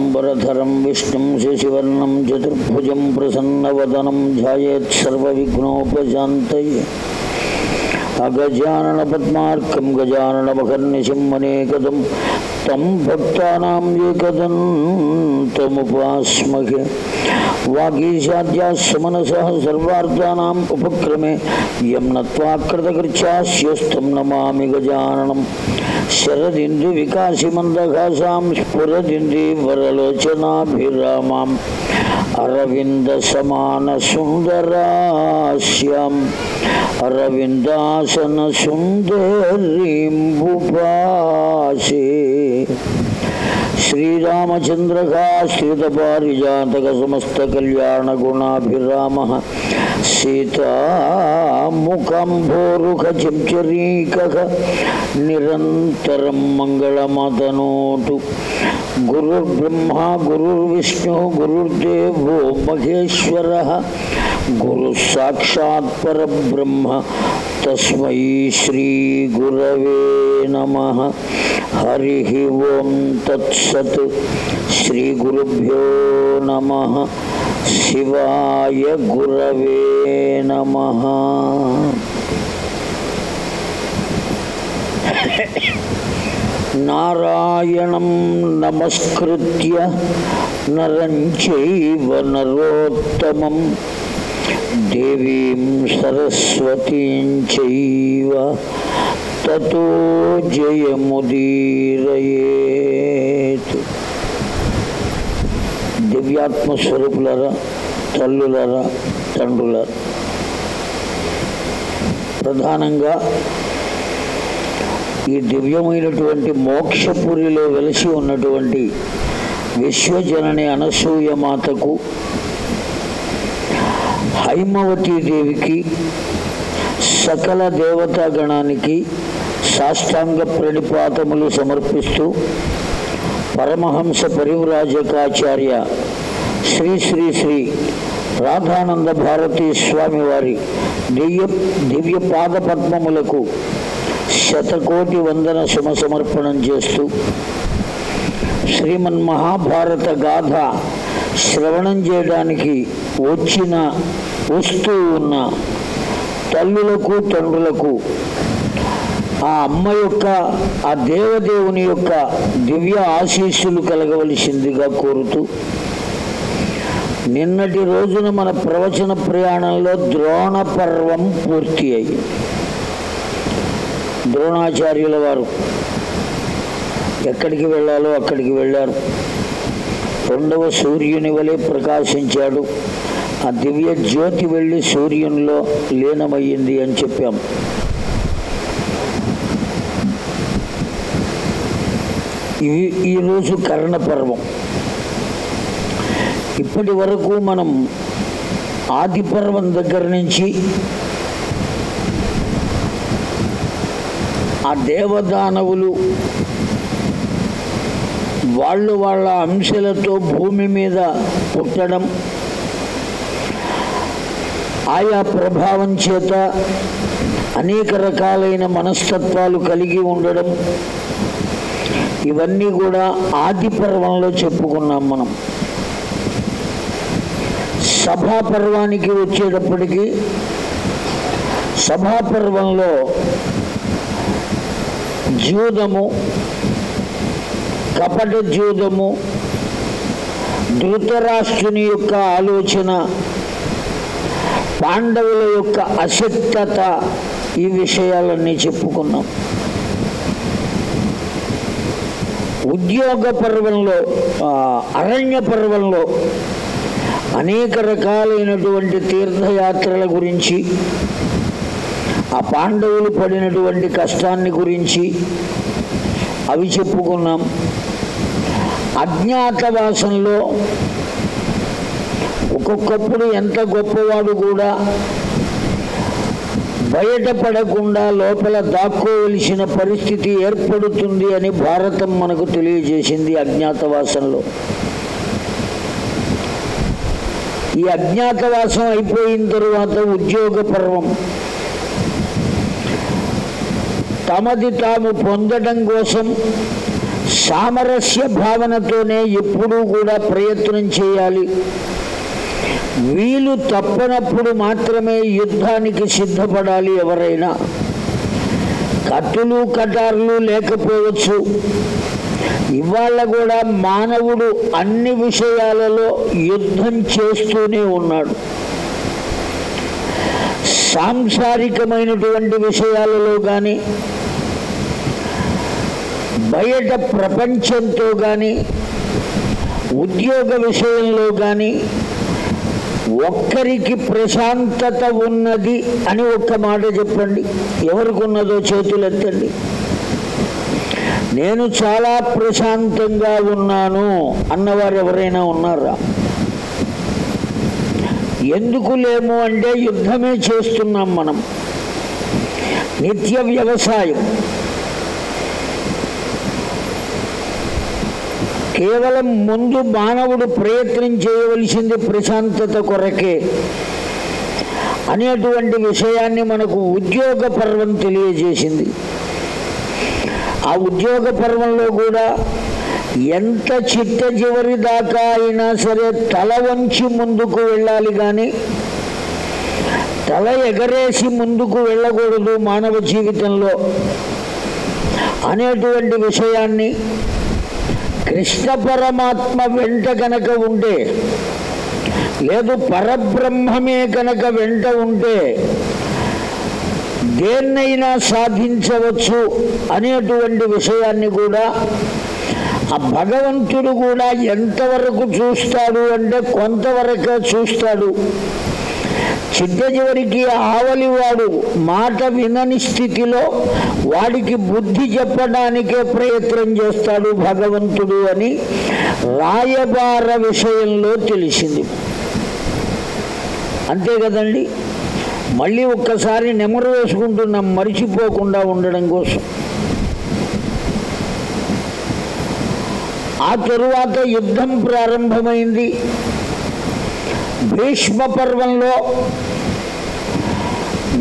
पीताम्बरधरं विष्णुं शशिवर्णं चतुर्भुजं प्रसन्नवदनं ध्यायेत् सर्वविघ्नोपशान्तये। अगजाननपद्मार्कं गजाननमकर्निशं वनेकदं तं भक्तानां एकदन्तमुपास्महे। वागीशाद्यास्मनसः सर्वाता उपक्रमे यम नत्वा कृतकृच्छास्यस्थं नमामि गजाननम्। శరదింది వికాసిమందఘాసాం స్ఫురదింది వరలోచనాభిరామాం అరవింద సమాన సుందరాస్యాం అరవిందాసన సుందరీంబుపాసే శ్రీరామచంద్రకాశ్రిత పారిజాతక సమస్త కళ్యాణ గుణాభిరామ సీతాముఖంభోరుఖచరీక నిరంతరం మంగళమతనోటు గురుర్బ్రహ్మ గురుర్విష్ణు గురుర్దేవో మహేశ్వర గురు సాక్షాత్ పరబ్రహ్మ తస్మై శ్రీ గురవే నమ హరి ఓం తత్సత్ శ్రీ గురుభ్యో నమ శివాయ గురవే నమ. నారాయణం నమస్కృత్య నరం చైవ నరోత్తమం. దేవీం సరస్వతీం చైవ తతో జయముదీరయేత్. దివ్యాత్మ స్వరూపులరా తల్లులరా తండ్రులరా. ప్రధానంగా ఈ దివ్యమైనటువంటి మోక్షపురిలో వెలిసి ఉన్నటువంటి విశ్వజనని అనసూయ మాతకు హైమవతి దేవికి సకల దేవతాగణానికి సాష్టాంగ ప్రణిపాతములు సమర్పిస్తూ పరమహంస పరివ్రాజకాచార్య శ్రీ శ్రీ శ్రీ రాధానంద భారతీ స్వామి వారి దివ్య దివ్య పాద పద్మములకు శతకోటి వందన శుమ సమర్పణం చేస్తూ శ్రీమన్ మహాభారత గాథ శ్రవణం చేయడానికి వచ్చిన వస్తూ ఉన్న తల్లులకు తండ్రులకు ఆ అమ్మ యొక్క ఆ దేవదేవుని యొక్క దివ్య ఆశీస్సులు కలగవలసిందిగా కోరుతూ నిన్నటి రోజున మన ప్రవచన ప్రయాణంలో ద్రోణ పర్వం పూర్తి అయ్యి ద్రోణాచార్యుల వారు ఎక్కడికి వెళ్ళాలో అక్కడికి వెళ్ళారు. రెండవ సూర్యుని వలె ప్రకాశించాడు. ఆ దివ్య జ్యోతి వెళ్ళి సూర్యునిలో లీనమయ్యింది అని చెప్పాం. ఇవి ఈరోజు కర్ణపర్వం. ఇప్పటి వరకు మనం ఆదిపర్వం దగ్గర నుంచి ఆ దేవదానవులు వాళ్ళు వాళ్ళ అంశాలతో భూమి మీద పుట్టడం ఆయా ప్రభావం చేత అనేక రకాలైన మనస్తత్వాలు కలిగి ఉండడం ఇవన్నీ కూడా ఆది పర్వంలో చెప్పుకున్నాం మనం. సభా పర్వానికి వచ్చేటప్పటికి సభా పర్వంలో కపట జ్యూదము ధృతరాష్ట్రుని యొక్క ఆలోచన పాండవుల యొక్క అశక్తత ఈ విషయాలన్నీ చెప్పుకున్నాం. ఉద్యోగ పర్వంలో అరణ్య పర్వంలో అనేక రకాలైనటువంటి తీర్థయాత్రల గురించి ఆ పాండవులు పడినటువంటి కష్టాన్ని గురించి అవి చెప్పుకున్నాం. అజ్ఞాతవాసంలో ఒక్కొక్కప్పుడు ఎంత గొప్పవాడు కూడా బయటపడకుండా లోపల దాక్కోవలసిన పరిస్థితి ఏర్పడుతుంది అని భారతం మనకు తెలియజేసింది అజ్ఞాతవాసంలో. ఈ అజ్ఞాతవాసం అయిపోయిన తరువాత ఉద్యోగ పర్వం తమది తాము పొందడం కోసం సామరస్య భావనతోనే ఎప్పుడూ కూడా ప్రయత్నం చేయాలి. వీలు తప్పనప్పుడు మాత్రమే యుద్ధానికి సిద్ధపడాలి ఎవరైనా. కత్తులు కటార్లు లేకపోవచ్చు. ఇవాళ కూడా మానవుడు అన్ని విషయాలలో యుద్ధం చేస్తూనే ఉన్నాడు. సాంసారికమైనటువంటి విషయాలలో కానీ బయట ప్రపంచంతో కానీ ఉద్యోగ విషయంలో కానీ ఒక్కరికి ప్రశాంతత ఉన్నది అని ఒక్క మాట చెప్పండి. ఎవరికి ఉన్నదో చేతులు ఎత్తండి నేను చాలా ప్రశాంతంగా ఉన్నాను అన్నవారు ఎవరైనా ఉన్నారా? ఎందుకు లేము అంటే యుద్ధమే చేస్తున్నాం మనం. నిత్య వ్యవసాయం. కేవలం ముందు మానవుడు ప్రయత్నం చేయవలసింది ప్రశాంతత కొరకే అనేటువంటి విషయాన్ని మనకు ఉద్యోగ పర్వం తెలియజేసింది. ఆ ఉద్యోగ పర్వంలో కూడా ఎంత చిట్ట చివరి దాకా అయినా సరే తల వంచి ముందుకు వెళ్ళాలి కానీ తల ఎగరేసి ముందుకు వెళ్ళకూడదు మానవ జీవితంలో అనేటువంటి విషయాన్ని కృష్ణ పరమాత్మ వెంట కనుక ఉంటే లేదు పరబ్రహ్మమే కనుక వెంట ఉంటే దేన్నైనా సాధించవచ్చు అనేటువంటి విషయాన్ని కూడా ఆ భగవంతుడు కూడా ఎంతవరకు చూస్తాడు అంటే కొంతవరకే చూస్తాడు. చిట్ట చివరికి ఆవలివాడు మాట వినని స్థితిలో వాడికి బుద్ధి చెప్పడానికే ప్రయత్నం చేస్తాడు భగవంతుడు అని రాయబార విషయంలో తెలిసింది. అంతే కదండి? మళ్ళీ ఒక్కసారి నెమరు వేసుకుంటున్నాం మరిచిపోకుండా ఉండడం కోసం. ఆ తరువాత యుద్ధం ప్రారంభమైంది. భీష్మ పర్వంలో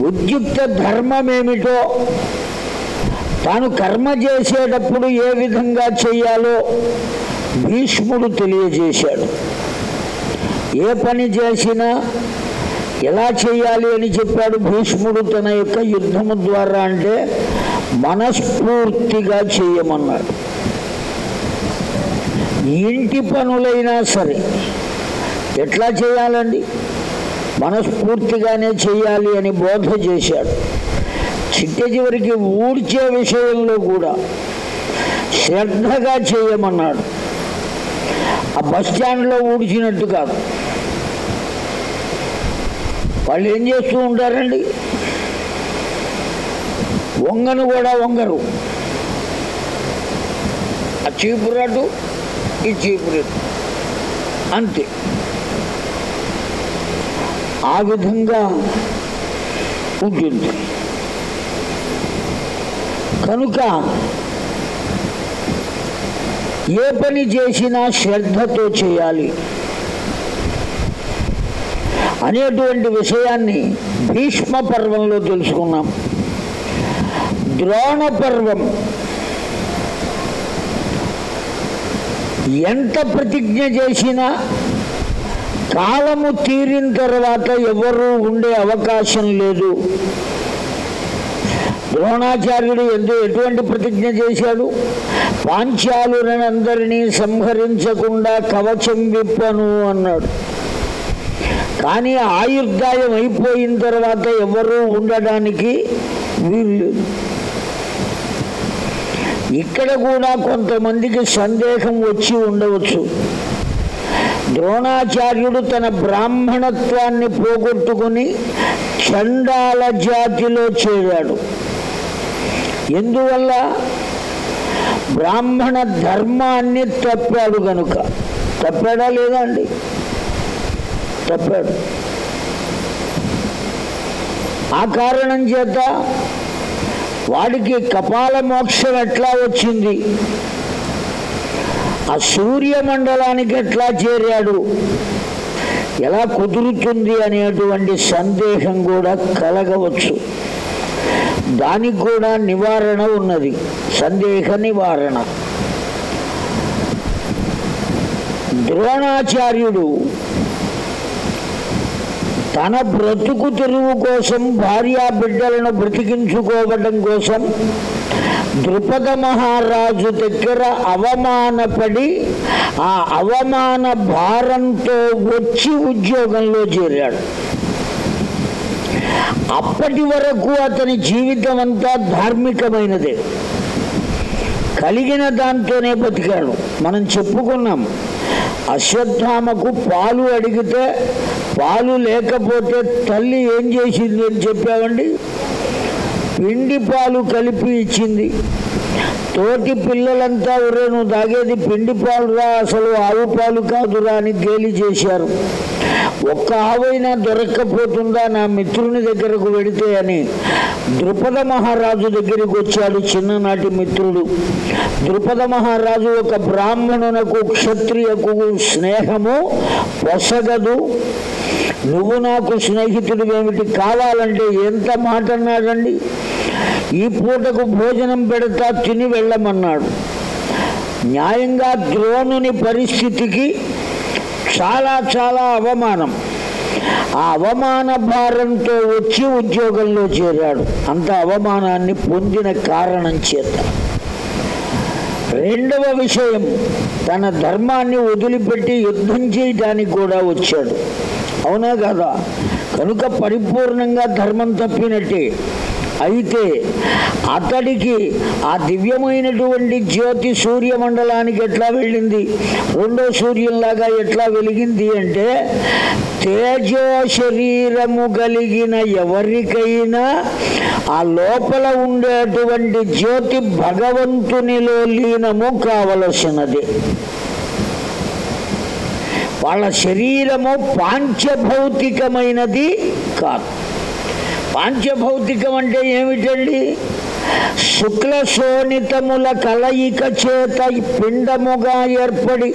ఉద్యుక్త ధర్మమేమిటో తాను కర్మ చేసేటప్పుడు ఏ విధంగా చేయాలో భీష్ముడు తెలియజేశాడు. ఏ పని చేసినా ఎలా చేయాలి అని చెప్పాడు భీష్ముడు తన యొక్క యుద్ధము ద్వారా అంటే మనస్ఫూర్తిగా చేయమన్నాడు. ఇంటి పనులైనా సరే ఎట్లా చేయాలండి? మనస్ఫూర్తిగానే చేయాలి అని బోధ చేశాడు. చిట్ట చివరికి ఊడ్చే విషయంలో కూడా శ్రద్ధగా చేయమన్నాడు. ఆ బస్ స్టాండ్లో ఊడ్చినట్టు కాదు. వాళ్ళు ఏం చేస్తూ ఉంటారండి? వంగను కూడా వంగరు. ఆ చీపురాటు ఈ చీపురాటు అంతే. ఆ విధంగా ఉంటుంది. కనుక ఏ పని చేసినా శ్రద్ధతో చేయాలి. అనేటువంటి విషయాన్ని భీష్మ పర్వంలో తెలుసుకున్నాం. ద్రోణ పర్వం ఎంత ప్రతిజ్ఞ చేసినా కాలము తీరిన తర్వాత ఎవరు ఉండే అవకాశం లేదు. ద్రోణాచార్యుడు ఎందు ఎటువంటి ప్రతిజ్ఞ చేశాడు? పాంచాలునందరినీ సంహరించకుండా కవచం విప్పను అన్నాడు. కానీ ఆయుర్దాయం అయిపోయిన తర్వాత ఎవరూ ఉండడానికి వీళ్ళు ఇక్కడ కూడా కొంతమందికి సందేహం వచ్చి ఉండవచ్చు. ద్రోణాచార్యుడు తన బ్రాహ్మణత్వాన్ని పోగొట్టుకుని చండాల జాతిలో చేరాడు. ఎందువల్ల? బ్రాహ్మణ ధర్మాన్ని తప్పాడు గనుక. తప్పాడా లేదా అండి? చెప్పాడు ఆ కారణం చేత వాడికి కపాల మోక్షం ఎట్లా వచ్చింది? ఆ సూర్యమండలానికి ఎట్లా చేరాడు? ఎలా కుదురుతుంది అనేటువంటి సందేహం కూడా కలగవచ్చు. దానికి కూడా నివారణ ఉన్నది. సందేహ నివారణ. ద్రోణాచార్యుడు తన బ్రతుకు తెరువు కోసం భార్యా బిడ్డలను బ్రతికించుకోవడం కోసం ద్రుపద మహారాజు దగ్గర అవమానపడి ఆ అవమాన భారంతో వచ్చి ఉద్యోగంలో చేరాడు. అప్పటి వరకు అతని జీవితం అంతా ధార్మికమైనదే. కలిగిన దాంతోనే బతికాడు. మనం చెప్పుకున్నాం అశ్వత్థామకు పాలు అడిగితే పాలు లేకపోతే తల్లి ఏం చేసింది అని చెప్పామండి పిండి పాలు కలిపి ఇచ్చింది. తోటి పిల్లలంతా ఒరే నువ్వు తాగేది పిండి పాలురా అసలు ఆవు పాలు కాదురా అని గేలి చేశారు. ఒక్క ఆవైనా దొరక్కపోతుందా నా మిత్రుని దగ్గరకు వెడితే అని ద్రుపద మహారాజు దగ్గరికి వచ్చాడు చిన్ననాటి మిత్రుడు. ద్రుపద మహారాజు ఒక బ్రాహ్మణునకు క్షత్రియకు స్నేహము పొసగదు నువ్వు నాకు స్నేహితుడు ఏమిటి కావాలంటే ఎంత మాట అన్నాడండి ఈ పూటకు భోజనం పెడతా తిని వెళ్ళమన్నాడు. న్యాయంగా ద్రోణుని పరిస్థితికి చాలా చాలా అవమానం. ఆ అవమాన భారంతో వచ్చి ఉద్యోగంలో చేరాడు. అంత అవమానాన్ని పొందిన కారణం చేత. రెండవ విషయం తన ధర్మాన్ని వదిలిపెట్టి యుద్ధం చేయడానికి కూడా వచ్చాడు. అవునా కదా? కనుక పరిపూర్ణంగా ధర్మం తప్పినట్టే. అయితే అతడికి ఆ దివ్యమైనటువంటి జ్యోతి సూర్యమండలానికి ఎట్లా వెళ్ళింది? రెండో సూర్యుల్లాగా ఎట్లా వెలిగింది అంటే తేజో శరీరము కలిగిన ఎవరికైనా ఆ లోపల ఉండేటువంటి జ్యోతి భగవంతునిలో లీనము కావలసినది. వాళ్ళ శరీరము పాంచభౌతికమైనది కాదు. పాంచభౌతికం అంటే ఏమిటండి? శుక్ల శోణితముల కలయిక చేత పిండముగా ఏర్పడి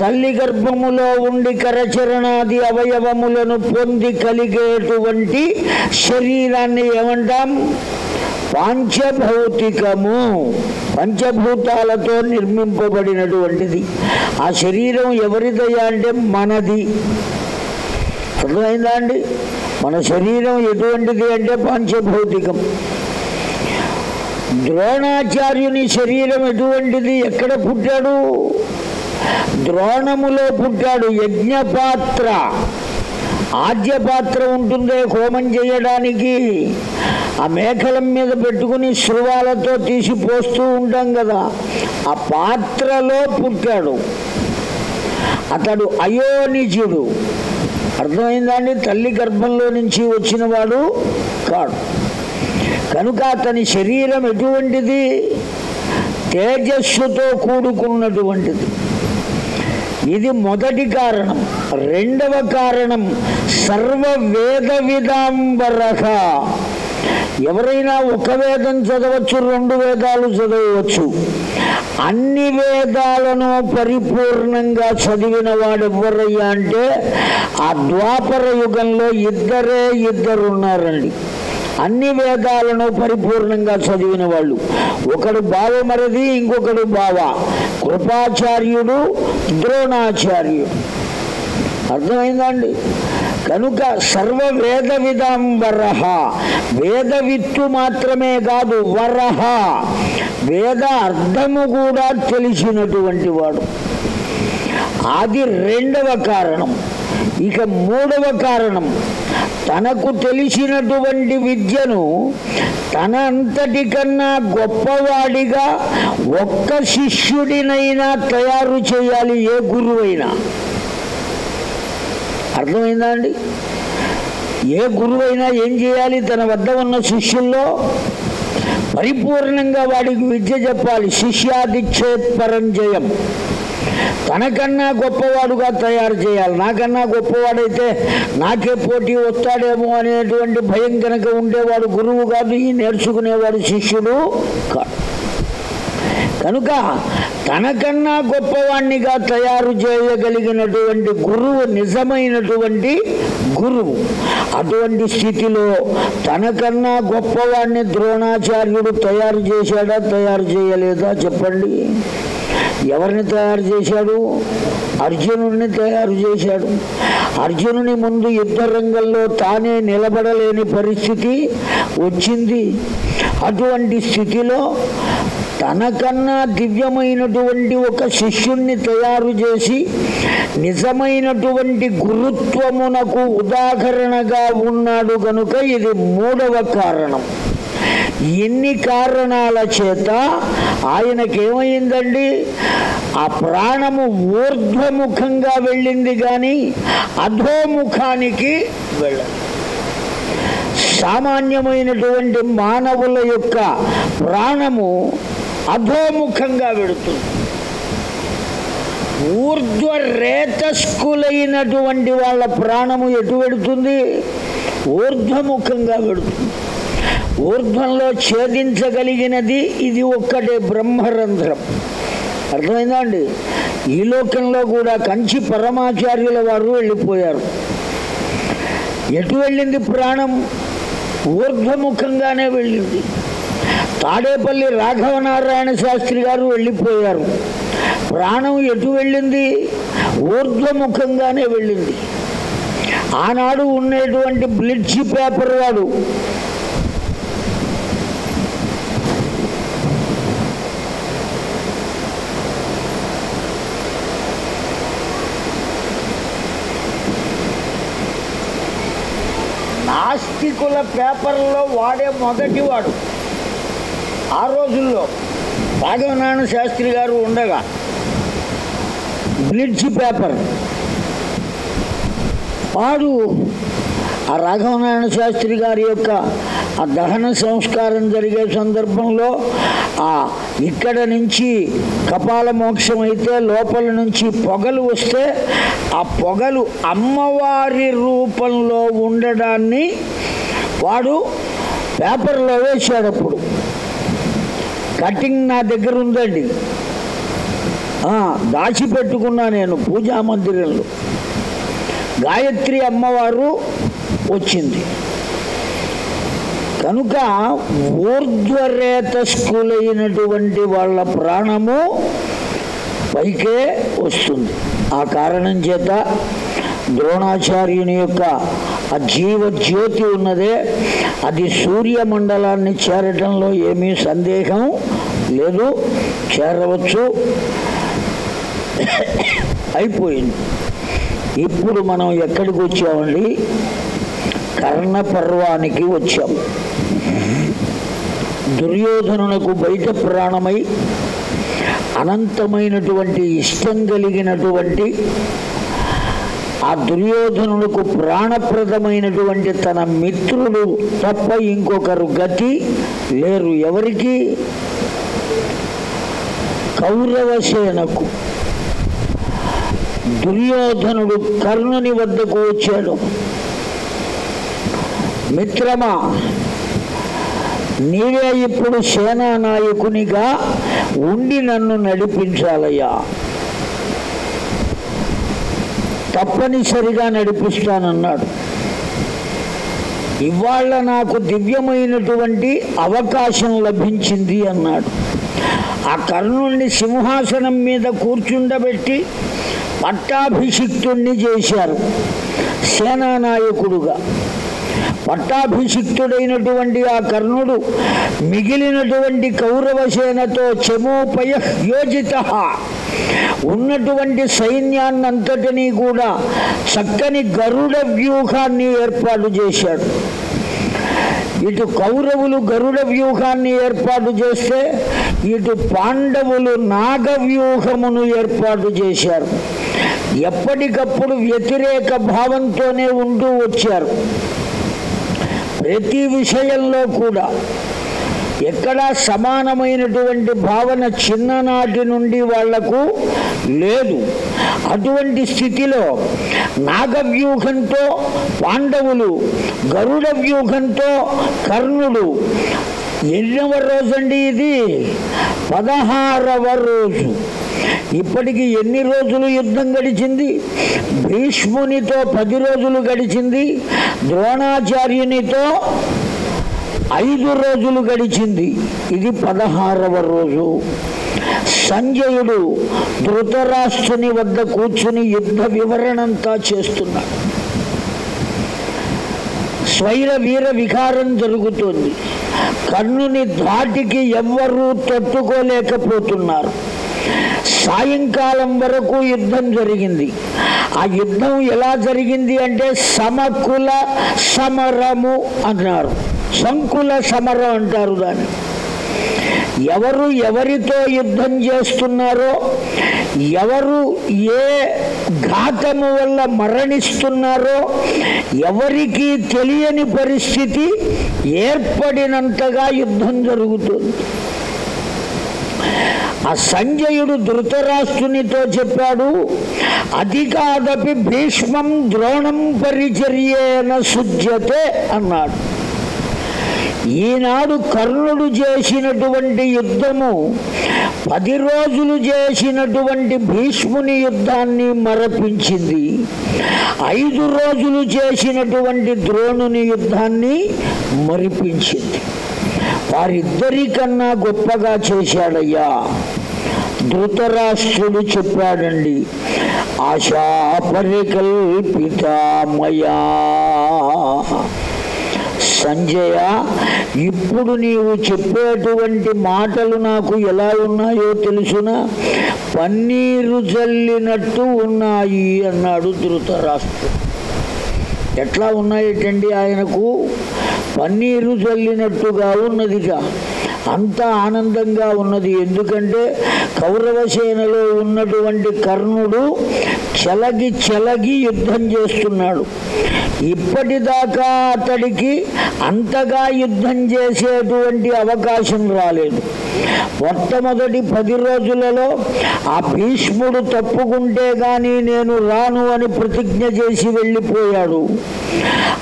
తల్లి గర్భములో ఉండి కరచరణాది అవయవములను పొంది కలిగేటువంటి శరీరాన్ని ఏమంటాం? పాంచభౌతికము. పంచభూతాలతో నిర్మింపబడినటువంటిది. ఆ శరీరం ఎవరిదయ్యా అంటే మనది. అర్థమైందా అండి? మన శరీరం ఎటువంటిది అంటే పంచభౌతికం. ద్రోణాచార్యుని శరీరం ఎటువంటిది? ఎక్కడ పుట్టాడు? ద్రోణములో పుట్టాడు. యజ్ఞపాత్ర. ఆద్య పాత్ర ఉంటుందే హోమం చేయడానికి. ఆ మేకలం మీద పెట్టుకుని శృవాలతో తీసి పోస్తూ ఉంటాం కదా. ఆ పాత్రలో పుట్టాడు. అతడు అయోనిజుడు. అర్థమైందండి తల్లి గర్భంలో నుంచి వచ్చినవాడు కాడు కనుక అతని శరీరం ఎటువంటిది? తేజస్సుతో కూడుకున్నటువంటిది. ఇది మొదటి కారణం. రెండవ కారణం సర్వ వేద విదాంబరహ ఎవరైనా ఒక వేదం చదవచ్చు రెండు వేదాలు చదవవచ్చు అన్ని వేదాలను పరిపూర్ణంగా చదివిన వాడు ఎవరయ్యా అంటే ఆ ద్వాపర యుగంలో ఇద్దరే ఇద్దరు ఉన్నారండి అన్ని వేదాలను పరిపూర్ణంగా చదివిన వాళ్ళు. ఒకడు బావమరది ఇంకొకడు బావ. కృపాచార్యుడు ద్రోణాచార్యుడు. అర్థమైందండి కనుక సర్వ వేద విదాంబరహ వేదవిత్తు మాత్రమే కాదు వరహ వేద అర్థము కూడా తెలిసినటువంటి వాడు. అది రెండవ కారణం. ఇక మూడవ కారణం. తనకు తెలిసినటువంటి విద్యను తన అంతటి కన్నా గొప్పవాడిగా ఒక్క శిష్యుడినైనా తయారు చేయాలి ఏ గురువైనా. అర్థమైందా అండి ఏ గురువైనా ఏం చేయాలి? తన వద్ద ఉన్న శిష్యుల్లో పరిపూర్ణంగా వాడికి విద్య చెప్పాలి. శిష్యాదిచ్చేత్ పరంజయం తనకన్నా గొప్పవాడుగా తయారు చేయాలి. నాకన్నా గొప్పవాడైతే నాకే పోటీ వస్తాడేమో అనేటువంటి భయం కనుక ఉండేవాడు గురువు కాదు ఈ నేర్చుకునేవాడు శిష్యుడు కాదు కనుక తనకన్నా గొప్పవాణ్ణిగా తయారు చేయగలిగినటువంటి గురువు నిజమైనటువంటి గురువు. అటువంటి స్థితిలో తనకన్నా గొప్పవాణ్ణి ద్రోణాచార్యుడు తయారు చేశాడా తయారు చేయలేదా చెప్పండి. ఎవరిని తయారు చేశాడు? అర్జునుడిని తయారు చేశాడు. అర్జునుని ముందు యుద్ధ రంగంలో తానే నిలబడలేని పరిస్థితి వచ్చింది. అటువంటి స్థితిలో తనకన్నా దివ్యమైనటువంటి ఒక శిష్యుణ్ణి తయారు చేసి నిజమైనటువంటి గురుత్వమునకు ఉదాహరణగా ఉన్నాడు కనుక ఇది మూడవ కారణం. ఎన్ని కారణాల చేత ఆయనకేమైందండి? ఆ ప్రాణము ఊర్ధ్వముఖంగా వెళ్ళింది కానీ అధోముఖానికి వెళ్ళదు. సామాన్యమైనటువంటి మానవుల యొక్క ప్రాణము అధోముఖంగా వెడుతుంది. ఊర్ధ్వ రేతస్కులైనటువంటి వాళ్ళ ప్రాణము ఎటు వెడుతుంది? ఊర్ధ్వముఖంగా వెడుతుంది. ఊర్ధ్వంలో ఛేదించగలిగినది ఇది ఒక్కటే బ్రహ్మరంధ్రం. అర్థమైందా అండి? ఈ లోకంలో కూడా కంచి పరమాచార్యుల వారు వెళ్ళిపోయారు. ఎటు వెళ్ళింది ప్రాణం? ఊర్ధ్వముఖంగానే వెళ్ళింది. తాడేపల్లి రాఘవనారాయణ శాస్త్రి గారు వెళ్ళిపోయారు. ప్రాణం ఎటు వెళ్ళింది? ఊర్ధ్వముఖంగానే వెళ్ళింది. ఆనాడు ఉండేటువంటి బ్లిడ్జి పేపర్ వాడు. నాస్తికుల పేపర్లో వాడే మొదటివాడు ఆ రోజుల్లో రాఘవనారాయణ శాస్త్రి గారు ఉండగా బ్లిడ్జ్ పేపర్. వాడు ఆ రాఘవనారాయణ శాస్త్రి గారి యొక్క ఆ దహన సంస్కారం జరిగే సందర్భంలో ఆ ఇక్కడ నుంచి కపాల మోక్షం అయితే లోపల నుంచి పొగలు వస్తే ఆ పొగలు అమ్మవారి రూపంలో ఉండడాన్ని వాడు పేపర్లో వేశాడు అప్పుడు. కటింగ్ నా దగ్గర ఉందండి. దాచిపెట్టుకున్నా నేను పూజా మందిరంలో. గాయత్రి అమ్మవారు వచ్చింది. కనుక ఊర్ధ్వరేతస్కులైనటువంటి వాళ్ళ ప్రాణము పైకే వస్తుంది. ఆ కారణం చేత ద్రోణాచార్యుని యొక్క ఆ జీవజ్యోతి ఉన్నదే అది సూర్యమండలాన్ని చేరటంలో ఏమీ సందేహం లేదు చేరవచ్చు. అయిపోయింది. ఇప్పుడు మనం ఎక్కడికి వచ్చామండి? కర్ణపర్వానికి వచ్చాం. దుర్యోధనునకు బయట ప్రాణమై అనంతమైనటువంటి ఇష్టం కలిగినటువంటి ఆ దుర్యోధనులకు ప్రాణప్రదమైనటువంటి తన మిత్రుడు తప్ప ఇంకొకరు గతి లేరు ఎవరికి? కౌరవసేనకు దుర్యోధనుడు కర్ణుని వద్దకు వచ్చాడు. మిత్రమా నీవే ఇప్పుడు సేనా నాయకునిగా ఉండి నన్ను నడిపించాలయ్యా. తప్పనిసరిగా నడిపిస్తానన్నాడు. ఇవాళ నాకు దివ్యమైనటువంటి అవకాశం లభించింది అన్నాడు. ఆ కర్ణుణ్ణి సింహాసనం మీద కూర్చుండబెట్టి పట్టాభిషిక్తుణ్ణి చేశారు. సేనానాయకుడుగా. పట్టాభిషిక్తుడైనటువంటి ఆ కర్ణుడు మిగిలినటువంటి కౌరవసేనతో సేనతో యోజిత. ఉన్నటువంటి సైన్యాన్నంతటినీ కూడా చక్కని గరుడ వ్యూహాన్ని ఏర్పాటు చేశాడు. ఇటు కౌరవులు గరుడ వ్యూహాన్ని ఏర్పాటు చేస్తే ఇటు పాండవులు నాగ వ్యూహమును ఏర్పాటు చేశారు. ఎప్పటికప్పుడు వ్యతిరేక భావంతోనే ఉంటూ వచ్చారు. ప్రతి విషయంలో కూడా ఎక్కడా సమానమైనటువంటి భావన చిన్ననాటి నుండి వాళ్ళకు లేదు. అటువంటి స్థితిలో నాగవ్యూహంతో పాండవులు గరుడ వ్యూహంతో కర్ణుడు ఎన్నవ అండి ఇది. పదహారవ రోజు. ఇప్పటికి ఎన్ని రోజులు యుద్ధం గడిచింది? భీష్మునితో పది రోజులు గడిచింది. ద్రోణాచార్యునితో ఐదు రోజులు గడిచింది. ఇది పదహారవ రోజు. సంజయుడు ధృతరాష్ట్రుని వద్ద కూర్చుని యుద్ధ వివరణంతా చేస్తున్నాడు. స్వైర వీర వికారం జరుగుతుంది. కర్ణుని ధాటికి ఎవ్వరూ తట్టుకోలేకపోతున్నారు. సాయంకాలం వరకు యుద్ధం జరిగింది. ఆ యుద్ధం ఎలా జరిగింది అంటే సమకుల సమరము అన్నారు. సంకుల సమరం అంటారు దాన్ని. ఎవరు ఎవరితో యుద్ధం చేస్తున్నారో ఎవరు ఏ ఘాతము వల్ల మరణిస్తున్నారో ఎవరికి తెలియని పరిస్థితి ఏర్పడినంతగా యుద్ధం జరుగుతుంది. ఆ సంజయుడు ధృతరాష్ట్రునితో చెప్పాడు అధికాదపి భీష్మం ద్రోణం పరిచర్యేన సుజ్యతే అన్నాడు. ఈనాడు కర్ణుడు చేసినటువంటి యుద్ధము పది రోజులు చేసినటువంటి భీష్ముని యుద్ధాన్ని మరపించింది. ఐదు రోజులు చేసినటువంటి ద్రోణుని యుద్ధాన్ని మరిపించింది. వారిద్దరికన్నా గొప్పగా చేశాడయ్యా. ధృతరాష్ట్రుడు చెప్పాడండి ఆశా పరికల్పితామయా సంజయ ఇప్పుడు నీవు చెప్పేటువంటి మాటలు నాకు ఎలా ఉన్నాయో తెలుసునా? పన్నీరు చల్లినట్టు ఉన్నాయి అన్నాడు ధృతరాష్ట్రుడు ఎట్లా ఉన్నాయటండి ఆయనకు? పన్నీరు చల్లినట్టుగా ఉన్నదిగా. అంత ఆనందంగా ఉన్నది. ఎందుకంటే కౌరవసేనలో ఉన్నటువంటి కర్ణుడు చెలగి చెలగి యుద్ధం చేస్తున్నాడు. ఇప్పటిదాకా అతడికి అంతగా యుద్ధం చేసేటువంటి అవకాశం రాలేదు. మొట్టమొదటి పది రోజులలో ఆ భీష్ముడు తప్పుకుంటే గాని నేను రాను అని ప్రతిజ్ఞ చేసి వెళ్ళిపోయాడు.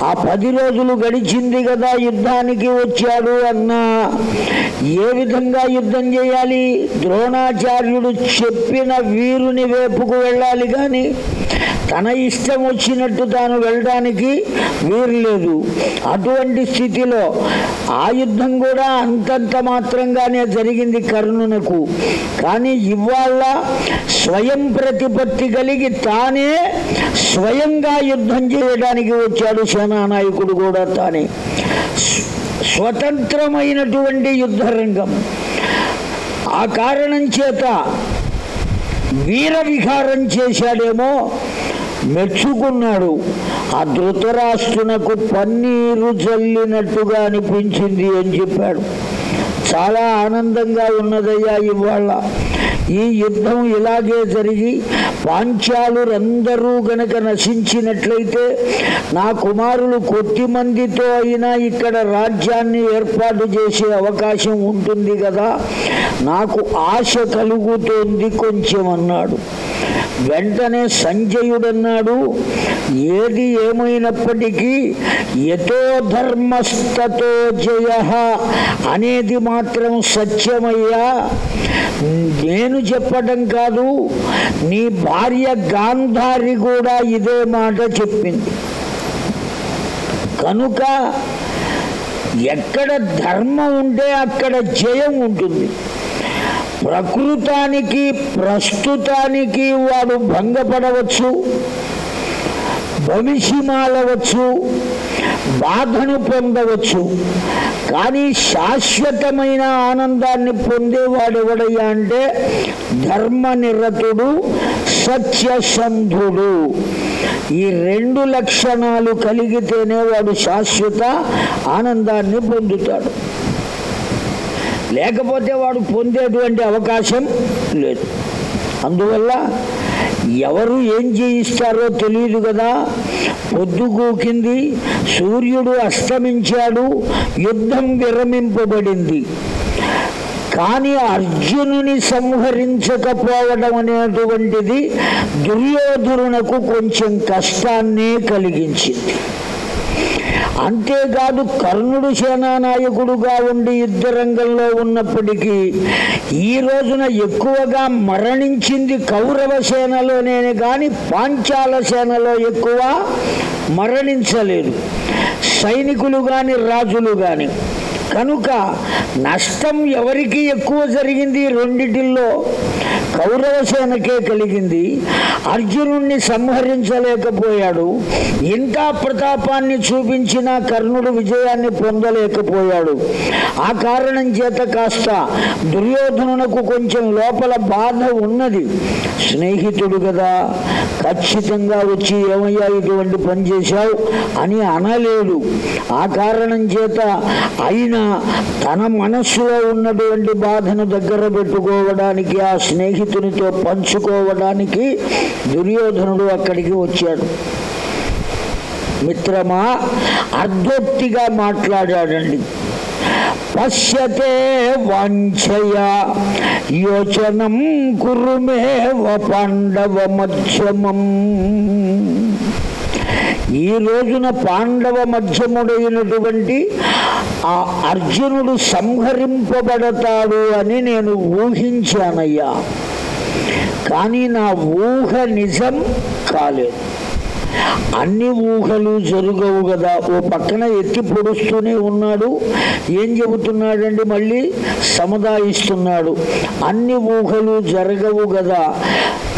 ఆ పది రోజులు గడిచింది కదా యుద్ధానికి వచ్చాడు అన్న. ఏ విధంగా యుద్ధం చేయాలి? ద్రోణాచార్యుడు చెప్పిన వీరుని వైపుకు వెళ్ళాలి కానీ తన ఇష్టం వచ్చినట్టు తాను వెళ్ళడానికి వీరు లేదు అటువంటి స్థితిలో ఆ యుద్ధం కూడా అంతంత మాత్రంగానే జరిగింది కర్ణునకు. కానీ ఇవాళ స్వయం ప్రతిపత్తి కలిగి తానే స్వయంగా యుద్ధం చేయడానికి వచ్చాడు సేనానాయకుడు కూడా తానే. స్వతంత్రమైనటువంటి యుద్ధరంగం. ఆ కారణం చేత వీర విహారం చేశాడేమో మెచ్చుకున్నాడు. ఆ ధృతరాష్ట్రునకు పన్నీరు చల్లినట్టుగా అనిపించింది అని చెప్పాడు. చాలా ఆనందంగా ఉన్నదయ్యా ఇవాళ. ఈ యుద్ధం ఇలాగే జరిగి పాంచాలురందరూ గనక నశించినట్లయితే నా కుమారులు కొద్ది మందితో అయినా ఇక్కడ రాజ్యాన్ని ఏర్పాటు చేసే అవకాశం ఉంటుంది కదా. నాకు ఆశ కలుగుతోంది కొంచెం అన్నాడు వెంటనే సంజయుడన్నాడు ఏది ఏమైనప్పటికీ యతో ధర్మస్తతో జయ అనేది మాత్రం సత్యమయ్యా. నేను చెప్పడం కాదు నీ భార్య గాంధారి కూడా ఇదే మాట చెప్పింది. కనుక ఎక్కడ ధర్మం ఉంటే అక్కడ జయం ఉంటుంది. ప్రకృతానికి ప్రస్తుతానికి వాడు భంగపడవచ్చు భవిష్యమాలవచ్చు బాధను పొందవచ్చు. కానీ శాశ్వతమైన ఆనందాన్ని పొందేవాడెవడయ్యా అంటే ధర్మనిరతుడు సత్యసంధుడు. ఈ రెండు లక్షణాలు కలిగితేనే వాడు శాశ్వత ఆనందాన్ని పొందుతాడు. లేకపోతే వాడు పొందేటువంటి అవకాశం లేదు. అందువల్ల ఎవరు ఏం చేయిస్తారో తెలియదు కదా. పొద్దుగూకింది సూర్యుడు అస్తమించాడు యుద్ధం విరమింపబడింది. కానీ అర్జునుని సంహరించకపోవడం అనేటువంటిది దుర్యోధనునకు కొంచెం కష్టాన్నే కలిగించింది. అంతేకాదు కర్ణుడు సేనానాయకుడుగా ఉండి యుద్ధ రంగంలో ఉన్నప్పటికీ ఈ రోజున ఎక్కువగా మరణించింది కౌరవ సేనలోనే కానీ పాంచాల సేనలో ఎక్కువ మరణించలేదు. సైనికులు కానీ రాజులు కానీ కనుక నష్టం ఎవరికి ఎక్కువ జరిగింది? రెండిటిల్లో కౌరవ సేనకే కలిగింది. అర్జునుణ్ణి సంహరించలేకపోయాడు. ఇంకా ప్రతాపాన్ని చూపించిన కర్ణుడు విజయాన్ని పొందలేకపోయాడు. ఆ కారణం చేత కాస్త దుర్యోధనునకు కొంచెం లోపల బాధ ఉన్నది. స్నేహితుడు కదా ఖచ్చితంగా వచ్చి ఏమయ్యా ఇటువంటి పని చేశావు అని అనలేడు. ఆ కారణం చేత అయినా తన మనస్సులో ఉన్నటువంటి బాధను దగ్గర పెట్టుకోవడానికి ఆ స్నేహితునితో పంచుకోవడానికి దుర్యోధనుడు అక్కడికి వచ్చాడు. మిత్రమా అర్ధోక్తిగా మాట్లాడాడండి. పశ్యతే వాంఛయ యోచనం కురుమేవ పాండవ మధ్యమం. ఈ రోజున పాండవ మధ్యముడైనటువంటి ఆ అర్జునుడు సంహరింపబడతాడు అని నేను ఊహించానయ్యా. కానీ నా ఊహ నిజం కాలేదు. అన్ని ఊహలు జరుగవు కదా ఓ పక్కన ఎత్తి పొడుస్తూనే ఉన్నాడు. ఏం చెబుతున్నాడండి మళ్ళీ? సముదాయిస్తున్నాడు. అన్ని ఊహలు జరగవు కదా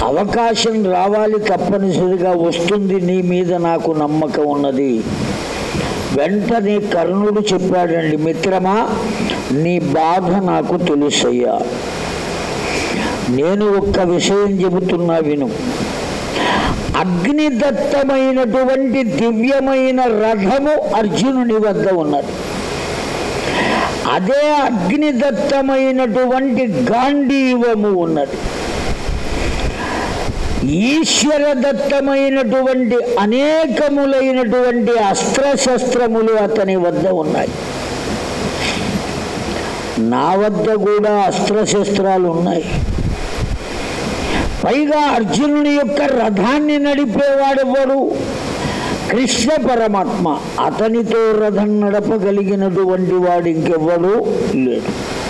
అవకాశం రావాలి తప్పనిసరిగా వస్తుంది నీ మీద నాకు నమ్మకం ఉన్నది. వెంటనే కర్ణుడు చెప్పాడండి మిత్రమా నీ బాధ నాకు తెలుసయ్యా. నేను ఒక్క విషయం చెబుతున్నా విను. అగ్నిదత్తమైనటువంటి దివ్యమైన రథము అర్జునుని వద్ద ఉన్నది. అదే అగ్నిదత్తమైనటువంటి గాంధీవము ఉన్నది. ఈశ్వర దత్తమైనటువంటి అనేకములైనటువంటి అస్త్రశస్త్రములు అతని వద్ద ఉన్నాయి. నా వద్ద కూడా అస్త్రశస్త్రాలు ఉన్నాయి. పైగా అర్జునుని యొక్క రథాన్ని నడిపేవాడెవడు? కృష్ణ పరమాత్మ. అతనితో రథం నడపగలిగినటువంటి వాడు ఇంకెవ్వడు లేడు.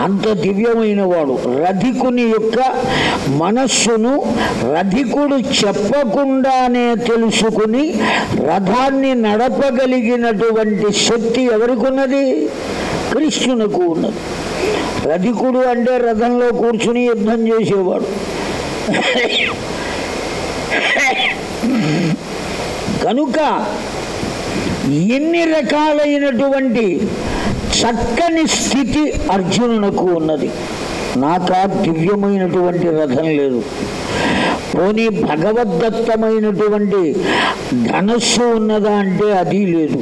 అంత దివ్యమైన వాడు రధికుని యొక్క మనస్సును రధికుడు చెప్పకుండానే తెలుసుకుని రథాన్ని నడపగలిగినటువంటి శక్తి ఎవరికి ఉన్నది కృష్ణునకు ఉన్నది. రధికుడు అంటే రథంలో కూర్చుని యుద్ధం చేసేవాడు. కనుక ఎన్ని రకాలైనటువంటి చక్కని స్థితి అర్జునునకు ఉన్నది. నాకా దివ్యమైనటువంటి రథం లేదు. పోనీ భగవద్దత్తమైనటువంటి ధనస్సు ఉన్నదా అంటే అది లేదు.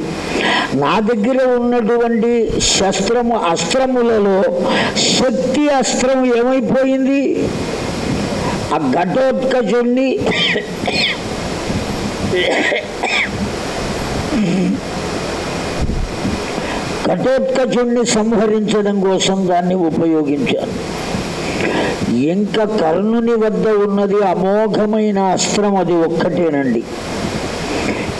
నా దగ్గర ఉన్నటువంటి శస్త్రము అస్త్రములలో శక్తి అస్త్రం ఏమైపోయింది? ఆ ఘటోత్కచుణ్ణి ఘటోత్కచుణ్ణి సంహరించడం కోసం దాన్ని ఉపయోగించాను. ఇంకా కర్ణుని వద్ద ఉన్నది అమోఘమైన అస్త్రం అది ఒక్కటేనండి.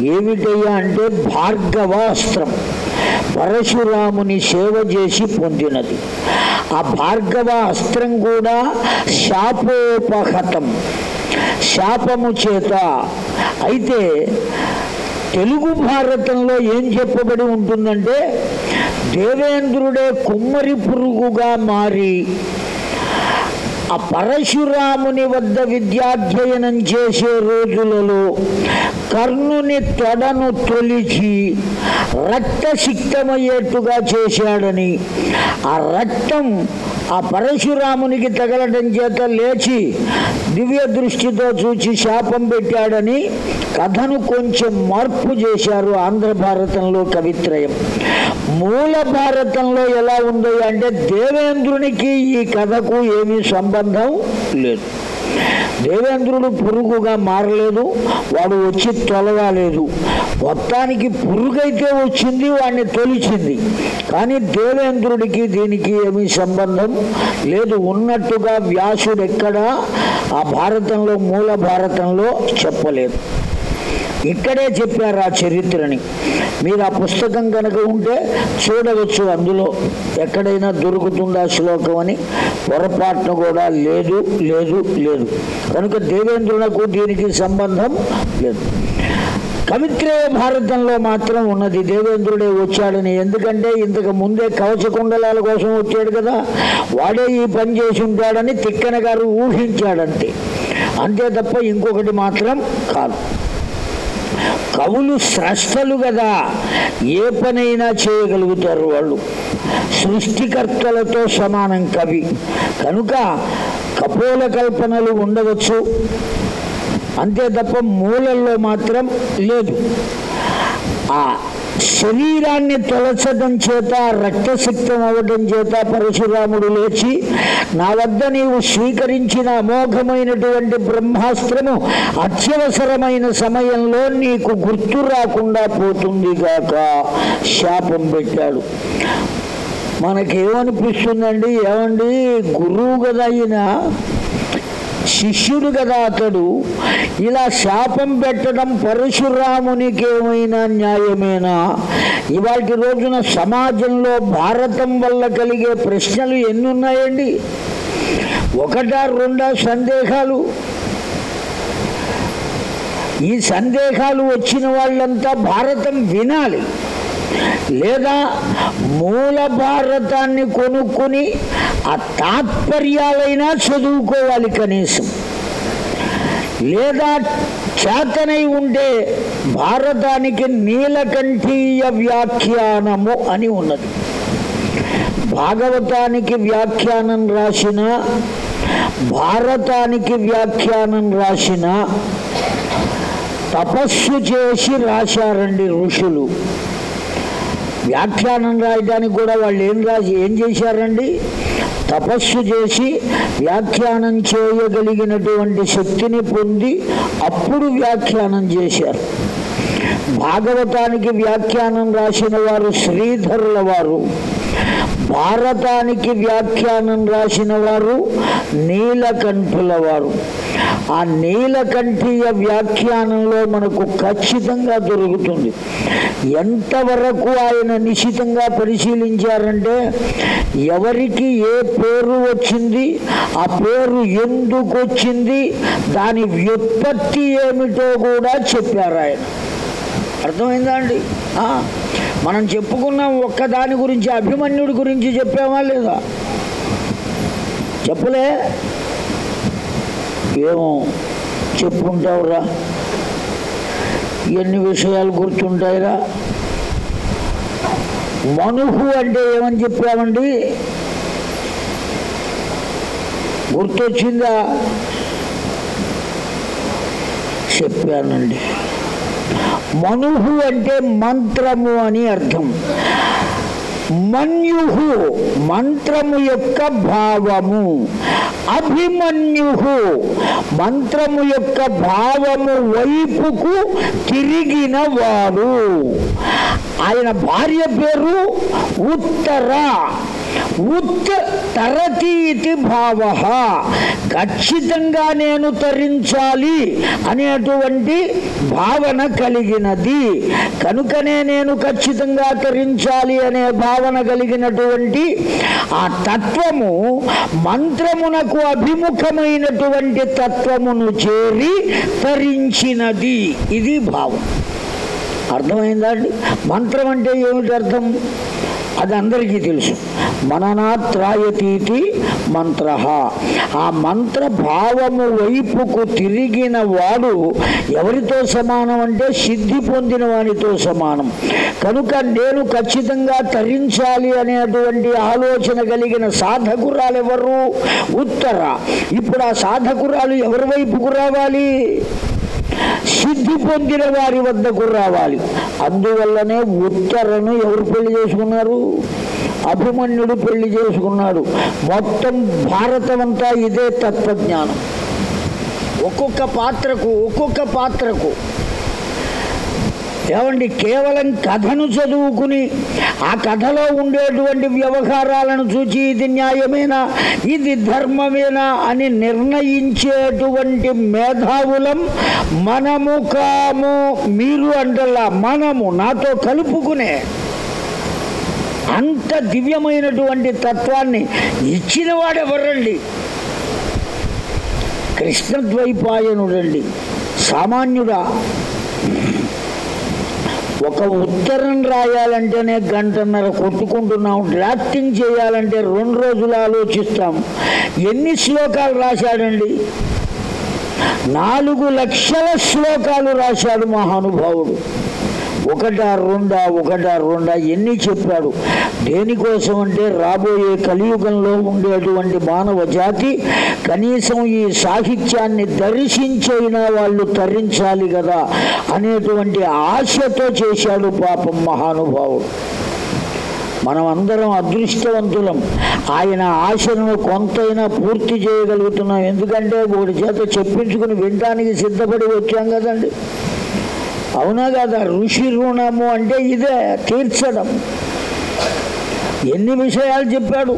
ఏమిటయ్యా అంటే భార్గవ అస్త్రం. పరశురాముని సేవ చేసి పొందినది. ఆ భార్గవ అస్త్రం కూడా శాపోపహతం. శాపము చేత. అయితే తెలుగు భారతంలో ఏం చెప్పబడి ఉంటుందంటే దేవేంద్రుడే కుమ్మరి పురుగుగా మారి ఆ పరశురాముని వద్ద విద్యాధ్యయనం చేసే రోజులలో కర్ణుని తొడను తొలిచి రక్తసిక్తమయ్యేట్టుగా చేశాడని. ఆ రక్తం ఆ పరశురామునికి తగలడం చేత లేచి దివ్య దృష్టితో చూచి శాపం పెట్టాడని కథను కొంచెం మార్పు చేశారు ఆంధ్ర భారతంలో కవిత్రయం. మూల భారతంలో ఎలా ఉంది అంటే దేవేంద్రునికి ఈ కథకు ఏమీ సంబంధం లేదు. దేవేంద్రుడు పురుగుగా మారలేదు వాడు వచ్చి తొలగాలేదు. మొత్తానికి పురుగైతే వచ్చింది వాడిని తొలిచింది. కానీ దేవేంద్రుడికి దీనికి ఏమీ సంబంధం లేదు. ఉన్నట్టుగా వ్యాసుడు ఎక్కడా ఆ భారతంలో మూల భారతంలో చెప్పలేదు. ఇక్కడే చెప్పారు ఆ చరిత్రని. మీరు ఆ పుస్తకం కనుక ఉంటే చూడవచ్చు అందులో ఎక్కడైనా దొరుకుతుందా శ్లోకం అని. పొరపాటున కూడా లేదు లేదు లేదు. కనుక దేవేంద్రులకు దీనికి సంబంధం లేదు. కవిత్రేయ భారతంలో మాత్రం ఉన్నది దేవేంద్రుడే వచ్చాడని. ఎందుకంటే ఇంతకు ముందే కవచ కుండలాల కోసం వచ్చాడు కదా. వాడే ఈ పని చేసి ఉంటాడని తిక్కన గారు ఊహించాడంతే. అంతే తప్ప ఇంకొకటి మాత్రం కాదు. కవులు స్రష్టలు కదా ఏ పనైనా చేయగలుగుతారు వాళ్ళు. సృష్టికర్తలతో సమానం కవి. కనుక కపోల కల్పనలు ఉండవచ్చు. అంతే తప్ప మూలల్లో మాత్రం లేదు. ఆ శరీరాన్ని తొలచడం చేత రక్తసిక్తం అవ్వడం చేత పరశురాముడు లేచి నా వద్ద నీవు స్వీకరించిన అమోఘమైనటువంటి బ్రహ్మాస్త్రము అత్యవసరమైన సమయంలో నీకు గుర్తు రాకుండా పోతుంది గాక శాపం పెట్టాడు. మనకేమనిపిస్తుందండి? ఏమండి? గురువు కదా అయినా శిష్యుడు కదా అతడు. ఇలా శాపం పెట్టడం పరశురామునికి ఏమైనా న్యాయమేనా? ఇవాటి రోజున సమాజంలో భారతం వల్ల కలిగే ప్రశ్నలు ఎన్ని ఉన్నాయండి ఒకటా రెండా సందేహాలు? ఈ సందేహాలు వచ్చిన వాళ్ళంతా భారతం వినాలి. లేదా మూల భారతాన్ని కొనుక్కుని ఆ తాత్పర్యాలైనా చదువుకోవాలి కనీసం. లేదా చేతనై ఉంటే భారతానికి నీలకంఠీయ వ్యాఖ్యానము అని ఉన్నది. భాగవతానికి వ్యాఖ్యానం రాసిన భారతానికి వ్యాఖ్యానం రాసిన తపస్సు చేసి రాశారండి ఋషులు. వ్యాఖ్యానం రాయడానికి కూడా వాళ్ళు ఏం రాసి ఏం చేశారండి? తపస్సు చేసి వ్యాఖ్యానం చేయగలిగినటువంటి శక్తిని పొంది అప్పుడు వ్యాఖ్యానం చేశారు. భాగవతానికి వ్యాఖ్యానం రాసిన వారు శ్రీధరుల వారు. భారతానికి వ్యాఖ్యానం రాసిన వారు నీలకంఠుల వారు. ఆ నీలకంఠీయ వ్యాఖ్యానంలో మనకు ఖచ్చితంగా దొరుకుతుంది. ఎంతవరకు ఆయన నిశితంగా పరిశీలించారంటే ఎవరికి ఏ పేరు వచ్చింది ఆ పేరు ఎందుకు వచ్చింది దాని వ్యుత్పత్తి ఏమిటో కూడా చెప్పారు ఆయన. అర్థమైందా అండి? మనం చెప్పుకున్నాం ఒక్కదాని గురించి అభిమన్యుడి గురించి చెప్పామా లేదా? చెప్పలే? ఏమో చెప్పుకుంటావురా. ఎన్ని విషయాలు గుర్తుంటాయిరా. మనుహు అంటే ఏమని చెప్పామండి? గుర్తొచ్చిందా? చెప్పానండి. మనుహు అంటే మంత్రము అని అర్థం. మన్యుహు మంత్రము యొక్క భావము. అభిమన్యుహు మంత్రము యొక్క భావము వైపుకు తిరిగిన వారు ఆయన భార్య పేరు ఉత్తర. ఉత్ తరతి భావ. ఖచ్చితంగా నేను తరించాలి అనేటువంటి భావన కలిగినది. కనుకనే నేను ఖచ్చితంగా తరించాలి అనే భావన కలిగినటువంటి ఆ తత్వము మంత్రమునకు అభిముఖమైనటువంటి తత్వమును చేరి తరించినది. ఇది భావం. అర్థమైందా అండి? మంత్రం అంటే ఏమిటి అర్థం? అది అందరికీ తెలుసు. మననాత్రాయతీతి మంత్ర. ఆ మంత్ర భావము వైపుకు తిరిగిన వాడు ఎవరితో సమానం అంటే సిద్ధి పొందిన వానితో సమానం. కనుక నేను ఖచ్చితంగా తరించాలి అనేటువంటి ఆలోచన కలిగిన సాధకురాలు ఎవరు ఉత్తర. ఇప్పుడు ఆ సాధకురాలు ఎవరి వైపుకు రావాలి? సిద్ధి పొందిన వారి వద్దకు రావాలి. అందువల్లనే ఉత్తరను ఎవరు పెళ్ళి చేసుకున్నారు? అభిమన్యుడు పెళ్ళి చేసుకున్నాడు. మొత్తం భారతం అంతా ఇదే తత్వజ్ఞానం. ఒక్కొక్క పాత్రకు ఒక్కొక్క పాత్రకు ఏమండి కేవలం కథను చదువుకుని ఆ కథలో ఉండేటువంటి వ్యవహారాలను చూచి ఇది న్యాయమేనా ఇది ధర్మమేనా అని నిర్ణయించేటువంటి మేధావులం మనము కాము మీరు అంటలా మనము నాతో కలుపుకునే అంత దివ్యమైనటువంటి తత్వాన్ని ఇచ్చిన వాడెవరండి కృష్ణద్వైపాయనుడండి సామాన్యుడా. ఒక ఉత్తరం రాయాలంటేనే గంటన్నర కొట్టుకుంటున్నాం డ్రాఫ్టింగ్ చేయాలంటే రెండు రోజులు ఆలోచిస్తాం. ఎన్ని శ్లోకాలు రాశాడండి? నాలుగు లక్షల శ్లోకాలు రాశాడు మహానుభావుడు. ఒకటా రెండా ఒకటా రెండా ఎన్ని చెప్పాడు. దేనికోసం అంటే రాబోయే కలియుగంలో ఉండేటువంటి మానవ జాతి కనీసం ఈ సాహిత్యాన్ని దర్శించైనా వాళ్ళు తరించాలి కదా అనేటువంటి ఆశతో చేశాడు పాపం మహానుభావుడు. మనం అందరం అదృష్టవంతులం. ఆయన ఆశను కొంతైనా పూర్తి చేయగలుగుతున్నాం. ఎందుకంటే ఒకటి చేత చెప్పించుకుని వినడానికి సిద్ధపడి వచ్చాం కదండి. అవునా కదా? ఋషి రుణము అంటే ఇదే తీర్చడం ఎన్ని విషయాలు చెప్పాడు?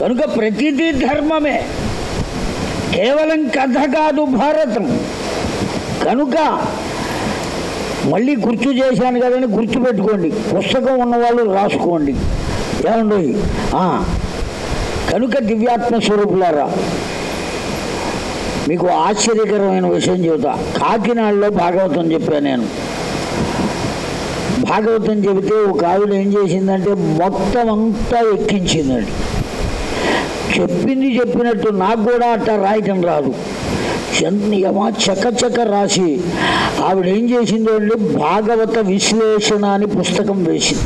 కనుక ప్రతిదీ ధర్మమే. కేవలం కథ కాదు భారతం. కనుక మళ్ళీ గుర్తు చేశాను కదని గుర్తుపెట్టుకోండి. పుస్తకం ఉన్నవాళ్ళు రాసుకోండి. ఏమండి? కనుక దివ్యాత్మ స్వరూపులారా మీకు ఆశ్చర్యకరమైన విషయం చెబుతా. కాకినాడలో భాగవతం చెప్పాను నేను. భాగవతం చెబితే ఒక ఆవిడ ఏం చేసిందంటే మొత్తం అంతా ఎక్కించిందండి. చెప్పింది చెప్పినట్టు నాకు కూడా అట్లా రాయటం రాదు. యమా చకచక రాసి ఆవిడ ఏం చేసిందో అండి భాగవత విశ్లేషణ అని పుస్తకం వేసింది.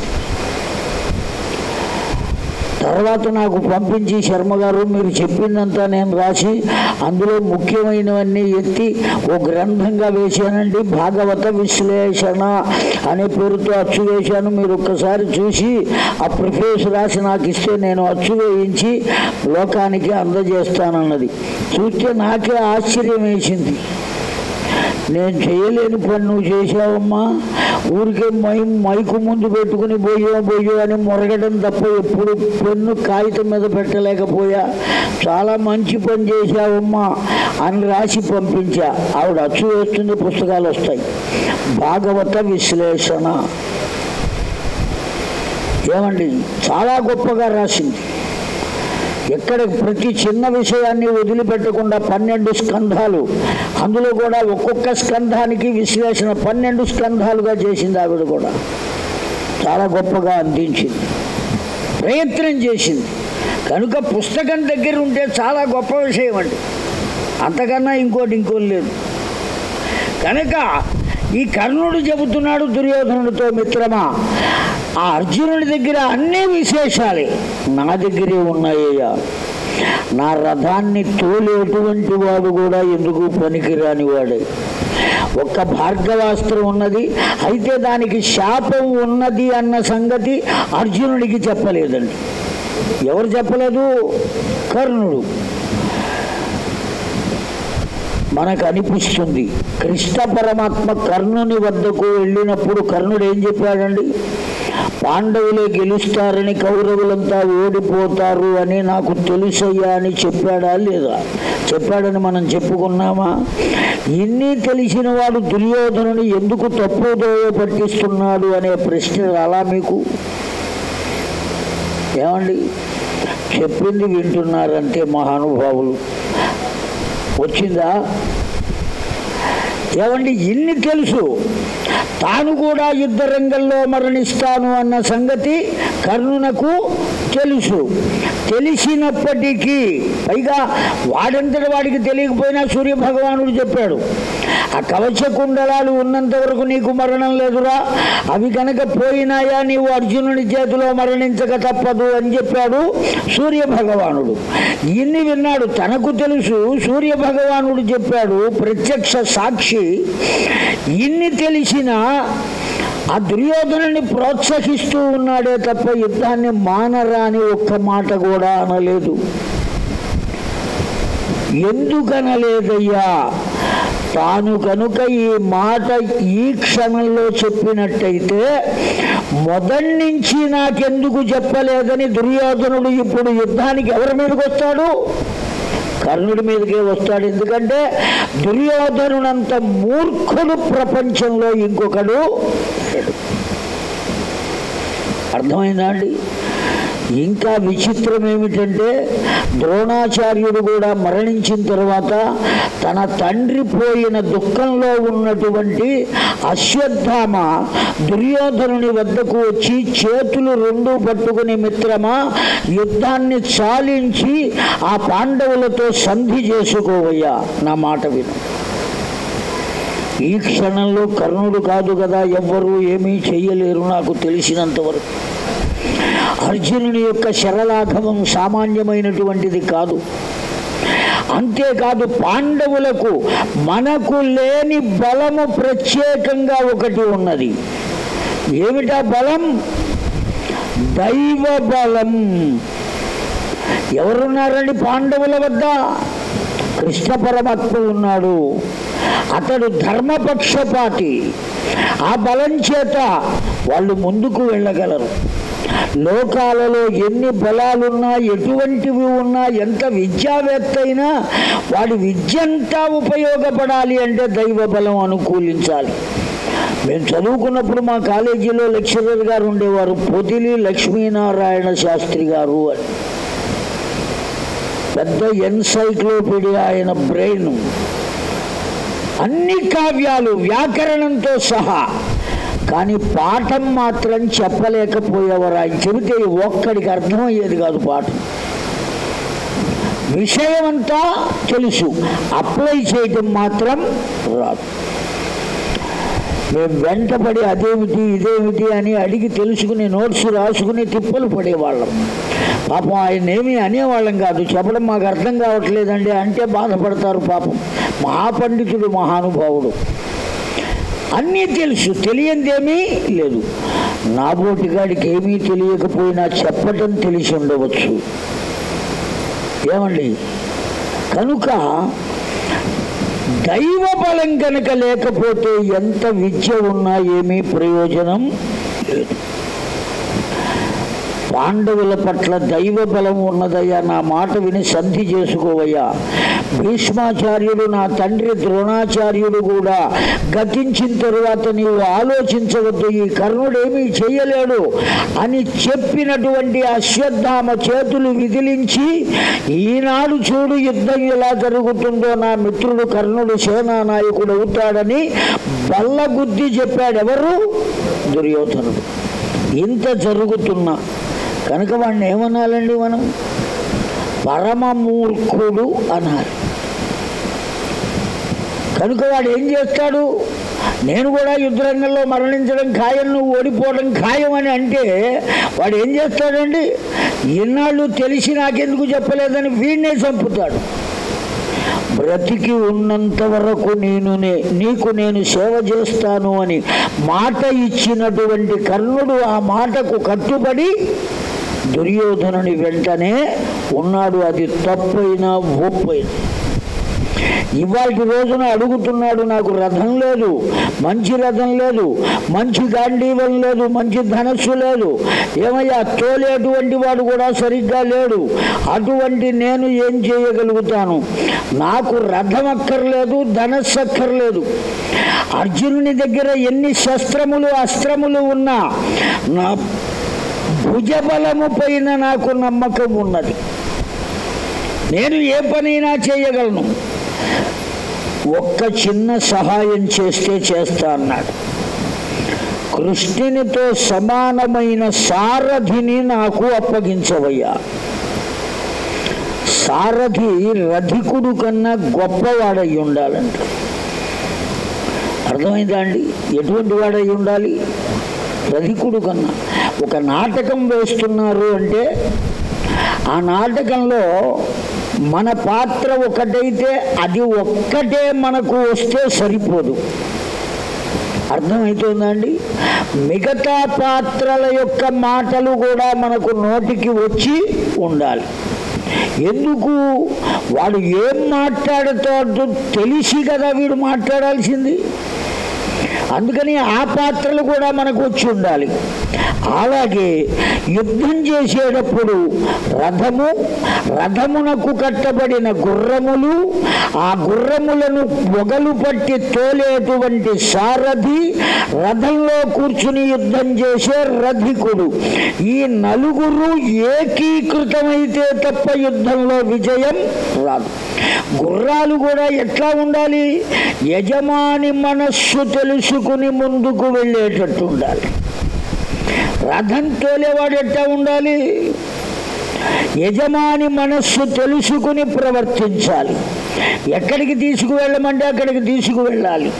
తర్వాత నాకు పంపించి శర్మ గారు మీరు చెప్పిందంతా నేను రాసి అందులో ముఖ్యమైనవన్నీ ఎత్తి ఓ గ్రంథంగా వేశానండి. భాగవత విశ్లేషణ అనే పేరుతో అచ్చు వేశాను. మీరు ఒక్కసారి చూసి ఆ ప్రిఫేస్ రాసి నాకు ఇస్తే నేను అచ్చు వేయించి లోకానికి అందజేస్తానన్నది. చూస్తే నాకే ఆశ్చర్యం వేసింది. నేను చేయలేని పని నువ్వు చేశావమ్మా. ఊరికే మై మైకు ముందు పెట్టుకుని పోయో పోయో అని మొరగడం తప్ప ఎప్పుడు పెన్ను కాగితం మీద పెట్టలేకపోయా. చాలా మంచి పని చేశావమ్మా అని రాసి పంపించా. ఆవిడ అచ్చు వేస్తుంది పుస్తకాలు వస్తాయి. భాగవత విశ్లేషణ. ఏమండి? చాలా గొప్పగా రాసింది. ఎక్కడ ప్రతి చిన్న విషయాన్ని వదిలిపెట్టకుండా పన్నెండు స్కంధాలు. అందులో కూడా ఒక్కొక్క స్కంధానికి విశ్లేషణ పన్నెండు స్కంధాలుగా చేసింది ఆవిడ కూడా. చాలా గొప్పగా అందించింది. ప్రయత్నం చేసింది. కనుక పుస్తకం దగ్గర ఉంటే చాలా గొప్ప విషయం అండి. అంతకన్నా ఇంకోటి ఇంకోటి లేదు. కనుక ఈ కర్ణుడు చెబుతున్నాడు దుర్యోధనుడితో మిత్రమా ఆ అర్జునుడి దగ్గర అన్ని విశేషాలే నా దగ్గరే ఉన్నాయ్యా. నా రథాన్ని తోలేటువంటి వాడు కూడా ఎందుకు పనికిరాని వాడే? ఒక్క భార్గవాస్త్రం ఉన్నది అయితే దానికి శాపం ఉన్నది అన్న సంగతి అర్జునుడికి చెప్పలేదండి. ఎవరు చెప్పలేదు? కర్ణుడు. మనకు అనిపిస్తుంది. కృష్ణ పరమాత్మ కర్ణుని వద్దకు వెళ్ళినప్పుడు కర్ణుడు ఏం చెప్పాడండి? పాండవులే గెలుస్తారని కౌరవులంతా ఓడిపోతారు అని నాకు తెలుసయ్యా అని చెప్పాడా లేదా? చెప్పాడని మనం చెప్పుకున్నామా? ఇన్ని తెలిసిన వాడు దుర్యోధనుని ఎందుకు తప్పుదోయ పట్టిస్తున్నాడు అనే ప్రశ్న అలా మీకు? ఏమండి? చెప్పింది వింటున్నారంటే మహానుభావులు. వచ్చిందా? ఏమండి ఇన్ని తెలుసు. తాను కూడా యుద్ధ రంగంలో మరణిస్తాను అన్న సంగతి కర్ణునకు తెలుసు. తెలిసినప్పటికీ పైగా వాడంతటి వాడికి తెలియకపోయినా సూర్య భగవానుడు చెప్పాడు ఆ కవచ కుండలాలు ఉన్నంత వరకు నీకు మరణం లేదురా. అవి కనుక పోయినాయా నీవు అర్జునుని చేతిలో మరణించక తప్పదు అని చెప్పాడు సూర్య భగవానుడు ఇన్ని విన్నాడు. తనకు తెలుసు సూర్య భగవానుడు చెప్పాడు ప్రత్యక్ష సాక్షి ఇన్ని తెలిసినా ఆ దుర్యోధనుని ప్రోత్సహిస్తూ ఉన్నాడే తప్ప యుద్ధాన్ని మానరా అని ఒక్క మాట కూడా అనలేదు. ఎందుకనలేదయ్యా? తాను కనుక ఈ మాట ఈ క్షణంలో చెప్పినట్టయితే మొదటి నుంచి నాకెందుకు చెప్పలేదని దుర్యోధనుడు ఇప్పుడు యుద్ధానికి ఎవరి మీదకి వస్తాడు? కర్ణుడి మీదకే వస్తాడు. ఎందుకంటే దుర్యోధనునంత మూర్ఖుడు ప్రపంచంలో ఇంకొకడు అర్థమైందా అండి? ఇంకా విచిత్రం ఏమిటంటే ద్రోణాచార్యుడు కూడా మరణించిన తర్వాత తన తండ్రి పోయిన దుఃఖంలో ఉన్నటువంటి అశ్వత్థామ దుర్యోధనుని వద్దకు వచ్చి చేతులు రెండు పట్టుకుని మిత్రమా యుద్ధాన్ని చాలించి ఆ పాండవులతో సంధి చేసుకోవయ్యా. నా మాట విను. ఈ క్షణంలో కర్ణుడు కాదు కదా ఎవ్వరూ ఏమీ చెయ్యలేరు నాకు తెలిసినంత వరకు అర్జునుని యొక్క శరలాఘవం సామాన్యమైనటువంటిది కాదు. అంతేకాదు పాండవులకు మనకు లేని బలము ప్రత్యేకంగా ఒకటి ఉన్నది. ఏమిటా బలం? దైవ బలం ఎవరున్నారండి పాండవుల వద్ద? కృష్ణ పరమాత్మ ఉన్నాడు. అతడు ధర్మపక్షపాతి. ఆ బలం చేత వాళ్ళు ముందుకు వెళ్ళగలరు. లోకాలలో ఎన్ని బలాలున్నా ఎటువంటివి ఉన్నా ఎంత విద్యావేత్త అయినా వాడి విద్యంతా ఉపయోగపడాలి అంటే దైవ బలం అనుకూలించాలి. మేము చదువుకున్నప్పుడు మా కాలేజీలో లెక్చరర్ గారు ఉండేవారు పొదిలి లక్ష్మీనారాయణ శాస్త్రి గారు అని. పెద్ద ఎన్సైక్లోపీడియా ఆయన బ్రెయిన్. అన్ని కావ్యాలు వ్యాకరణంతో సహా కానీ పాఠం మాత్రం చెప్పలేకపోయేవారు. ఆయన చెబితే ఒక్కడికి అర్థమయ్యేది కాదు పాఠం. విషయం అంతా తెలుసు. అప్లై చేయటం మాత్రం రాదు. మేము వెంటపడి అదేమిటి ఇదేమిటి అని అడిగి తెలుసుకుని నోట్స్ రాసుకుని తిప్పలు పడేవాళ్ళం. పాపం ఆయన ఏమీ అనేవాళ్ళం కాదు. చెప్పడం మాకు అర్థం కావట్లేదండి అంటే బాధపడతారు పాపం. మహాపండితుడు మహానుభావుడు. అన్నీ తెలుసు. తెలియందేమీ లేదు. నాబోటిగాడికి ఏమీ తెలియకపోయినా చెప్పటం తెలిసి ఉండవచ్చు. ఏమండి? కనుక దైవ బలం కనుక లేకపోతే ఎంత విద్య ఉన్నా ఏమీ ప్రయోజనం లేదు. పాండవుల పట్ల దైవ బలం ఉన్నదయ్యా నా మాట విని సంధి చేసుకోవయ్యా. భీష్మాచార్యుడు నా తండ్రి ద్రోణాచార్యుడు కూడా గతించిన తరువాత నీవు ఆలోచించవద్దు ఈ కర్ణుడేమీ చేయలేడు అని చెప్పినటువంటి అశ్వత్థామ చేతులు విదిలించి ఈనాడు చూడు యుద్ధం ఎలా జరుగుతుందో నా మిత్రుడు కర్ణుడు సేనానాయకుడు అవుతాడని బల్లగుద్ది చెప్పాడెవరు? దుర్యోధనుడు. ఇంత జరుగుతున్నా కనుక వాడిని ఏమనాలండి మనం? పరమ మూర్ఖుడు అనాలి. కనుక వాడు ఏం చేస్తాడు? నేను కూడా యుద్ధరంగంలో మరణించడం ఖాయం నువ్వు ఓడిపోవడం ఖాయం అని అంటే వాడు ఏం చేస్తాడండి? ఇన్నాళ్ళు తెలిసి నాకెందుకు చెప్పలేదని వీడినే చంపుతాడు. బ్రతికి ఉన్నంత వరకు నేను నీకు నేను సేవ చేస్తాను అని మాట ఇచ్చినటువంటి కర్ణుడు ఆ మాటకు కట్టుబడి దుర్యోధనుని వెంటనే ఉన్నాడు. అది తప్పైనా ఒప్పైనా. ఇవాటి రోజున అడుగుతున్నాడు నాకు రథం లేదు మంచి రథం లేదు మంచి గాంధీవం లేదు మంచి ధనస్సు లేదు. ఏమయ్యా తోలేటువంటి వాడు కూడా సరిగ్గా లేడు. అటువంటి నేను ఏం చేయగలుగుతాను? నాకు రథం అక్కర్లేదు ధనస్సు అక్కర్లేదు. అర్జునుని దగ్గర ఎన్ని శస్త్రములు అస్త్రములు ఉన్నా నా భుజబలము పైన నాకు నమ్మకం ఉన్నది. నేను ఏ పనైనా చేయగలను. ఒక్క చిన్న సహాయం చేస్తే చేస్తా అన్నాడు. కృష్ణునితో సమానమైన సారథిని నాకు అప్పగించవయ్యా. సారథి రధికుడు కన్నా గొప్పవాడై ఉండాలంట. అర్థమైందా అండి? ఎటువంటి వాడై ఉండాలి? రధికుడు కన్నా. ఒక నాటకం వేస్తున్నారు అంటే ఆ నాటకంలో మన పాత్ర ఒకటైతే అది ఒక్కటే మనకు వస్తే సరిపోదు. అర్థమవుతుందండి మిగతా పాత్రల యొక్క మాటలు కూడా మనకు నోటికి వచ్చి ఉండాలి. ఎందుకు? వాడు ఏం మాట్లాడుతాడో తెలిసి కదా వీడు మాట్లాడాల్సింది. అందుకని ఆ పాత్రలు కూడా మనకు వచ్చి ఉండాలి. అలాగే యుద్ధం చేసేటప్పుడు రథము రథమునకు కట్టబడిన గుర్రములు ఆ గుర్రములను పొగలు పట్టి తోలేటువంటి సారథి రథంలో కూర్చుని యుద్ధం చేసే రథికుడు. ఈ నలుగురు ఏకీకృతమైతే తప్ప యుద్ధంలో విజయం రాదు. గుర్రాలు కూడా ఎట్లా ఉండాలి? యజమాని మనస్సు తెలుసుకుని ముందుకు వెళ్ళేటట్టు ఉండాలి. రథం తోలేవాడు ఎట్లా ఉండాలి? యజమాని మనస్సు తెలుసుకుని ప్రవర్తించాలి. ఎక్కడికి తీసుకువెళ్ళమంటే అక్కడికి తీసుకువెళ్ళాలి.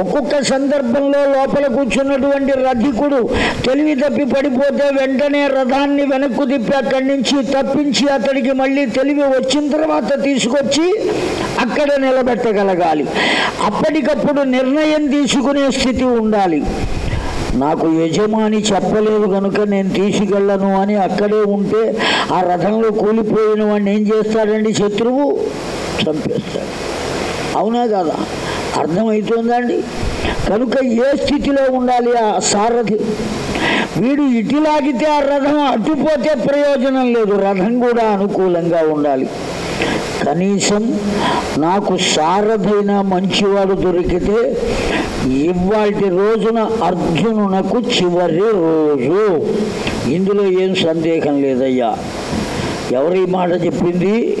ఒక్కొక్క సందర్భంలో లోపల కూర్చున్నటువంటి రథికుడు తెలివి తప్పి పడిపోతే వెంటనే రథాన్ని వెనక్కు తిప్పి అక్కడి నుంచి తప్పించి అతడికి మళ్ళీ తెలివి వచ్చిన తర్వాత తీసుకొచ్చి అక్కడ నిలబెట్టగలగాలి. అప్పటికప్పుడు నిర్ణయం తీసుకునే స్థితి ఉండాలి. నాకు యజమాని చెప్పలేదు కనుక నేను తీసుకెళ్ళను అని అక్కడే ఉంటే ఆ రథంలో కూలిపోయిన వాడిని ఏం చేస్తాడండి? శత్రువు చంపేస్తాడు. అవునా కదా? అర్థమవుతుందండి కనుక ఏ స్థితిలో ఉండాలి ఆ సారథి? వీడు ఇటు లాగితే ఆ రథం అడ్డుపోతే ప్రయోజనం లేదు. రథం కూడా అనుకూలంగా ఉండాలి. కనీసం నాకు సారథైన మంచివాడు దొరికితే ఇవాటి రోజున అర్జునునకు చివరి రోజు. ఇందులో ఏం సందేహం లేదయ్యా? ఎవరి మాట చెప్పింది?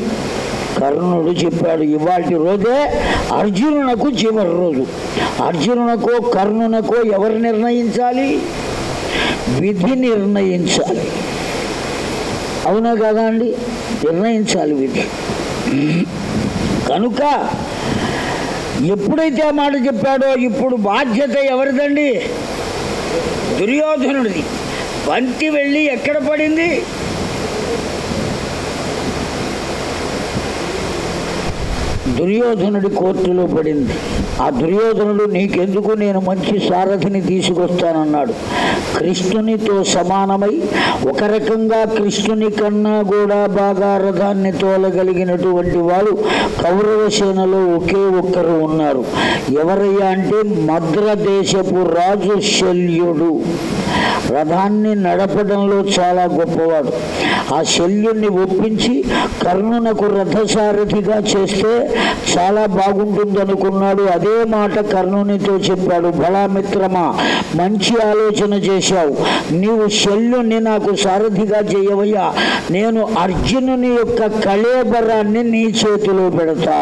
కర్ణుడు చెప్పాడు ఇవాటి రోజే అర్జునునకు చివరి రోజు. అర్జునునకో కర్ణునకో ఎవరు నిర్ణయించాలి? విధి నిర్ణయించాలి. అవునా కదా అండి? నిర్ణయించాలి విధి. కనుక ఎప్పుడైతే ఆ మాట చెప్పాడో ఇప్పుడు బాధ్యత ఎవరిదండి? దుర్యోధనుడిది. బంతి వెళ్ళి ఎక్కడ పడింది? దుర్యోధనుడి కోర్టులో పడింది. ఆ దుర్యోధనుడు నీకెందుకు నేను మంచి సారథిని తీసుకొస్తానన్నాడు. కృష్ణునితో సమానమై ఒక రకంగా కృష్ణుని కన్నా కూడా బాగా రథాన్ని తోలగలిగినటువంటి వాడు కౌరవ సేనలో ఒకే ఒక్కరు ఉన్నారు. ఎవరయ్యా అంటే మద్రదేశపు రాజు శల్యుడు రథాన్ని నడపడంలో చాలా గొప్పవాడు. ఆ శల్యుణ్ణి ఒప్పించి కర్ణునకు రథసారథిగా చేస్తే చాలా బాగుంటుంది అనుకున్నాడు అదే మాట కర్ణునితో చెప్పాడు. బలామిత్రమా మంచి ఆలోచన చేశావు. నీవు శల్యుణ్ణి నాకు సారథిగా చేయవయ్యా. నేను అర్జునుని యొక్క కళేబరాన్ని నీ చేతిలో పెడతా.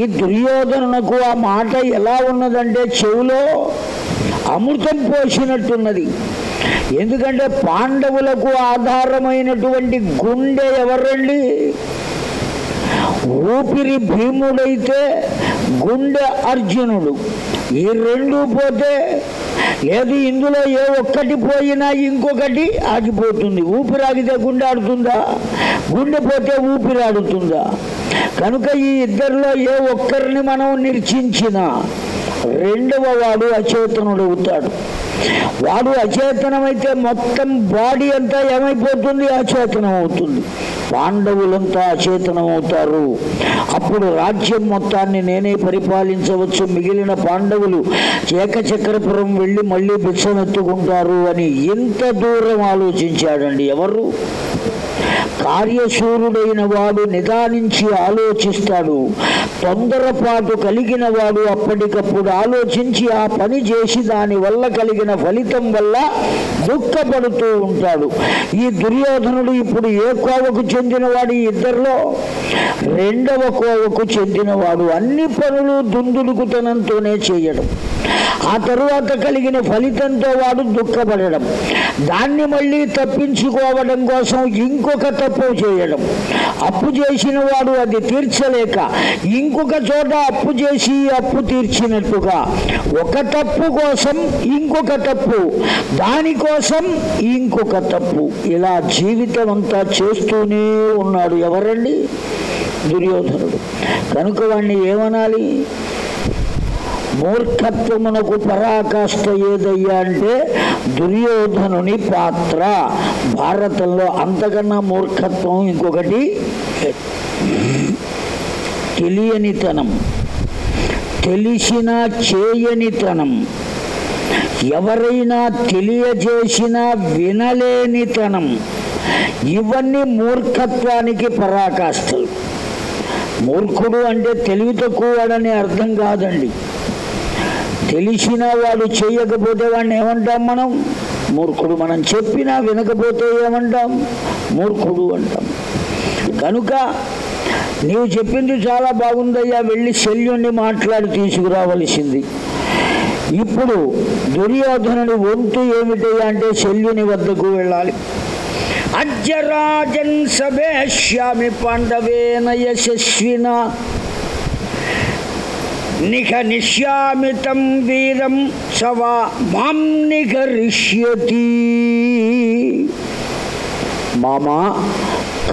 ఈ దుర్యోధనునకు ఆ మాట ఎలా ఉన్నదంటే చెవిలో అమృతం పోసినట్టున్నది. ఎందుకంటే పాండవులకు ఆధారమైనటువంటి గుండె ఎవరండి? ఊపిరి భీముడైతే గుండె అర్జునుడు. ఈ రెండు పోతే లేదు ఇందులో ఏ ఒక్కటి పోయినా ఇంకొకటి ఆగిపోతుంది. ఊపిరి ఆగితే గుండె ఆడుతుందా గుండె పోతే ఊపిరి ఆడుతుందా కనుక ఈ ఇద్దరిలో ఏ ఒక్కరిని మనం నిర్చించినా రెండవ వాడు అచేతనుడు అవుతాడు. వాడు అచేతనమైతే మొత్తం బాడీ అంతా ఏమైపోతుంది? అచేతనం అవుతుంది. పాండవులంతా అచేతనం అవుతారు. అప్పుడు రాజ్యం మొత్తాన్ని నేనే పరిపాలించవచ్చు. మిగిలిన పాండవులు ఏకచక్రపురం వెళ్ళి మళ్ళీ బిచ్చనెత్తుకుంటారు అని ఇంత దూరం ఆలోచించాడండి ఎవరు? కార్యశూరుడైన వాడు నిదానించి ఆలోచిస్తాడు. తొందరపాటు కలిగిన వాడు అప్పటికప్పుడు ఆలోచించి ఆ పని చేసి దాని వల్ల కలిగిన ఫలితం వల్ల దుఃఖపడుతూ ఉంటాడు. ఈ దుర్యోధనుడు ఇప్పుడు ఏ కోవకు చెందినవాడు ఇద్దరిలో? రెండవ కోవకు చెందినవాడు అన్ని పనులు దుందుడుకుతనంతోనే చేయడం. ఆ తరువాత కలిగిన ఫలితంతో వాడు దుఃఖపడడం. దాన్ని మళ్ళీ తప్పించుకోవడం కోసం ఇంకొక తప్పు చేయడం. అప్పు చేసిన వాడు అది తీర్చలేక ఇంకొక చోట అప్పు చేసి అప్పు తీర్చినట్టుగా ఒక తప్పు కోసం ఇంకొక తప్పు దానికోసం ఇంకొక తప్పు. ఇలా జీవితం అంతా చేస్తూనే ఉన్నాడు ఎవరండి? దుర్యోధనుడు. కనుక వాణ్ణి ఏమనాలి? మూర్ఖత్వమునకు పరాకాష్ట ఏదయ్యా అంటే దుర్యోధనుని పాత్ర. భారతంలో అంతకన్నా మూర్ఖత్వం ఇంకొకటి తెలియనితనం. తెలిసిన చేయనితనం. ఎవరైనా తెలియజేసిన వినలేనితనం. ఇవన్నీ మూర్ఖత్వానికి పరాకాష్ఠలు. మూర్ఖుడు అంటే తెలివి తక్కువవాడని అర్థం కాదండి. తెలిసిన వాడు చేయకపోతే వాడిని ఏమంటాం మనం? మూర్ఖుడు మనం చెప్పినా వినకపోతే ఏమంటాం? మూర్ఖుడు అంటాం. కనుక నీవు చెప్పింది చాలా బాగుందయ్యా వెళ్ళి శల్యుణ్ణి మాట్లాడి తీసుకురావలసింది. ఇప్పుడు దుర్యోధనుని వంతు ఏమిటయ్యా అంటే శల్యుని వద్దకు వెళ్ళాలి. అజ్జరాజన్ సభేష్యామి పాండవేన యశస్విన నిఖ నిశ్యామితం వీరం సవా మాం నిఘరిష్యతి. మామా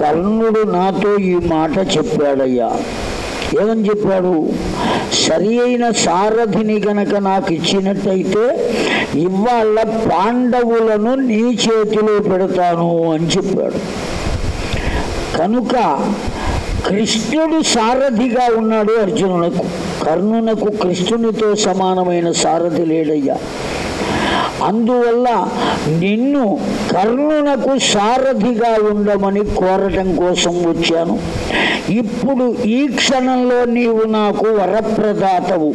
కర్ణుడు నాతో ఈ మాట చెప్పాడయ్యా. ఏమని చెప్పాడు? సరి అయిన సారథిని గనక నాకు ఇచ్చినట్టయితే ఇవాళ పాండవులను నీ చేతిలో పెడతాను అని చెప్పాడు. కనుక కృష్ణుడు సారథిగా ఉన్నాడు అర్జునునకు కర్ణునకు కృష్ణునితో సమానమైన సారథి లేడయ్యా. అందువల్ల నిన్ను కర్ణునకు సారథిగా ఉండమని కోరటం కోసం వచ్చాను. ఇప్పుడు ఈ క్షణంలో నీవు నాకు వరప్రదాతవు.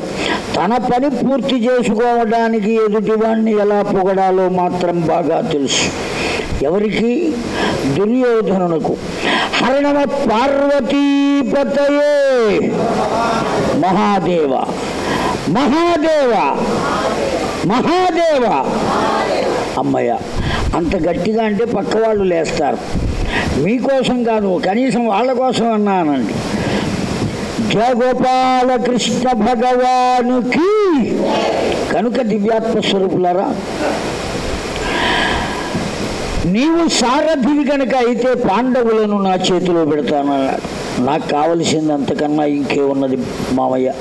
తన పని పూర్తి చేసుకోవడానికి ఎదుటివాణ్ణి ఎలా పొగడాలో మాత్రం బాగా తెలుసు. ఎవరికి దుర్యోధనునకు హరణమ పార్వతీపతయే మహాదేవ మహాదేవ మహాదేవ. అమ్మయ్య అంత గట్టిగా అంటే పక్క వాళ్ళు లేస్తారు. మీకోసం కాదు కనీసం వాళ్ళ కోసం అన్నానండి. జగోపాల కృష్ణ భగవానుకి కనుక దివ్యాత్మ స్వరూపులరా నీవు సారథివి కనుక అయితే పాండవులను నా చేతిలో పెడతానన్నాడు నాకు కావలసింది అంతకన్నా ఇంకే ఉన్నది మామయ్య?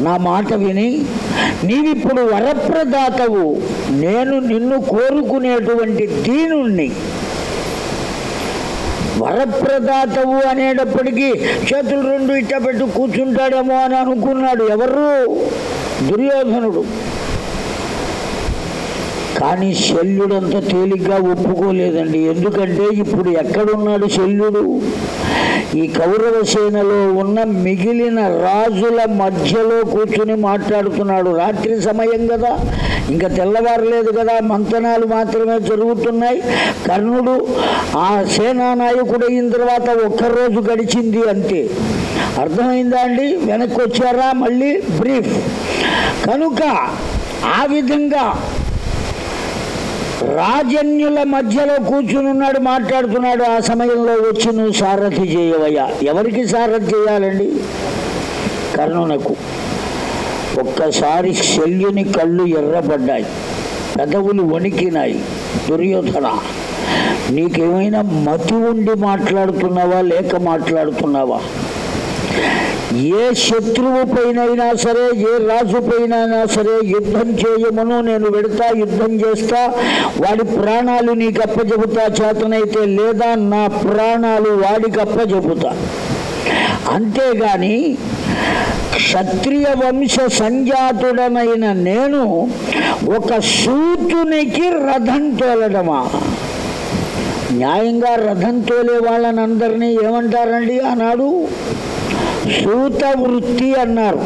నా మాట విని నీవిప్పుడు వరప్రదాతవు నేను నిన్ను కోరుకునేటువంటి దీనుణ్ణి. వరప్రదాతవు అనేటప్పటికీ చేతులు రెండు ఇట్టపెట్టి కూర్చుంటాడేమో అని అనుకున్నాడు ఎవరు? దుర్యోధనుడు. కానీ శల్యుడంత తేలిగ్గా ఒప్పుకోలేదండి. ఎందుకంటే ఇప్పుడు ఎక్కడున్నాడు శల్యుడు? ఈ కౌరవ సేనలో ఉన్న మిగిలిన రాజుల మధ్యలో కూర్చుని మాట్లాడుతున్నాడు. రాత్రి సమయం కదా. ఇంకా తెల్లవారలేదు కదా. మంతనాలు మాత్రమే జరుగుతున్నాయి. కర్ణుడు ఆ సేనా నాయకుడు అయిన తర్వాత ఒక్కరోజు గడిచింది అంతే. అర్థమైందా అండి? వెనక్కి వచ్చారా? మళ్ళీ బ్రీఫ్. కనుక ఆ విధంగా రాజన్యుల మధ్యలో కూర్చుని ఉన్నాడు మాట్లాడుతున్నాడు. ఆ సమయంలో వచ్చి నువ్వు సారథి చేయవయ్యా. ఎవరికి సారథి చేయాలండి? కర్ణునకు. ఒక్కసారి శల్యుని కళ్ళు ఎర్రబడ్డాయి. పెదవులు వణికినాయి. దుర్యోధన నీకేమైనా మతి ఉండి మాట్లాడుతున్నావా లేక మాట్లాడుతున్నావా? ఏ శత్రువు పైనైనా సరే ఏ రాజు పైనైనా సరే యుద్ధం చేయమను నేను వెడతా యుద్ధం చేస్తా. వాడి ప్రాణాలు నీకు అప్పచెబుతా చేతనైతే లేదా నా ప్రాణాలు వాడికి అప్పచెబుతా అంతేగాని క్షత్రియ వంశ సంజాతుడనైన నేను ఒక సూతునికి రథం తోలడమా? న్యాయంగా రథం తోలే వాళ్ళని అందరినీ ఏమంటారండి ఆనాడు? సూత వృత్తి అన్నారు.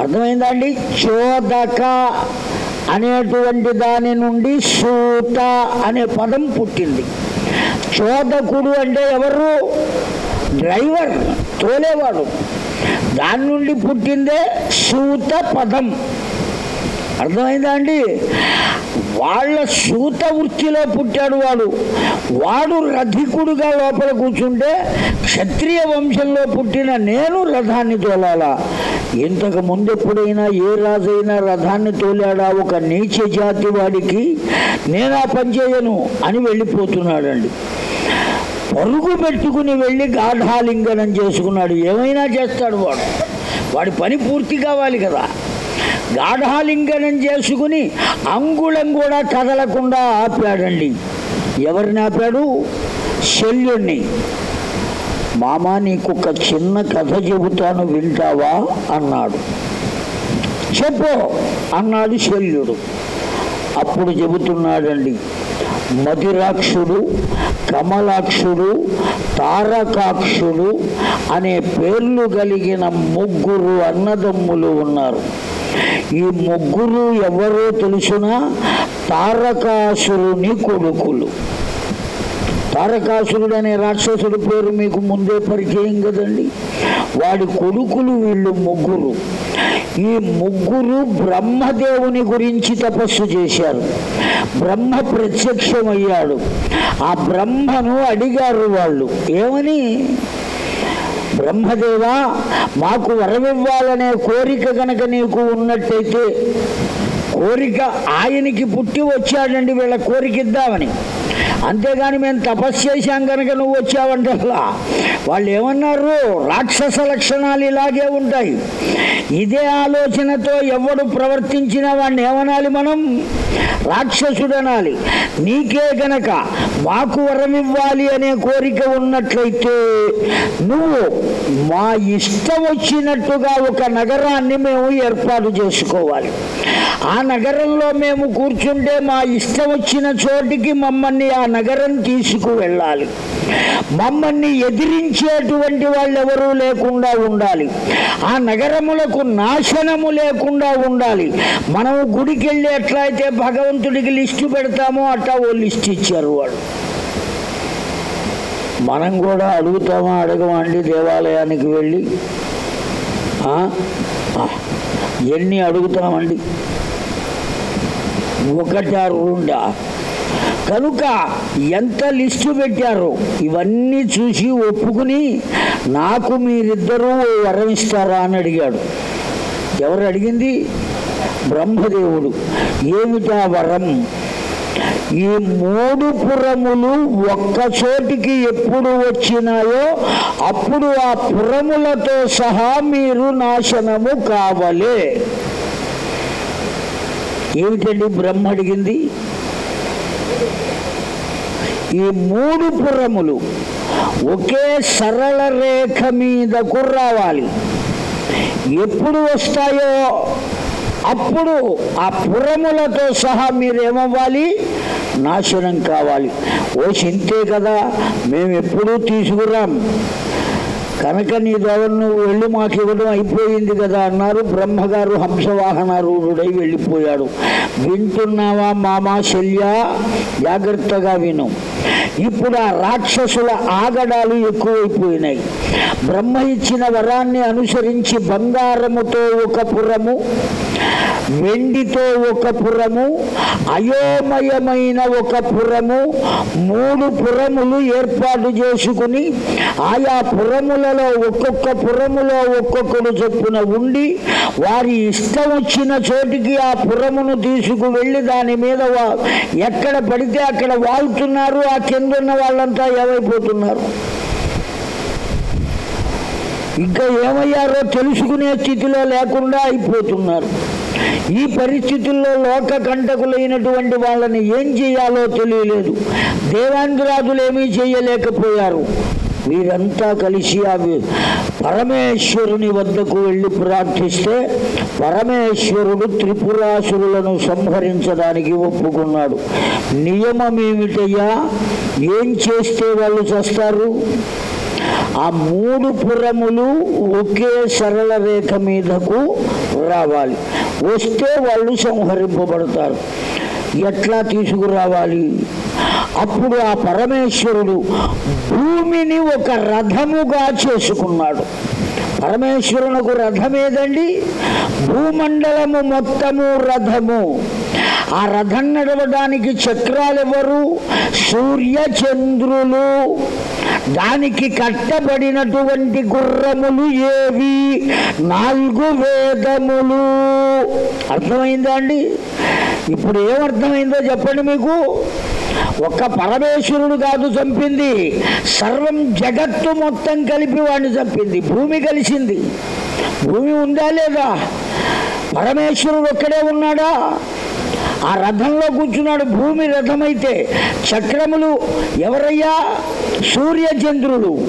అర్థమైందా అండి చోదక అనేటువంటి దాని నుండి సూత అనే పదం పుట్టింది. చోదకుడు అంటే ఎవరు? డ్రైవర్ తోలేవాడు. దాని నుండి పుట్టిందే సూత పదం. అర్థమైందా అండి? వాళ్ళ సూత వృత్తిలో పుట్టాడు వాడు. వాడు రథికుడుగా లోపల కూర్చుంటే క్షత్రియ వంశంలో పుట్టిన నేను రథాన్ని తోలాలా. ఇంతకు ముందు ఎప్పుడైనా ఏ రాజైనా రథాన్ని తోలాడా? ఒక నీచ జాతి వాడికి నేను ఆ పని చేయను అని వెళ్ళిపోతున్నాడండి. పరుగు పెట్టుకుని వెళ్ళి గాఢాలింగనం చేసుకున్నాడు. ఏమైనా చేస్తాడు వాడు. వాడి పని పూర్తి కావాలి కదా. గాఢాలింగనం చేసుకుని అంగుళం కూడా కదలకుండా ఆపాడండి. ఎవరిని ఆపాడు? శల్యుణ్ణి. మామ నీకు ఒక చిన్న కథ చెబుతాను వింటావా? అన్నాడు. చెప్పు అన్నాడు శల్యుడు. అప్పుడు చెబుతున్నాడండి మధురాక్షుడు కమలాక్షుడు తారకాక్షుడు అనే పేర్లు కలిగిన ముగ్గురు అన్నదమ్ములు ఉన్నారు. ఈ ముగ్గురు ఎవరో తెలిసినా? తారకాసురుని కొడుకులు. తారకాసురుడు అనే రాక్షసుడి పేరు మీకు ముందే పరిచయం కదండి. వాడి కొడుకులు వీళ్ళు ముగ్గురు. ఈ ముగ్గురు బ్రహ్మదేవుని గురించి తపస్సు చేశారు. బ్రహ్మ ప్రత్యక్షమయ్యాడు. ఆ బ్రహ్మను అడిగారు వాళ్ళు. ఏమని? బ్రహ్మదేవా మాకు వరమివ్వాలనే కోరిక గనక నీకు ఉన్నట్టయితే కోరిక ఆయనకి పుట్టి వచ్చాడండి వీళ్ళ కోరిక ఇద్దామని. అంతేగాని మేము తపస్సు చేశాం కనుక నువ్వు వచ్చావంటే అలా. వాళ్ళు ఏమన్నారు? రాక్షస లక్షణాలు ఇలాగే ఉంటాయి. ఇదే ఆలోచనతో ఎవడు ప్రవర్తించినా వాడిని ఏమనాలి మనం? రాక్షసుడు అనాలి నీకే గనక మాకు వరమివ్వాలి అనే కోరిక ఉన్నట్లయితే నువ్వు మా ఇష్టం వచ్చినట్టుగా ఒక నగరాన్ని మేము ఏర్పాటు చేసుకోవాలి. ఆ నగరంలో మేము కూర్చుంటే మా ఇష్టం వచ్చిన చోటికి మమ్మల్ని ఆ నగరం తీసుకు వెళ్ళాలి. మమ్మల్ని ఎదిరించేటువంటి వాళ్ళు ఎవరూ లేకుండా ఉండాలి. ఆ నగరములకు నాశనము లేకుండా ఉండాలి. మనం గుడికి వెళ్ళి అయితే భగవంతుడికి లిస్టు పెడతామో అట్లా ఓ లిస్ట్ ఇచ్చారు వాళ్ళు. మనం కూడా అడుగుతామా అడగమండి దేవాలయానికి వెళ్ళి? ఎన్ని అడుగుతామండి? ఒకటా రెండా? కనుక ఎంత లిస్టు పెట్టారో ఇవన్నీ చూసి ఒప్పుకుని నాకు మీరిద్దరూ వరం ఇస్తారా అని అడిగాడు. ఎవరు అడిగింది? బ్రహ్మదేవుడు. ఏమిటా వరం? ఈ మూడు పురములు ఒక్క చోటికి ఎప్పుడు వచ్చినాయో అప్పుడు ఆ పురములతో సహా మీరు నాశనము కావలే. ఏమిటండి బ్రహ్మ అడిగింది? ఈ మూడు పురములు ఒకే సరళ రేఖ మీదకు రావాలి ఎప్పుడు వస్తాయో అప్పుడు ఆ పురములతో సహా మీరేమవ్వాలి? నాశనం కావాలి. ఓ చింతే కదా మేము ఎప్పుడూ తీసుకురాం. కనుక నీ ద్వారా నువ్వు వెళ్ళి మాకు ఇవ్వడం అయిపోయింది కదా అన్నారు. బ్రహ్మగారు హంసవాహనారూఢుడై వెళ్ళిపోయాడు. వింటున్నావా మామా శల్య? జాగ్రత్తగా విను. ఇప్పుడు ఆ రాక్షసుల ఆగడాలు ఎక్కువైపోయినాయి. బ్రహ్మ ఇచ్చిన వరాన్ని అనుసరించి బంగారముతో ఒక పురము వెండితో ఒక పురము అయోమయమైన ఒక పురము మూడు పురములు ఏర్పాటు చేసుకుని ఆయా పురములలో ఒక్కొక్క పురములో ఒక్కొక్కడు చొప్పున ఉండి వారి ఇష్టం వచ్చిన చోటికి ఆ పురమును తీసుకువెళ్ళి దాని మీద ఎక్కడ పడితే అక్కడ వాళ్తున్నారు ఆ కింద ఉన్న వాళ్ళంతా ఏమైపోతున్నారు? ఇంకా ఏమయ్యారో తెలుసుకునే స్థితిలో లేకుండా అయిపోతున్నారు. ఈ పరిస్థితుల్లో లోక కంటకులైనటువంటి వాళ్ళని ఏం చేయాలో తెలియలేదు. దేవాంధ్రాదులు ఏమీ చేయలేకపోయారు. వీరంతా కలిసి అవి పరమేశ్వరుని వద్దకు వెళ్ళి ప్రార్థిస్తే పరమేశ్వరుడు త్రిపురాసురులను సంహరించడానికి ఒప్పుకున్నాడు. నియమం ఏమిటయ్యా ఏం చేస్తే వాళ్ళు చేస్తారు? ఆ మూడు పురములు ఒకే సరళ రేఖ మీదకు రావాలి. వస్తే వాళ్ళు సంహరింపబడతారు. ఎట్లా తీసుకురావాలి? అప్పుడు ఆ పరమేశ్వరుడు భూమిని ఒక రథముగా చేసుకున్నాడు. పరమేశ్వరునకు రథం ఏదండి? భూమండలము మొత్తము రథము. ఆ రథం నడవడానికి చక్రాలు ఎవరు సూర్య చంద్రులు దానికి కట్టబడినటువంటి గుర్రములు ఏవి? నాలుగు వేదములు అర్థమైందా అండి? ఇప్పుడు ఏమర్థమైందో చెప్పండి మీకు. ఒక్క పరమేశ్వరుడు కాదు చంపింది. సర్వం జగత్తు మొత్తం కలిపి వాడిని చంపింది. భూమి కలిసింది. భూమి ఉందా లేదా? పరమేశ్వరుడు ఒక్కడే ఉన్నాడా? ఆ రథంలో కూర్చున్నాడు. భూమి రథమైతే చక్రములు ఎవరయ్యా? సూర్యచంద్రులు.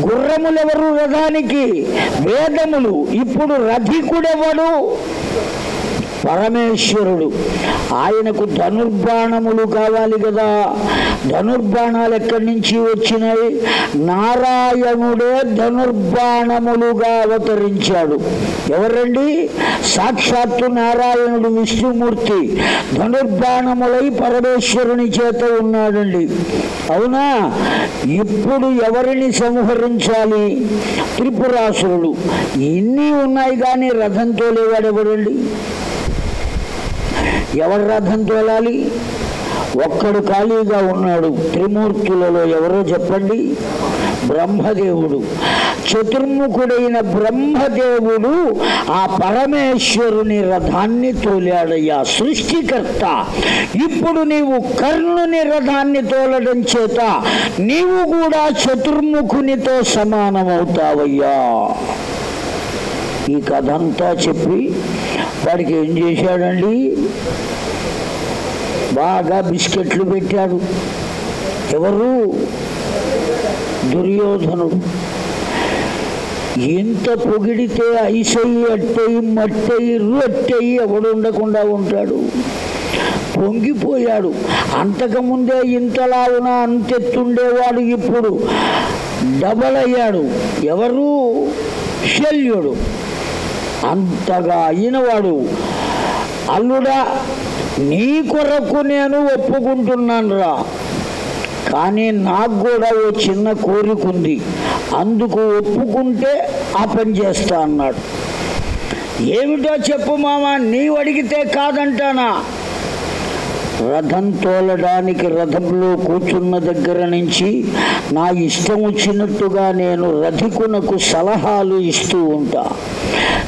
గుర్రములెవరు రథానికి? వేదములు. ఇప్పుడు రథికుడెవడు? పరమేశ్వరుడు. ఆయనకు ధనుర్బాణములు కావాలి కదా. ధనుర్బాణాలు ఎక్కడి నుంచి వచ్చినాయి? నారాయణుడే ధనుర్బాణములుగా అవతరించాడు. ఎవరండి? సాక్షాత్తు నారాయణుడు విష్ణుమూర్తి. ధనుర్బాణములై పరమేశ్వరుని చేత ఉన్నాడండి. అవునా? ఇప్పుడు ఎవరిని సంహరించాలి? త్రిపురాసురుడు. ఇన్ని ఉన్నాయి కానీ రథంతో లేవాడెవడండి ఎవరి రథం తోలాలి ఒక్కడు ఖాళీగా ఉన్నాడు త్రిమూర్తులలో ఎవరో చెప్పండి? బ్రహ్మదేవుడు. చతుర్ముఖుడైన బ్రహ్మదేవుడు ఆ పరమేశ్వరుని రథాన్ని తోలాడయ్యా సృష్టికర్త. ఇప్పుడు నీవు కర్ణుని రథాన్ని తోలడం చేత నీవు కూడా చతుర్ముఖునితో సమానమవుతావయ్యా. ఈ కథ అంతా చెప్పి వాడికి ఏం చేశాడండి? బాగా బిస్కెట్లు పెట్టాడు. ఎవరు? దుర్యోధనుడు. ఎంత పొగిడితే ఐసయి అట్టయి మట్టయి రొట్టయి ఎవడు ఉండకుండా ఉంటాడు. పొంగిపోయాడు. అంతకుముందే ఇంతలావున అంతెత్తుండేవాడు ఇప్పుడు డబల్ అయ్యాడు ఎవరు? శల్యుడు. అంతగా అయినవాడు. అల్లుడా నీ కొరకు నేను ఒప్పుకుంటున్నాను రా కానీ నాకు కూడా ఓ చిన్న కోరిక ఉంది. అందుకు ఒప్పుకుంటే ఆ పని చేస్తా అన్నాడు. ఏమిటో చెప్పు మామ నీవు అడిగితే కాదంటానా? రథం తోలడానికి రథంలో కూర్చున్న దగ్గర నుంచి నా ఇష్టం వచ్చినట్టుగా నేను రథికునకు సలహాలు ఇస్తూ ఉంటా.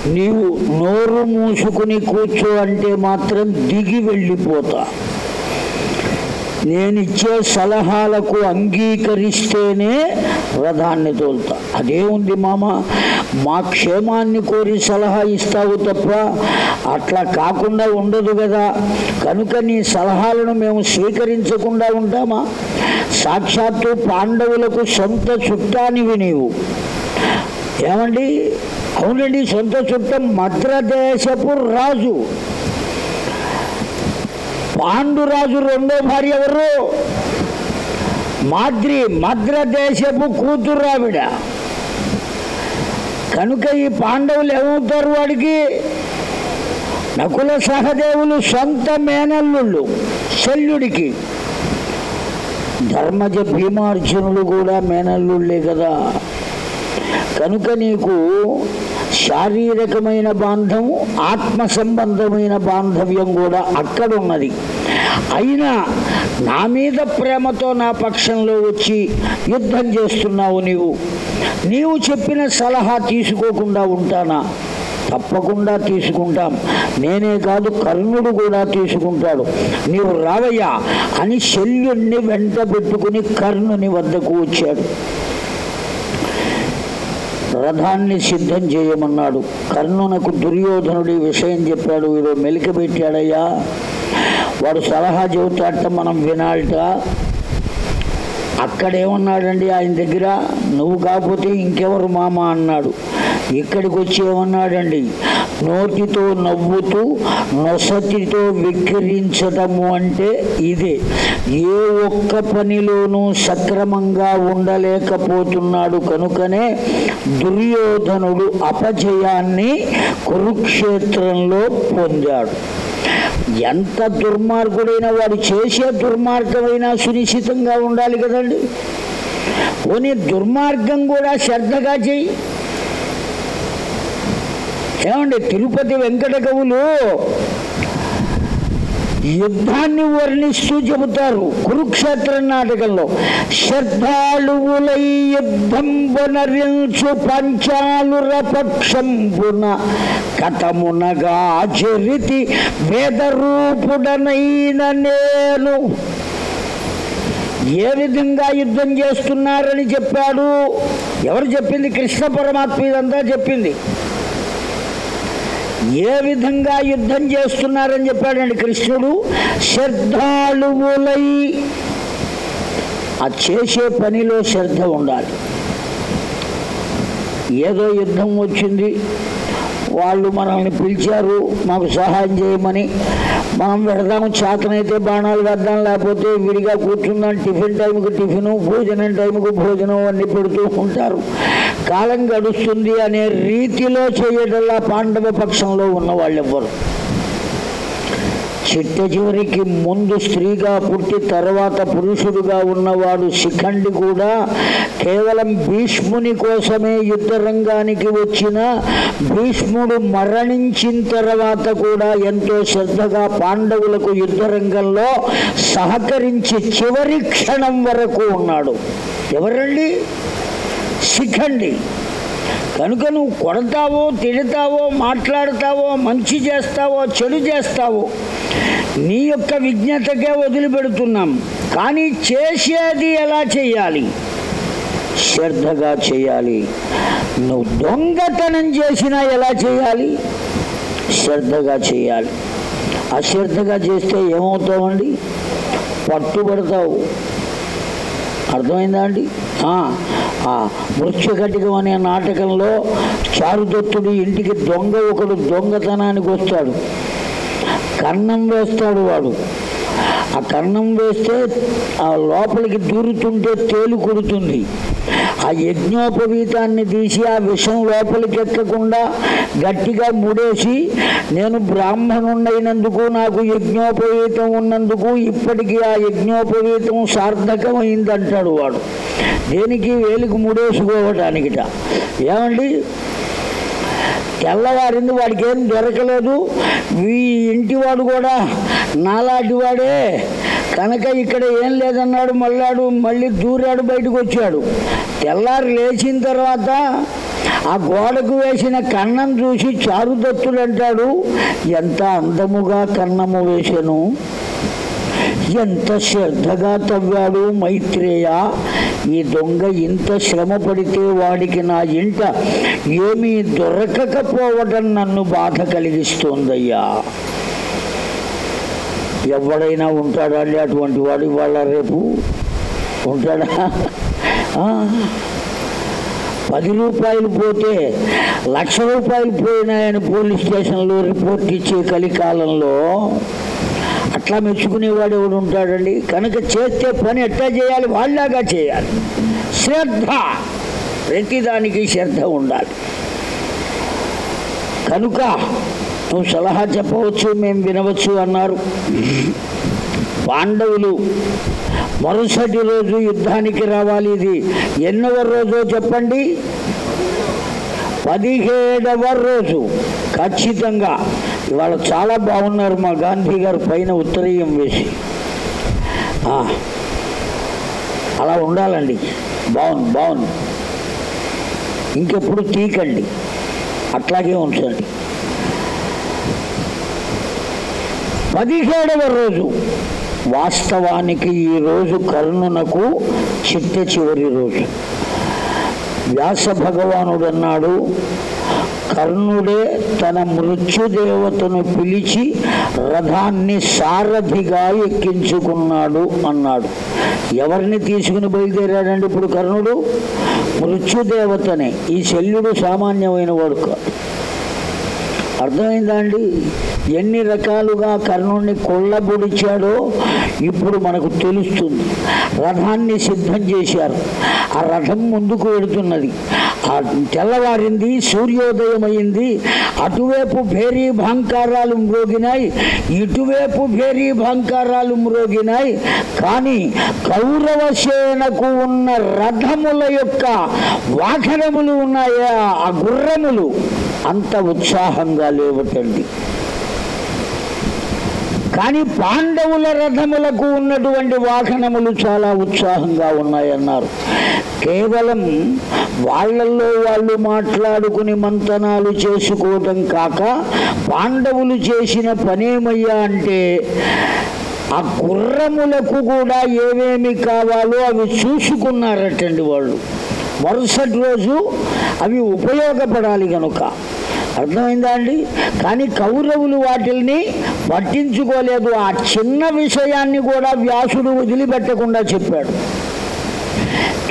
నీవు నోరు మూసుకుని కూర్చో అంటే మాత్రం దిగి వెళ్ళిపోతా. నేను ఇచ్చే సలహాలకు అంగీకరిస్తేనే రథాన్ని తోలుతా. అదే ఉంది మామ మా క్షేమాన్ని కోరి సలహా ఇస్తావు తప్ప అట్లా కాకుండా ఉండదు కదా. కనుక నీ సలహాలను మేము స్వీకరించకుండా ఉంటామా? సాక్షాత్తు పాండవులకు సొంత చుట్టానివి నీవు ఏమండి? అవునండి సొంత చుట్టం మద్రదేశపు రాజు. పాండురాజు రెండో భార్య ఎవరు? మాద్రి మద్రదేశపు కూతురు రావిడ కనుక ఈ పాండవులు ఏమవుతారు వాడికి? నకుల సహదేవులు సొంత మేనల్లుళ్ళు శల్యుడికి. ధర్మజ భీమార్జునులు కూడా మేనల్లుళ్ళే కదా. కనుక నీకు శారీరకమైన బాంధవం ఆత్మ సంబంధమైన బాంధవ్యం కూడా అక్కడ ఉన్నది అయినా నా మీద ప్రేమతో నా పక్షంలో వచ్చి యుద్ధం చేస్తున్నావు నీవు. నీవు చెప్పిన సలహా తీసుకోకుండా ఉంటానా? తప్పకుండా తీసుకుంటాం. నేనే కాదు కర్ణుడు కూడా తీసుకుంటాడు. నీవు రావయ్యా అని శల్యుణ్ణి వెంట పెట్టుకుని కర్ణుని వద్దకు వచ్చాడు. రథాన్ని సిద్ధం చేయమన్నాడు. కర్ణునకు దుర్యోధనుడి విషయం చెప్పాడు. వీడు మెలికబెట్టాడయ్యా. వాడు సలహా చెబుతాట మనం వినాలట. అక్కడేమన్నాడండి ఆయన దగ్గర? నువ్వు కాకపోతే ఇంకెవరు మామ అన్నాడు. ఇక్కడికి వచ్చి ఏమన్నాడండి నోటితో నవ్వుతూ నొసతితో విక్రించటము అంటే ఇదే. ఏ ఒక్క పనిలోనూ సక్రమంగా ఉండలేకపోతున్నాడు కనుకనే దుర్యోధనుడు అపజయాన్ని కురుక్షేత్రంలో పొందాడు. ఎంత దుర్మార్గుడైనా వాడు చేసే దుర్మార్గమైనా సునిశ్చితంగా ఉండాలి కదండి. పోనీ దుర్మార్గం కూడా శ్రద్ధగా చేయి. ఏమండి తిరుపతి వెంకట కవులు యుద్ధాన్ని వర్ణిస్తూ చెబుతారు కురుక్షేత్ర నాటకంలో. శ్రద్ధాళువులై యుద్ధం పునరించు పంచాలుర పక్షంబున కథమునగా చరితి వేదరూపుడనైన నేను. ఏ విధంగా యుద్ధం చేస్తున్నారని చెప్పాడు? ఎవరు చెప్పింది? కృష్ణ పరమాత్మ ఇదంతా చెప్పింది. ఏ విధంగా యుద్ధం చేస్తున్నారని చెప్పాడండి కృష్ణుడు? శ్రద్ధాళువులై ఆ చేసే పనిలో శ్రద్ధ ఉండాలి. ఏదో యుద్ధం వచ్చింది. వాళ్ళు మనల్ని పిలిచారు మాకు సహాయం చేయమని. మనం పెడదాము చేతనైతే బాణాలు వేద్దాం లేకపోతే విడిగా కూర్చుందాం టిఫిన్ టైంకు టిఫిను భోజనం టైంకు భోజనం అన్ని పెడుతూ ఉంటారు. కాలం గడుస్తుంది అనే రీతిలో చేయటల్లా పాండవ పక్షంలో ఉన్న వాళ్ళెవ్వరు చిట్ట చివరికి ముందు స్త్రీగా పుట్టి తర్వాత పురుషుడుగా ఉన్నవాడు శిఖండి కూడా కేవలం భీష్ముని కోసమే యుద్ధ రంగానికి వచ్చిన భీష్ముడు మరణించిన తర్వాత కూడా ఎంతో శ్రద్ధగా పాండవులకు యుద్ధ రంగంలో సహకరించి చివరి క్షణం వరకు ఉన్నాడు. ఎవరండి? శిఖండి. కనుక నువ్వు కొడతావో తిడతావో మాట్లాడతావో మంచి చేస్తావో చెడు చేస్తావో నీ యొక్క విజ్ఞతకే వదిలిపెడుతున్నాం. కానీ చేసేది ఎలా చేయాలి? శ్రద్ధగా చేయాలి. నువ్వు దొంగతనం చేసినా ఎలా చేయాలి? శ్రద్ధగా చేయాలి. అశ్రద్ధగా చేస్తే ఏమవుతావండి? పట్టుబడతావు. అర్థమైందా అండి? ఆ, అనే నాటకంలో చారుదత్తుడు ఇంటికి దొంగ ఒకడు దొంగతనానికి వస్తాడు. కన్నం వేస్తాడు వాడు. ఆ కన్నం వేస్తే ఆ లోపలికి దూరుతుంటే తేలు కుడుతుంది. ఆ యజ్ఞోపవీతాన్ని తీసి ఆ విషం లోపలికి ఎక్కకుండా గట్టిగా ముడేసి నేను బ్రాహ్మణుండైనందుకు నాకు యజ్ఞోపవీతం ఉన్నందుకు ఇప్పటికీ ఆ యజ్ఞోపవీతం సార్థకమైంది అంటాడు వాడు. దేనికి వేలికి ముడేసుకోవటానికిట. ఏమండి? తెల్లవారింది వాడికి ఏం దొరకలేదు. ఈ ఇంటివాడు కూడా నాలాంటి వాడే కనుక ఇక్కడ ఏం లేదన్నాడు మళ్ళాడు మళ్ళీ దూరాడు బయటకు వచ్చాడు. తెల్లారి లేచిన తర్వాత ఆ గోడకు వేసిన కన్నం చూసి చారుదత్తుడు అంటాడు ఎంత అందముగా కన్నము వేసాను ఎంత శ్రద్ధగా తవ్వాడు మైత్రేయ. ఈ దొంగ ఇంత శ్రమ పడితే వాడికి నా ఇంట ఏమీ దొరకకపోవటం నన్ను బాధ కలిగిస్తోందయ్యా. ఎవడైనా ఉంటాడా అండి అటువంటి వాడు ఇవాళ రేపు ఉంటాడా? పది రూపాయలు పోతే లక్ష రూపాయలు పోయినాయని పోలీస్ స్టేషన్లో రిపోర్ట్ ఇచ్చే కలికాలంలో అట్లా మెచ్చుకునేవాడు ఎవడు ఉంటాడండి? కనుక చేస్తే పని ఎట్లా చేయాలి? వాళ్ళలాగా చేయాలి. శ్రద్ధ! ప్రతిదానికి శ్రద్ధ ఉండాలి. కనుక నువ్వు సలహా చెప్పవచ్చు మేము వినవచ్చు అన్నారు. పాండవులు మరుసటి రోజు యుద్ధానికి రావాలి ఇది. ఎన్నవ రోజో చెప్పండి? పదిహేడవ రోజు. ఖచ్చితంగా. ఇవాళ చాలా బాగున్నారు మా గాంధీ గారు పైన ఉత్తరీయం వేసి. అలా ఉండాలండి. బాగుంది బాగుంది. ఇంకెప్పుడు తీకండి. అట్లాగే ఉంచండి. పదిహేడవ రోజు. వాస్తవానికి ఈ రోజు కర్ణునకు చిట్ట చివరి రోజు. వ్యాస భగవానుడు అన్నాడు కర్ణుడే తన మృత్యుదేవతను పిలిచి రథాన్ని సారథిగా ఎక్కించుకున్నాడు అన్నాడు. ఎవరిని తీసుకుని బయలుదేరాడండి ఇప్పుడు కర్ణుడు? మృత్యుదేవతనే. ఈ శల్యుడు సామాన్యమైన వాడు కాదు. అర్థమైందా అండి? ఎన్ని రకాలుగా కర్ణుణ్ణి కొల్లబొడిచాడో ఇప్పుడు మనకు తెలుస్తుంది. రథాన్ని సిద్ధం చేశారు. ఆ రథం ముందుకు వెడుతున్నది ఆ తెల్లవారింది సూర్యోదయం అయింది అటువైపు భేరీ భాంకారాలు మ్రోగినాయి ఇటువైపు భేరీ భాంకారాలు మ్రోగినాయి. కానీ కౌరవ సేనకు ఉన్న రథముల యొక్క వాహనములు ఉన్నాయా? ఆ గుర్రములు. అంత ఉత్సాహంగా లేవటండి. కానీ పాండవుల రథములకు ఉన్నటువంటి వాహనములు చాలా ఉత్సాహంగా ఉన్నాయన్నారు. కేవలం వాళ్ళల్లో వాళ్ళు మాట్లాడుకుని మంతనాలు చేసుకోవటం కాక పాండవులు చేసిన పనేమయ్యా అంటే ఆ గుర్రములకు కూడా ఏమేమి కావాలో అవి చూసుకున్నారటండి వాళ్ళు. మరుసటి రోజు అవి ఉపయోగపడాలి కనుక అర్థమైందా అండి? కానీ కౌరవులు వాటిల్ని పట్టించుకోలేదు. ఆ చిన్న విషయాన్ని కూడా వ్యాసుడు వదిలిపెట్టకుండా చెప్పాడు.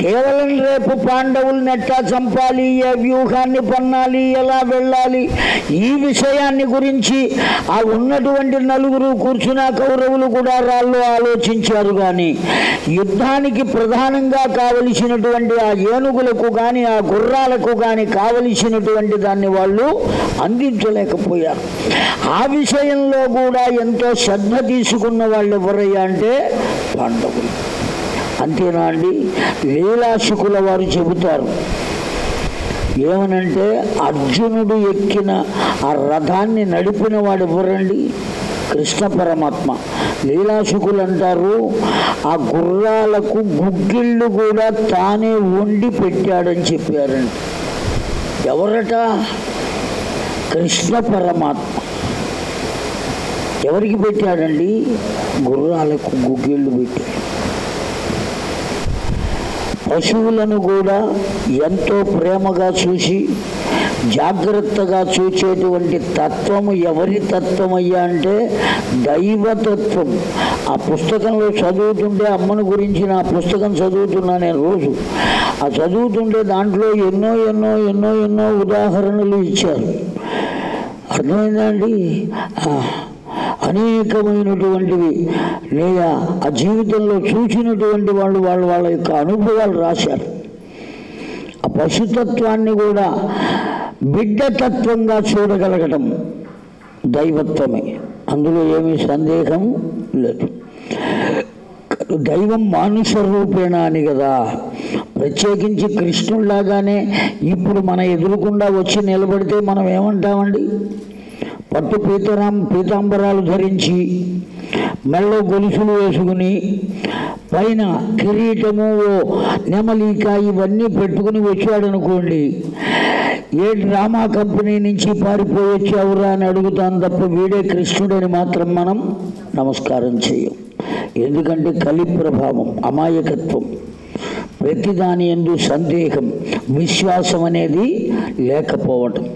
కేవలం రేపు పాండవుల్ని ఎట్టా చంపాలి ఏ వ్యూహాన్ని పన్నాలి ఎలా వెళ్ళాలి ఈ విషయాన్ని గురించి ఆ ఉన్నటువంటి నలుగురు కూర్చున్న కౌరవులు కూడా రాళ్ళు ఆలోచించారు కానీ యుద్ధానికి ప్రధానంగా కావలసినటువంటి ఆ ఏనుగులకు కానీ ఆ గుర్రాలకు కానీ కావలసినటువంటి దాన్ని వాళ్ళు అందించలేకపోయారు. ఆ విషయంలో కూడా ఎంతో శ్రద్ధ తీసుకున్న వాళ్ళు ఎవరయ్యా అంటే పాండవులు. అంతేనా అండి లీలాశుకుల వారు చెబుతారు. ఏమనంటే అర్జునుడు ఎక్కిన ఆ రథాన్ని నడిపిన వాడు ఎవరండి? కృష్ణ పరమాత్మ. లీలాశుకులు అంటారు ఆ గుర్రాలకు గుగ్గిళ్ళు కూడా తానే వండి పెట్టాడని చెప్పారండి ఎవరట? కృష్ణ పరమాత్మ. ఎవరికి పెట్టాడండి? గుర్రాలకు గుగ్గిళ్ళు పెట్టాడు. పశువులను కూడా ఎంతో ప్రేమగా చూసి జాగ్రత్తగా చూచేటువంటి తత్వము ఎవరి తత్వం అయ్యా అంటే దైవతత్వం. ఆ పుస్తకంలో చదువుతుంటే అమ్మను గురించి నా పుస్తకం చదువుతున్నా నేను రోజు. ఆ చదువుతుంటే దాంట్లో ఎన్నో ఎన్నో ఎన్నో ఎన్నో ఉదాహరణలు ఇచ్చారు. అర్థమైందా అండి? అనేకమైనటువంటివి లేదా ఆ జీవితంలో చూసినటువంటి వాళ్ళు వాళ్ళు వాళ్ళ యొక్క అనుభవాలు రాశారు. ఆ పశుతత్వాన్ని కూడా బిడ్డతత్వంగా చూడగలగటం దైవత్వమే. అందులో ఏమీ సందేహం లేదు. దైవం మానుష రూపేణ అని కదా. ప్రత్యేకించి కృష్ణుడిలాగానే ఇప్పుడు మన ఎదురుకుండా వచ్చి నిలబడితే మనం ఏమంటామండి? పట్టు పీతరాం పీతాంబరాలు ధరించి మెళ్ళో గొలుసులు వేసుకుని పైన కిరీటము ఓ నెమలిక ఇవన్నీ పెట్టుకుని వచ్చాడనుకోండి. ఏ డ్రామా కంపెనీ నుంచి పారిపోయి వచ్చావురా అని అడుగుతాను తప్ప వీడే కృష్ణుడని మాత్రం మనం నమస్కారం చేయం. ఎందుకంటే కలి ప్రభావం అమాయకత్వం. ప్రతిదాని ఎందు సందేహం విశ్వాసం అనేది లేకపోవటం.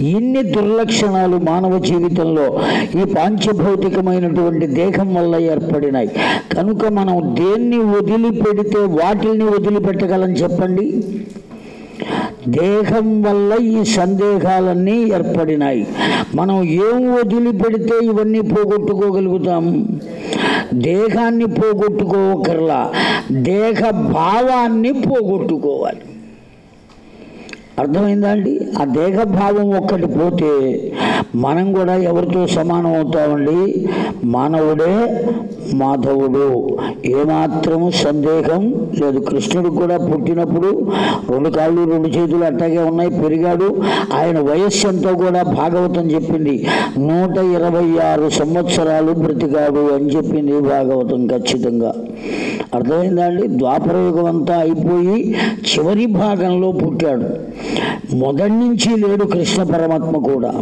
ఇన్ని దుర్లక్షణాలు మానవ జీవితంలో ఈ పాంచభౌతికమైనటువంటి దేహం వల్ల ఏర్పడినాయి. కనుక మనం దేన్ని వదిలిపెడితే వాటిల్ని వదిలిపెట్టగలం చెప్పండి? దేహం వల్ల ఈ సందేహాలన్నీ ఏర్పడినాయి. మనం ఏం వదిలిపెడితే ఇవన్నీ పోగొట్టుకోగలుగుతాం? దేహాన్ని పోగొట్టుకోకర్లా దేహ భావాన్ని పోగొట్టుకోవాలి. అర్థమైందా అండి? ఆ దేహభావం ఒక్కటి పోతే మనం కూడా ఎవరితో సమానం అవుతామండి? మానవుడే మాధవుడు. ఏమాత్రం సందేహం లేదు. కృష్ణుడు కూడా పుట్టినప్పుడు రెండు కాళ్ళు రెండు చేతులు అట్టాగే ఉన్నాయి పెరిగాడు. ఆయన వయస్సు ఎంతో కూడా భాగవతం చెప్పింది. నూట ఇరవై ఆరు సంవత్సరాలు బ్రతికాడు అని చెప్పింది భాగవతం ఖచ్చితంగా. అర్థమైందా అండి? ద్వాపరయుగం అంతా అయిపోయి చివరి భాగంలో పుట్టాడు. మొదటి నుంచి లేడు కృష్ణ పరమాత్మ కూడా.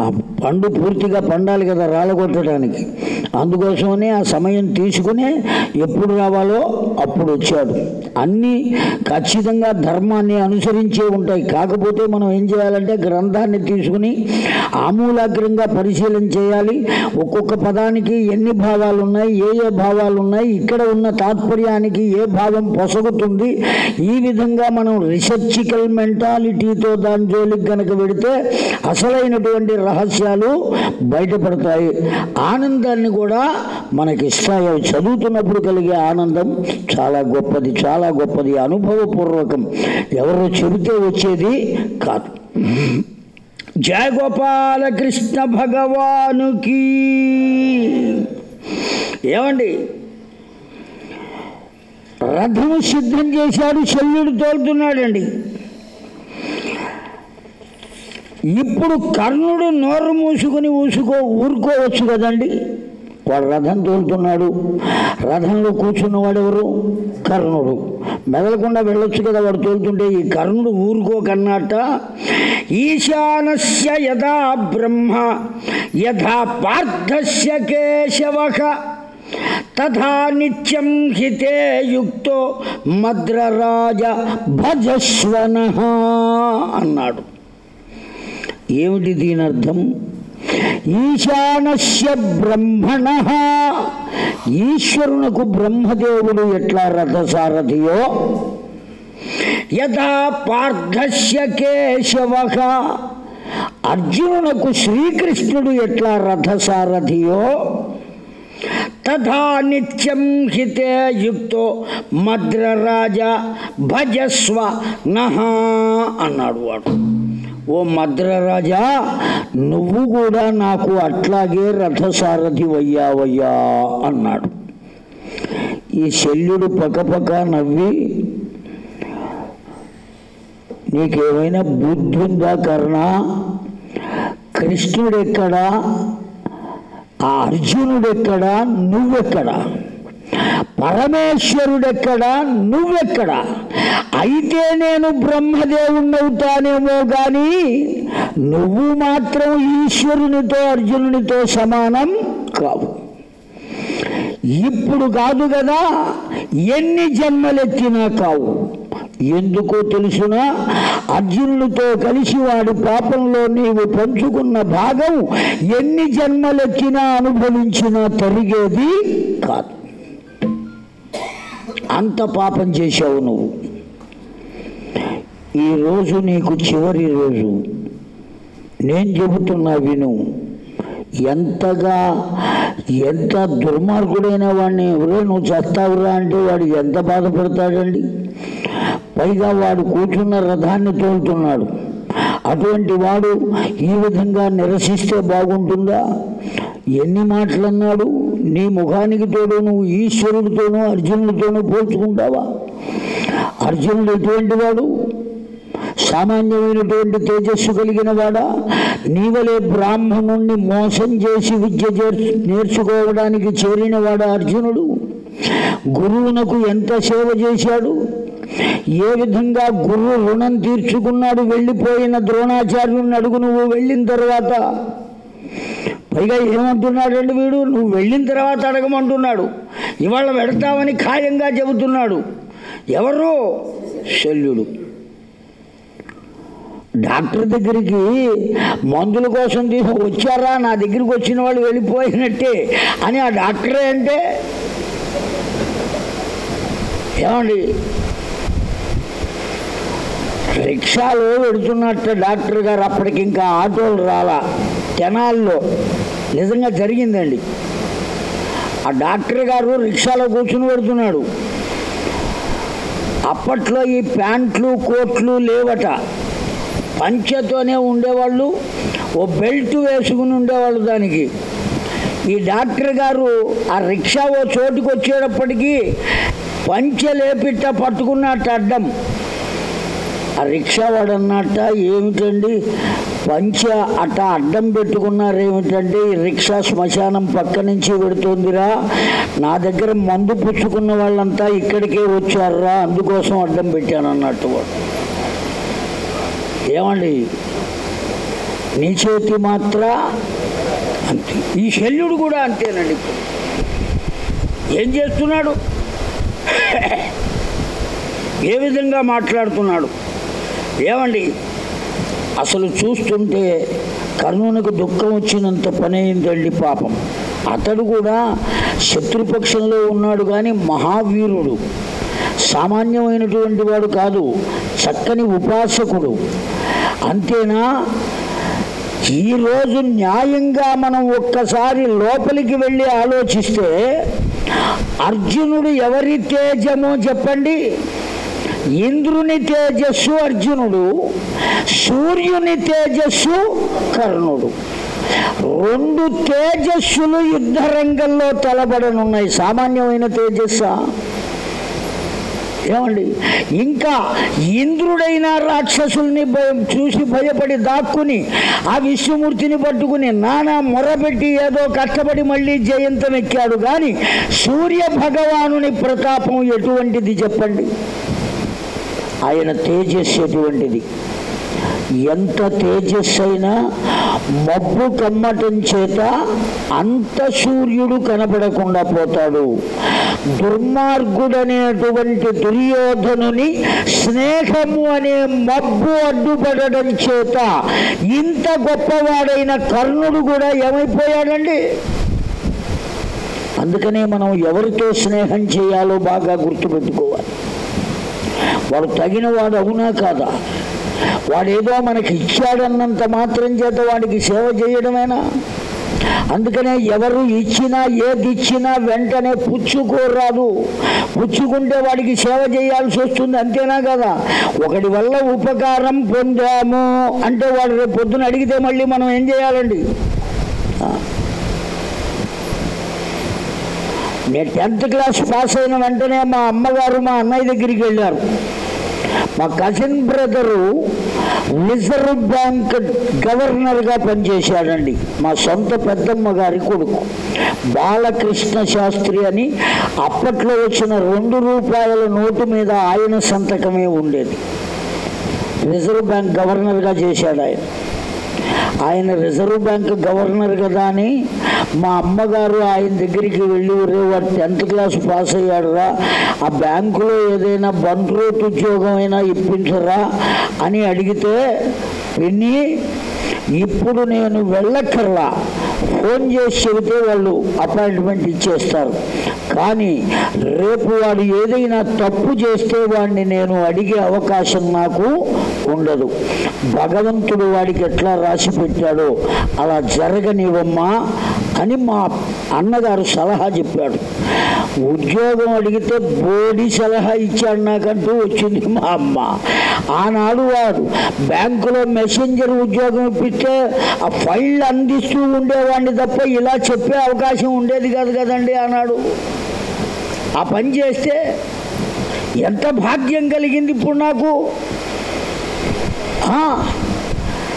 ఆ పండు పూర్తిగా పండాలి కదా రాలగొట్టడానికి అందుకోసమనే ఆ సమయం తీసుకునే ఎప్పుడు రావాలో అప్పుడు వచ్చాడు. అన్నీ ఖచ్చితంగా ధర్మాన్ని అనుసరించే ఉంటాయి. కాకపోతే మనం ఏం చేయాలంటే గ్రంథాన్ని తీసుకుని ఆమూలాగ్రంగా పరిశీలన చేయాలి. ఒక్కొక్క పదానికి ఎన్ని భావాలు ఉన్నాయి ఏ ఏ భావాలు ఉన్నాయి ఇక్కడ ఉన్న తాత్పర్యానికి ఏ భావం పొసగుతుంది ఈ విధంగా మనం రీసెర్చికల్మెంట్ మెంటాలిటీతో దాని జోలికి కనుక పెడితే అసలైనటువంటి రహస్యాలు బయటపడతాయి. ఆనందాన్ని కూడా మనకి ఇస్తాయి. అవి చదువుతున్నప్పుడు కలిగే ఆనందం చాలా గొప్పది చాలా గొప్పది అనుభవపూర్వకం. ఎవరో చెబితే వచ్చేది కాదు. జయ గోపాలకృష్ణ భగవానుకి. ఏమండి? రథము సిద్ధం చేశాడు శల్యుడు తోలుతున్నాడండి. ఇప్పుడు కర్ణుడు నోరు మూసుకొని ఊసుకో ఊరుకోవచ్చు కదండి. వాడు రథం తోలుతున్నాడు. రథంలో కూర్చున్నవాడు ఎవరు? కర్ణుడు. మెదలకుండా వెళ్ళొచ్చు కదా వాడు తోలుతుంటే. ఈ కర్ణుడు ఊరుకోకన్నట్ట ఈశానస్య యథా బ్రహ్మ యథా పార్థస్య కేశవ తథా నిత్యం హితే యుక్తో మద్రరాజ భజస్వన అన్నాడు. ఏమిటి దీని అర్థం? ఈశానస్య బ్రహ్మణ. ఈశ్వరునకు బ్రహ్మదేవుడు ఎట్లా రథసారథియో? యథా పార్థస్య కేశవ. అర్జునునకు శ్రీకృష్ణుడు ఎట్లా రథసారథియో? తథా నిత్యం హితే యుక్తో మద్రరాజ భజస్వ నహ అన్నాడు వాడు. ఓ మద్రరాజా నువ్వు కూడా నాకు అట్లాగే రథసారథి వయ్యావయ్యా అన్నాడు. ఈ శల్యుడు పక్కపక్క నవ్వి నీకేమైనా బుద్ధి ఉందా కర్ణ? కృష్ణుడెక్కడా? ఆ అర్జునుడెక్కడా? నువ్వెక్కడా? పరమేశ్వరుడెక్కడ? నువ్వెక్కడ? అయితే నేను బ్రహ్మదేవుణ్ణవుతానేమో కానీ నువ్వు మాత్రం ఈశ్వరునితో అర్జునునితో సమానం కావు. ఇప్పుడు కాదు కదా ఎన్ని జన్మలెత్తినా కావు. ఎందుకో తెలుసునా అర్జునుడితో కలిసి వాడి పాపంలో నీవు పంచుకున్న భాగం ఎన్ని జన్మలెక్కినా అనుభవించినా తరిగేది కాదు. అంత పాపం చేశావు నువ్వు. ఈరోజు నీకు చివరి రోజు. నేను చెబుతున్నా విను. ఎంతగా ఎంత దుర్మార్గుడైన వాడిని ఎవరో నువ్వు చస్తావురా అంటే వాడు ఎంత బాధపడతాడండి? పైగా వాడు కూర్చున్న రథాన్ని తోలుతున్నాడు. అటువంటి వాడు ఈ విధంగా నిరసిస్తే బాగుంటుందా? ఎన్ని మాటలు అన్నాడు నీ ముఖానికి తోడు నువ్వు ఈశ్వరుడితోనూ అర్జునుడితోనూ పోల్చుకుంటావా? అర్జునుడు ఎటువంటి వాడు? సామాన్యమైనటువంటి తేజస్సు కలిగిన వాడా? నీవలే బ్రాహ్మణుణ్ణి మోసం చేసి విద్య నేర్చుకోవడానికి చేరినవాడా అర్జునుడు? గురువునకు ఎంత సేవ చేశాడు? ఏ విధంగా గురువు రుణం తీర్చుకున్నాడు? వెళ్ళిపోయిన ద్రోణాచార్యుని అడుగు నువ్వు వెళ్ళిన తర్వాత పైగా ఏమంటున్నాడండి వీడు? నువ్వు వెళ్ళిన తర్వాత అడగమంటున్నాడు. ఇవాళ పెడతామని ఖాయంగా చెబుతున్నాడు. ఎవరు? శల్యుడు. డాక్టర్ దగ్గరికి మందుల కోసం తీసి వచ్చారా? నా దగ్గరికి వచ్చిన వాళ్ళు వెళ్ళిపోయినట్టే అని ఆ డాక్టరే అంటే? ఏమండి? రిక్షాలో పెడుతున్నట్టు డాక్టర్ గారు అప్పటికి ఇంకా ఆటోలు రాలా. తెనాల్లో నిజంగా జరిగిందండి. ఆ డాక్టర్ గారు రిక్షాలో కూర్చుని పెడుతున్నాడు అప్పట్లో ఈ ప్యాంట్లు కోట్లు లేవట. పంచెతోనే ఉండేవాళ్ళు ఓ బెల్ట్ వేసుకుని ఉండేవాళ్ళు దానికి. ఈ డాక్టర్ గారు ఆ రిక్షా ఓ చోటుకు వచ్చేటప్పటికీ పంచె లేపిట్ట పట్టుకున్నట్టు అడ్డం. ఆ రిక్షా వాడు అన్నట్ట ఏమిటండి? పంచ అట్ట అడ్డం పెట్టుకున్నారు ఏమిటండి రిక్షా శ్మశానం పక్క నుంచి పెడుతోందిరా నా దగ్గర మందు పుచ్చుకున్న వాళ్ళంతా ఇక్కడికే వచ్చారా అందుకోసం అడ్డం పెట్టాను అన్నట్టు వాడు. ఏమండి? నీ చేతి మాత్ర? అంతే. ఈ శల్యుడు కూడా అంతేనండి ఏం చేస్తున్నాడు? ఏ విధంగా మాట్లాడుతున్నాడు? ఏమండి? అసలు చూస్తుంటే కర్ణునికి దుఃఖం వచ్చినంత పని అయిందండి పాపం. అతడు కూడా శత్రుపక్షంలో ఉన్నాడు కానీ మహావీరుడు. సామాన్యమైనటువంటి వాడు కాదు చక్కని ఉపాసకుడు. అంతేనా? ఈరోజు న్యాయంగా మనం ఒక్కసారి లోపలికి వెళ్ళి ఆలోచిస్తే అర్జునుడు ఎవరి తేజమో చెప్పండి. ఇంద్రుని తేజస్సు అర్జునుడు సూర్యుని తేజస్సు కర్ణుడు. రెండు తేజస్సులు యుద్ధ రంగంలో తలబడనున్నాయి. సామాన్యమైన తేజస్సా? ఏమండి? ఇంకా ఇంద్రుడైన రాక్షసుల్ని భయం చూసి భయపడి దాక్కుని ఆ విష్ణుమూర్తిని పట్టుకుని నానా మొరపెట్టి ఏదో కష్టపడి మళ్ళీ జయంతం ఎక్కాడు కానీ సూర్య భగవానుని ప్రతాపం ఎటువంటిది చెప్పండి? ఆయన తేజస్సు ఎటువంటిది ఎంత తేజస్సు అయినా మబ్బు కమ్మటం చేత అంత సూర్యుడు కనపడకుండా పోతాడు. దుర్మార్గుడనేటువంటి దుర్యోధనుని స్నేహము అనే మబ్బు అడ్డుపడడం చేత ఇంత గొప్పవాడైన కర్ణుడు కూడా ఏమైపోయాడండి? అందుకనే మనం ఎవరితో స్నేహం చేయాలో బాగా గుర్తుపెట్టుకోవాలి. వాడు తగిన వాడు అవునా కాదా? వాడేదో మనకి ఇచ్చాడన్నంత మాత్రం చేత వాడికి సేవ చేయడమేనా? అందుకనే ఎవరు ఇచ్చినా ఏది ఇచ్చినా వెంటనే పుచ్చుకోరాదు పుచ్చుకుంటే వాడికి సేవ చేయాల్సి వస్తుంది అంతేనా కదా? ఒకటి వల్ల ఉపకారం పొందాము అంటే వాడు రేపు పొద్దున అడిగితే మళ్ళీ మనం ఏం చేయాలండి ఆ. నేను టెన్త్ క్లాస్ పాస్ అయిన వెంటనే మా అమ్మగారు మా అన్నయ్య దగ్గరికి వెళ్ళారు. మా కజిన్ బ్రదరు రిజర్వ్ బ్యాంక్ గవర్నర్గా పనిచేశాడండి. మా సొంత పెద్దమ్మ గారి కొడుకు. బాలకృష్ణ శాస్త్రి అని అప్పట్లో వచ్చిన రెండు రూపాయల నోటు మీద ఆయన సంతకమే ఉండేది. రిజర్వ్ బ్యాంక్ గవర్నర్గా చేశాడు ఆయన. ఆయన రిజర్వ్ బ్యాంక్ గవర్నర్ కదా అని మా అమ్మగారు ఆయన దగ్గరికి వెళ్ళి ఒరే వాడు టెన్త్ క్లాస్ పాస్ అయ్యాడురా ఆ బ్యాంకులో ఏదైనా బండ్రోట్ ఉద్యోగం అయినా ఇప్పించరా? అని అడిగితే విని ఇప్పుడు నేను వెళ్ళక్కర్లా. ఫోన్ చేసి చెబితే వాళ్ళు అపాయింట్మెంట్ ఇచ్చేస్తారు. కానీ రేపు వాడు ఏదైనా తప్పు చేస్తే వాడిని నేను అడిగే అవకాశం నాకు ఉండదు. భగవంతుడు వాడికి ఎట్లా రాసి పెట్టాడో అలా జరగనివ్వమ్మా అని మా అన్నగారు సలహా చెప్పాడు. ఉద్యోగం అడిగితే బోడి సలహా ఇచ్చాడు నాకంటూ వచ్చింది మా అమ్మ. ఆనాడు వాడు బ్యాంకులో మెసెంజర్ ఉద్యోగం ఇప్పిస్తే ఆ ఫైల్ అందిస్తూ ఉండేవాడిని తప్ప ఇలా చెప్పే అవకాశం ఉండేది కాదు కదండి ఆనాడు. ఆ పని చేస్తే ఎంత భాగ్యం కలిగింది ఇప్పుడు నాకు?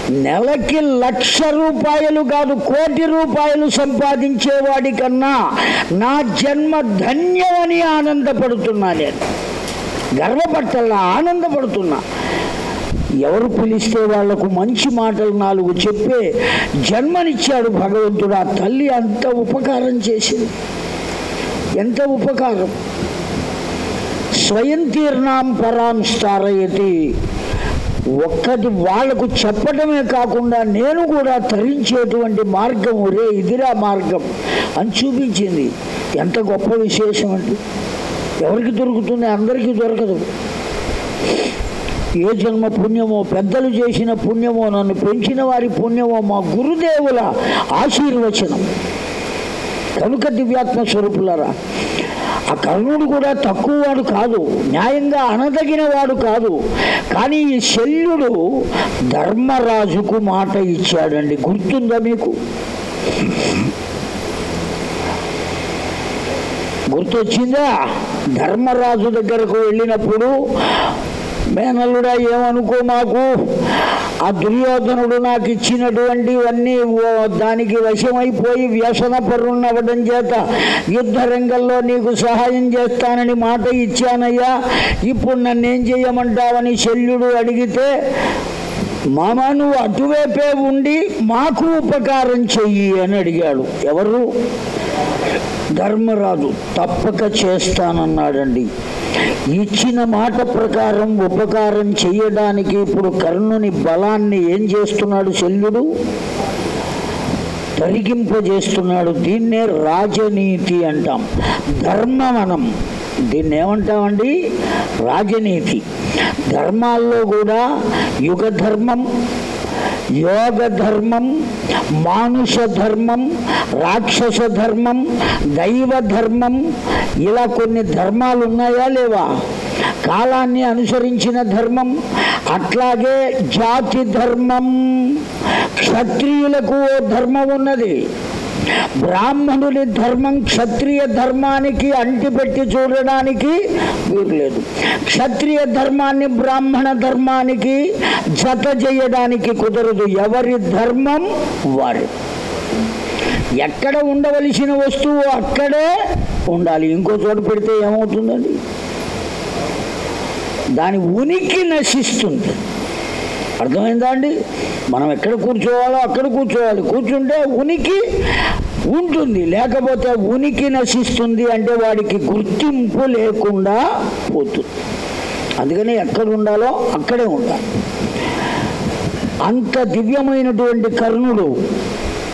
నెలకి లక్ష రూపాయలు కాదు కోటి రూపాయలు సంపాదించేవాడి కన్నా నా జన్మ ధన్యమని ఆనందపడుతున్నా నేను. గర్వపట్టల్లా ఆనందపడుతున్నా. ఎవరు పిలిస్తే వాళ్ళకు మంచి మాటలు నాలుగు చెప్పే జన్మనిచ్చాడు భగవంతుడు. ఆ తల్లి అంత ఉపకారం చేసింది. ఎంత ఉపకారం? స్వయం తీర్ణాం పరాం స్థారయతి. ఒక్కటి వాళ్ళకు చెప్పటమే కాకుండా నేను కూడా తరించేటువంటి మార్గం రే ఇదిరా మార్గం అని చూపించింది. ఎంత గొప్ప విశేషం అండి. ఎవరికి దొరుకుతుంది? అందరికీ దొరకదు. ఏ జన్మ పుణ్యమో పెద్దలు చేసిన పుణ్యమో నన్ను పెంచిన వారి పుణ్యమో మా గురుదేవుల ఆశీర్వచనం. కనుక దివ్యాత్మ స్వరూపులరా ఆ కర్ణుడు కూడా తక్కువ వాడు కాదు న్యాయంగా అనదగిన వాడు కాదు. కానీ ఈ శల్యుడు ధర్మరాజుకు మాట ఇచ్చాడండి. గుర్తుందా మీకు? గుర్తొచ్చిందా? ధర్మరాజు దగ్గరకు వెళ్ళినప్పుడు మేనల్లుడా ఏమనుకో మాకు? ఆ దుర్యోధనుడు నాకు ఇచ్చినటువంటివన్నీ ఓ- దానికి వశమైపోయి వ్యసన పరుణవ్వడం చేత యుద్ధ రంగంలో నీకు సహాయం చేస్తానని మాట ఇచ్చానయ్యా. ఇప్పుడు నన్నేం చేయమంటావని శల్యుడు అడిగితే మామ నువ్వు అటువైపే ఉండి మాకు ఉపకారం చెయ్యి అని అడిగాడు. ఎవరు? ధర్మరాజు తప్పక చేస్తానన్నాడండి. ఇచ్చిన మాట ప్రకారం ఉపకారం చేయడానికి ఇప్పుడు కర్ణుని బలాన్ని ఏం చేస్తున్నాడు శల్యుడు తరిగింపజేస్తున్నాడు. దీన్నే రాజనీతి అంటాం. ధర్మవనం. దీన్ని ఏమంటామండి? రాజనీతి. ధర్మాల్లో కూడా యుగ ధర్మం యోగ ధర్మం మానుష ధర్మం రాక్షస ధర్మం దైవ ధర్మం ఇలా కొన్ని ధర్మాలు ఉన్నాయా లేవా? కాలాన్ని అనుసరించిన ధర్మం అట్లాగే జాతి ధర్మం క్షత్రియులకు ఓ ధర్మం ఉన్నది. బ్రాహ్మణుని ధర్మం క్షత్రియ ధర్మానికి అంటిపెట్టి చూడడానికి వీరలేదు క్షత్రియ ధర్మాన్ని బ్రాహ్మణ ధర్మానికి జత చేయడానికి కుదరదు. ఎవరి ధర్మం వారి. ఎక్కడ ఉండవలసిన వస్తువు అక్కడే ఉండాలి. ఇంకో చోట పెడితే ఏమవుతుందండి? దాని ఉనికి నశిస్తుంది. అర్థమైందా అండి? మనం ఎక్కడ కూర్చోవాలో అక్కడ కూర్చోవాలి. కూర్చుంటే ఉనికి ఉంటుంది. లేకపోతే ఉనికి నశిస్తుంది అంటే వాడికి గుర్తింపు లేకుండా పోతుంది. అందుకని ఎక్కడ ఉండాలో అక్కడే ఉండాలి. అంత దివ్యమైనటువంటి కర్ణుడు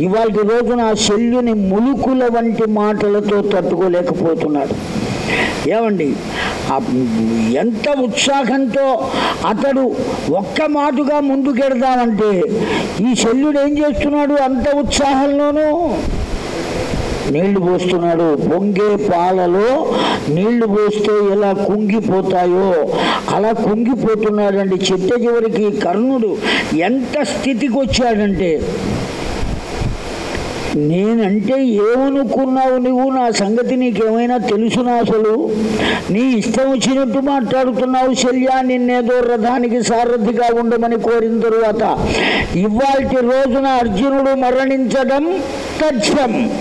ఇవాళ రోజున ఆ శల్యుని ములుకుల వంటి మాటలతో తట్టుకోలేకపోతున్నాడు. ఏమండి? ఎంత ఉత్సాహంతో అతడు ఒక్క మాటుగా ముందుకెడదామంటే ఈ శల్యుడు ఏం చేస్తున్నాడు అంత ఉత్సాహంలోనూ? నీళ్ళు పోస్తున్నాడు. పొంగే పాలలో నీళ్ళు పోస్తే ఎలా కుంగిపోతాయో అలా కుంగిపోతున్నాడండి. చిట్ట చివరికి కర్ణుడు ఎంత స్థితికి వచ్చాడంటే నేనంటే ఏమనుకున్నావు నువ్వు? నా సంగతి నీకేమైనా తెలుసునా అసలు? నీ ఇష్టం వచ్చినట్టు మాట్లాడుతున్నావు శల్యా. నిన్నేదో రథానికి సారథిగా ఉండమని కోరిన తరువాత ఇవాల్టి రోజున అర్జునుడు మరణించడం తథ్యం.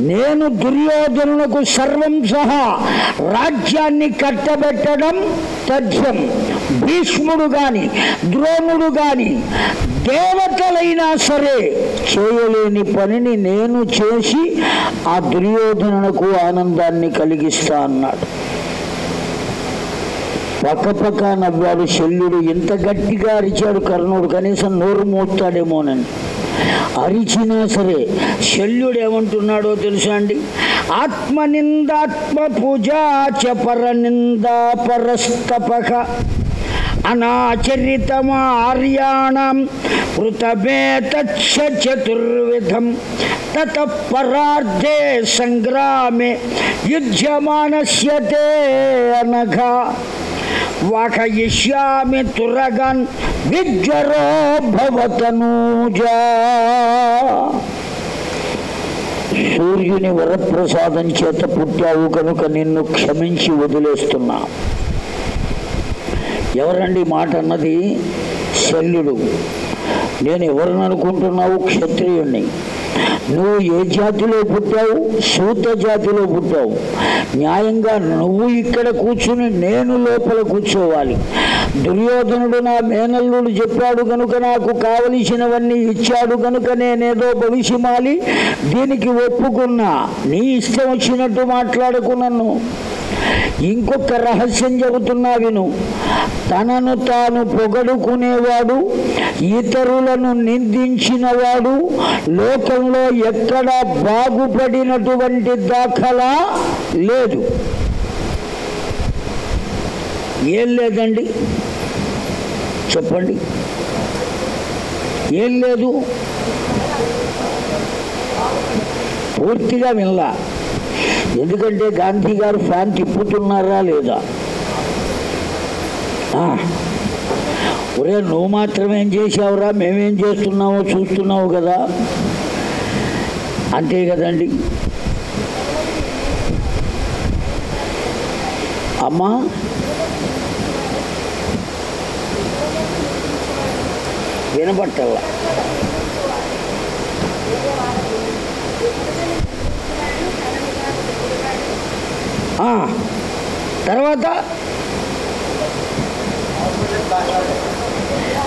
నేను దుర్యోధనులకు సర్వం సహా రాజ్యాన్ని కట్టబెట్టడం తథ్యం. భీష్ముడు గాని ద్రోణుడు గాని దేవతలైనా సరే చేయలేని పనిని నేను చేసి ఆ దుర్యోధనులకు ఆనందాన్ని కలిగిస్తా అన్నాడు. పక్కపక్క నవ్వాడు శల్యుడు ఇంత గట్టిగా అరిచాడు కర్ణుడు కనీసం నోరు మూస్తాడేమోనని. అరిచినా సరే శల్యుడు ఏమంటున్నాడో తెలుసా అండి? ఆత్మనిందాత్మ పూజా చ పరనిందా పరస్తపక అనాచరితమార్యాణం కృతమేతచ్చ చతుర్విధం తత పరార్థే సంగ్రామే యుజ్యమానస్య అనఘ. వాకయిష్యామి తురగన్ విజ్వరో భవతనూజా. సూర్యుని వరప్రసాదం చేత పుట్టావు కనుక నిన్ను క్షమించి వదిలేస్తున్నా. ఎవరండి మాట అన్నది? శల్యుడు. నేను ఎవరిని అనుకుంటున్నావు క్షత్రియుణ్ణి. నువ్వు ఏ జాతిలో పుట్టావు? సూత జాతిలో పుట్టావు. న్యాయంగా నువ్వు ఇక్కడ కూర్చుని నేను లోపల కూర్చోవాలి. దుర్యోధనుడు నా మేనల్లుడు చెప్పాడు కనుక నాకు కావలసినవన్నీ ఇచ్చాడు కనుక నేనేదో భవిష్యమాలి. దీనికి ఒప్పుకున్నా. నీ ఇష్టం వచ్చినట్టు మాట్లాడకు నన్ను. ఇంకొక రహస్యం చెబుతున్నా విను. తనను తాను పొగడుకునేవాడు ఇతరులను నిందించినవాడు లోకంలో ఎక్కడ బాగుపడినటువంటి దాఖలా లేదు. ఏం లేదండి? చెప్పండి. ఏం లేదు? పూర్తిగా వినలా. ఎందుకంటే గాంధీ గారు ఫ్యాన్ తిప్పుతున్నారా లేదా? ఒరే నువ్వు మాత్రం ఏం చేసావురా మేమేం చేస్తున్నావో చూస్తున్నావు కదా. అంతే కదండి. అమ్మా. వినపట్టల్లా తర్వాత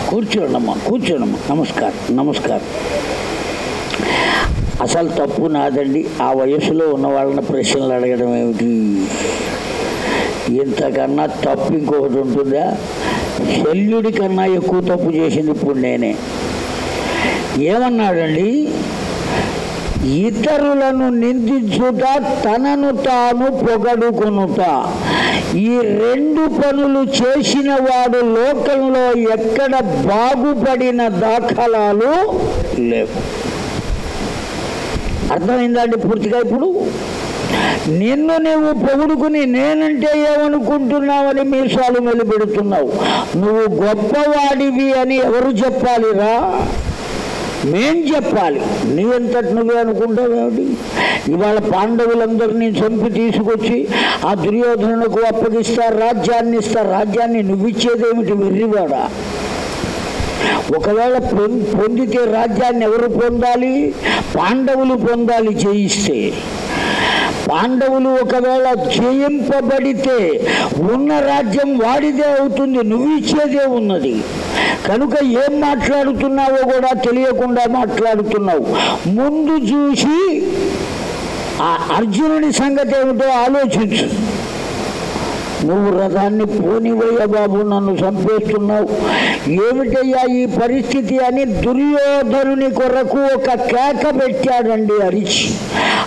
కూర్చోండమ్మా కూర్చోండమ్మా. నమస్కారం నమస్కారం. అసలు తప్పు నాదండి. ఆ వయసులో ఉన్న వాళ్ళని ప్రశ్నలు అడగడం ఏమిటి? ఇంతకన్నా తప్పు ఇంకొకటి ఉంటుందా? శల్యుడి కన్నా ఎక్కువ తప్పు చేసింది ఇప్పుడు నేనే. ఏమన్నాడండి? ఇతరులను నిందించుట తనను తాను పొగడుకొనుట. ఈ రెండు పనులు చేసిన వాడు లోకంలో ఎక్కడ బాగుపడిన దాఖలాలు లేవు. అర్థమైందండి పూర్తిగా ఇప్పుడు? నిన్ను నువ్వు పొగుడుకుని నేనంటే ఏమనుకుంటున్నావని మీసాలు మెలిపెడుతున్నావు నువ్వు గొప్పవాడివి అని ఎవరు చెప్పాలిరా? మేం చెప్పాలి. నీ నువ్వే అనుకుంటావేమిటి ఇవాళ పాండవులందరినీ చంపి తీసుకొచ్చి ఆ దుర్యోధనులకు అప్పగిస్తారు రాజ్యాన్ని ఇస్తారు. రాజ్యాన్ని నువ్విచ్చేదేమిటి వెర్రివాడా? ఒకవేళ పొం- పొందితే రాజ్యాన్ని ఎవరు పొందాలి? పాండవులు పొందాలి చేయిస్తే. పాండవులు ఒకవేళ జయింపబడితే ఉన్న రాజ్యం వాడిదే అవుతుంది నువ్వు ఇచ్చేదే ఉన్నది. కనుక ఏం మాట్లాడుతున్నావో కూడా తెలియకుండా మాట్లాడుతున్నావు. ముందు చూసి ఆ అర్జునుడి సంగతి ఏమిటో ఆలోచించు. నువ్వు రథాన్ని పోనివయ్య బాబు నన్ను చంపేస్తున్నావు. ఏమిటయ్యా ఈ పరిస్థితి అని దుర్యోధనుని కొరకు ఒక కేక పెట్టాడండి అరిచి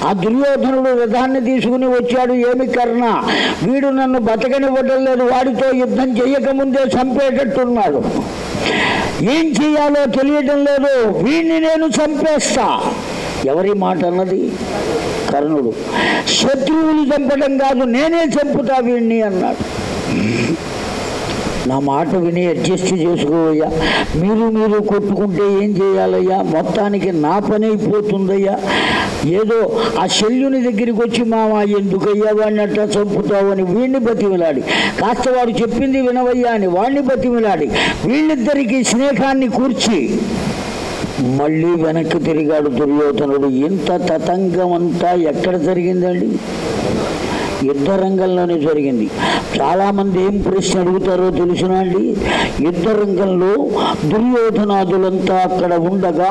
ఆ దుర్యోధనుడు రథాన్ని తీసుకుని వచ్చాడు. ఏమి కర్ణ? వీడు నన్ను బతకనివ్వడం లేదు. వాడితో యుద్ధం చేయకముందే చంపేటట్టున్నాడు. ఏం చేయాలో తెలియటం లేదు. వీడిని నేను చంపేస్తా. ఎవరి మాట అన్నది కర్ణుడు. శత్రువులు చంపడం కాదు నేనే చంపుతా వీడిని అన్నాడు. నా మాట విని అడ్జస్ట్ చేసుకోవయ్యా మీరు మీరు కొట్టుకుంటే ఏం చేయాలయ్యా? మొత్తానికి నా పని అయిపోతుందయ్యా. ఏదో ఆ శల్యుని దగ్గరికి వచ్చి మామ ఎందుకయ్యా వాడిని అట్లా చంపుతావు? అని వీడిని బతిమిలాడి. కాస్త వాడు చెప్పింది వినవయ్యా అని వాడిని బతిమిలాడి. వీళ్ళిద్దరికీ స్నేహాన్ని కూర్చి మళ్ళీ వెనక్కి తిరిగాడు దుర్యోధనుడు. ఇంత తతంగం అంతా ఎక్కడ జరిగిందండి? యుద్ధ రంగంలోనే జరిగింది. చాలామంది ఏం ప్రశ్న అడుగుతారో తెలుసునా అండి? యుద్ధ రంగంలో దుర్యోధనాదులంతా అక్కడ ఉండగా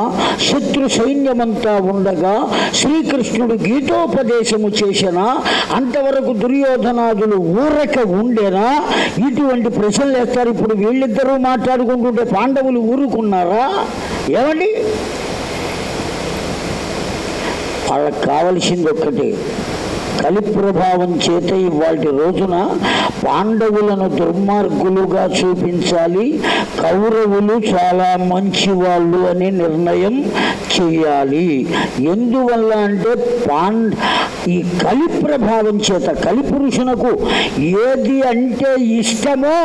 శత్రు సైన్యమంతా ఉండగా శ్రీకృష్ణుడు గీతోపదేశము చేసిన అంతవరకు దుర్యోధనాదులు ఊరక ఉండేనా? ఇటువంటి ప్రశ్నలు వేస్తారు. ఇప్పుడు వీళ్ళిద్దరూ మాట్లాడుకుంటుంటే పాండవులు ఊరుకున్నారా? ఏమండి? వాళ్ళకి కావలసింది ఒక్కటే. కలి ప్రభావం చేత ఇవాటి రోజున పాండవులను దుర్మార్గులుగా చూపించాలి. కౌరవులు చాలా మంచి వాళ్ళు అని నిర్ణయం చేయాలి ఎందువల్ల అంటే పాండ ఈ కలి ప్రభావం చేత కలి పురుషునకు ఏది అంటే ఇష్టమో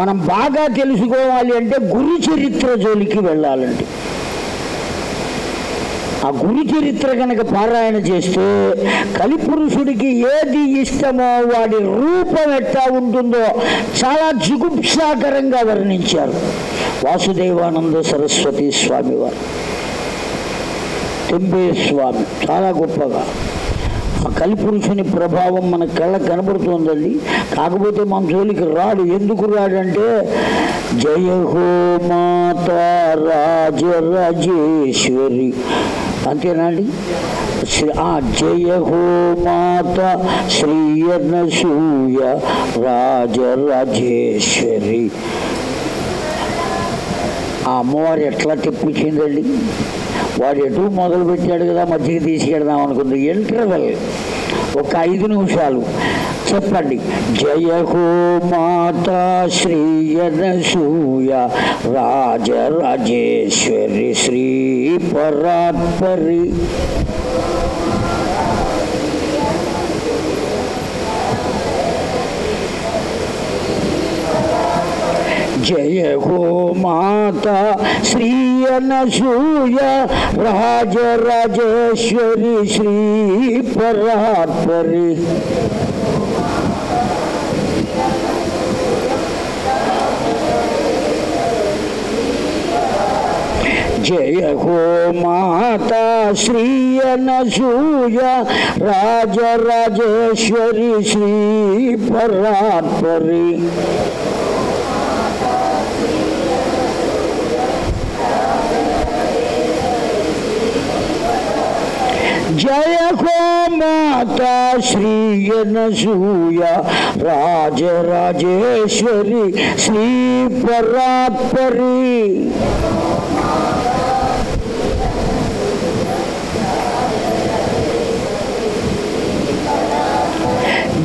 మనం బాగా తెలుసుకోవాలి అంటే గురు చరిత్ర జోలికి వెళ్ళాలండి. ఆ గురు చరిత్ర కనుక పారాయణ చేస్తే కలిపురుషుడికి ఏది ఇష్టమో వాడి రూపం ఎట్లా ఉంటుందో చాలా జుగుప్సాకరంగా వర్ణించారు. వాసుదేవానంద సరస్వతి స్వామి వారు తెంబే స్వామి చాలా గొప్పగా. ఆ కలిపురుషుని ప్రభావం మన కళ్ళకు కనబడుతోందండి. కాకపోతే మన జోలికి రాడు. ఎందుకు రాడంటే జయ హో మాత రాజరాజేశ్వరి అంతేనాండి. శ్రీ- జయ హో మాత శ్రీయనసూయ రాజరాజేశ్వరి. ఆ అమ్మవారు ఎట్లా తెప్పించిందండి? వాడు ఎటు మొదలు పెట్టాడు కదా మధ్యకి తీసుకెడదాం అనుకుంది. ఇంటర్వెల్ ఒక ఐదు నిమిషాలు. చెప్పండి. జయ హో మాత శ్రీయనసూయ రాజరాజేశ్వరి శ్రీ పరాత్పరి. జయ హో మాత శ్రీ అనసూయ రాజరాజేశ్వరి శ్రీ పరాత్పరి జయ హో మాత శ్రీ అనసూయ రాజరాజేశ్వరి శ్రీ పరాత్పరి జయ హో మాత శ్రీ అనసూయ రాజరాజేశ్వరి శ్రీ పరాత్పరి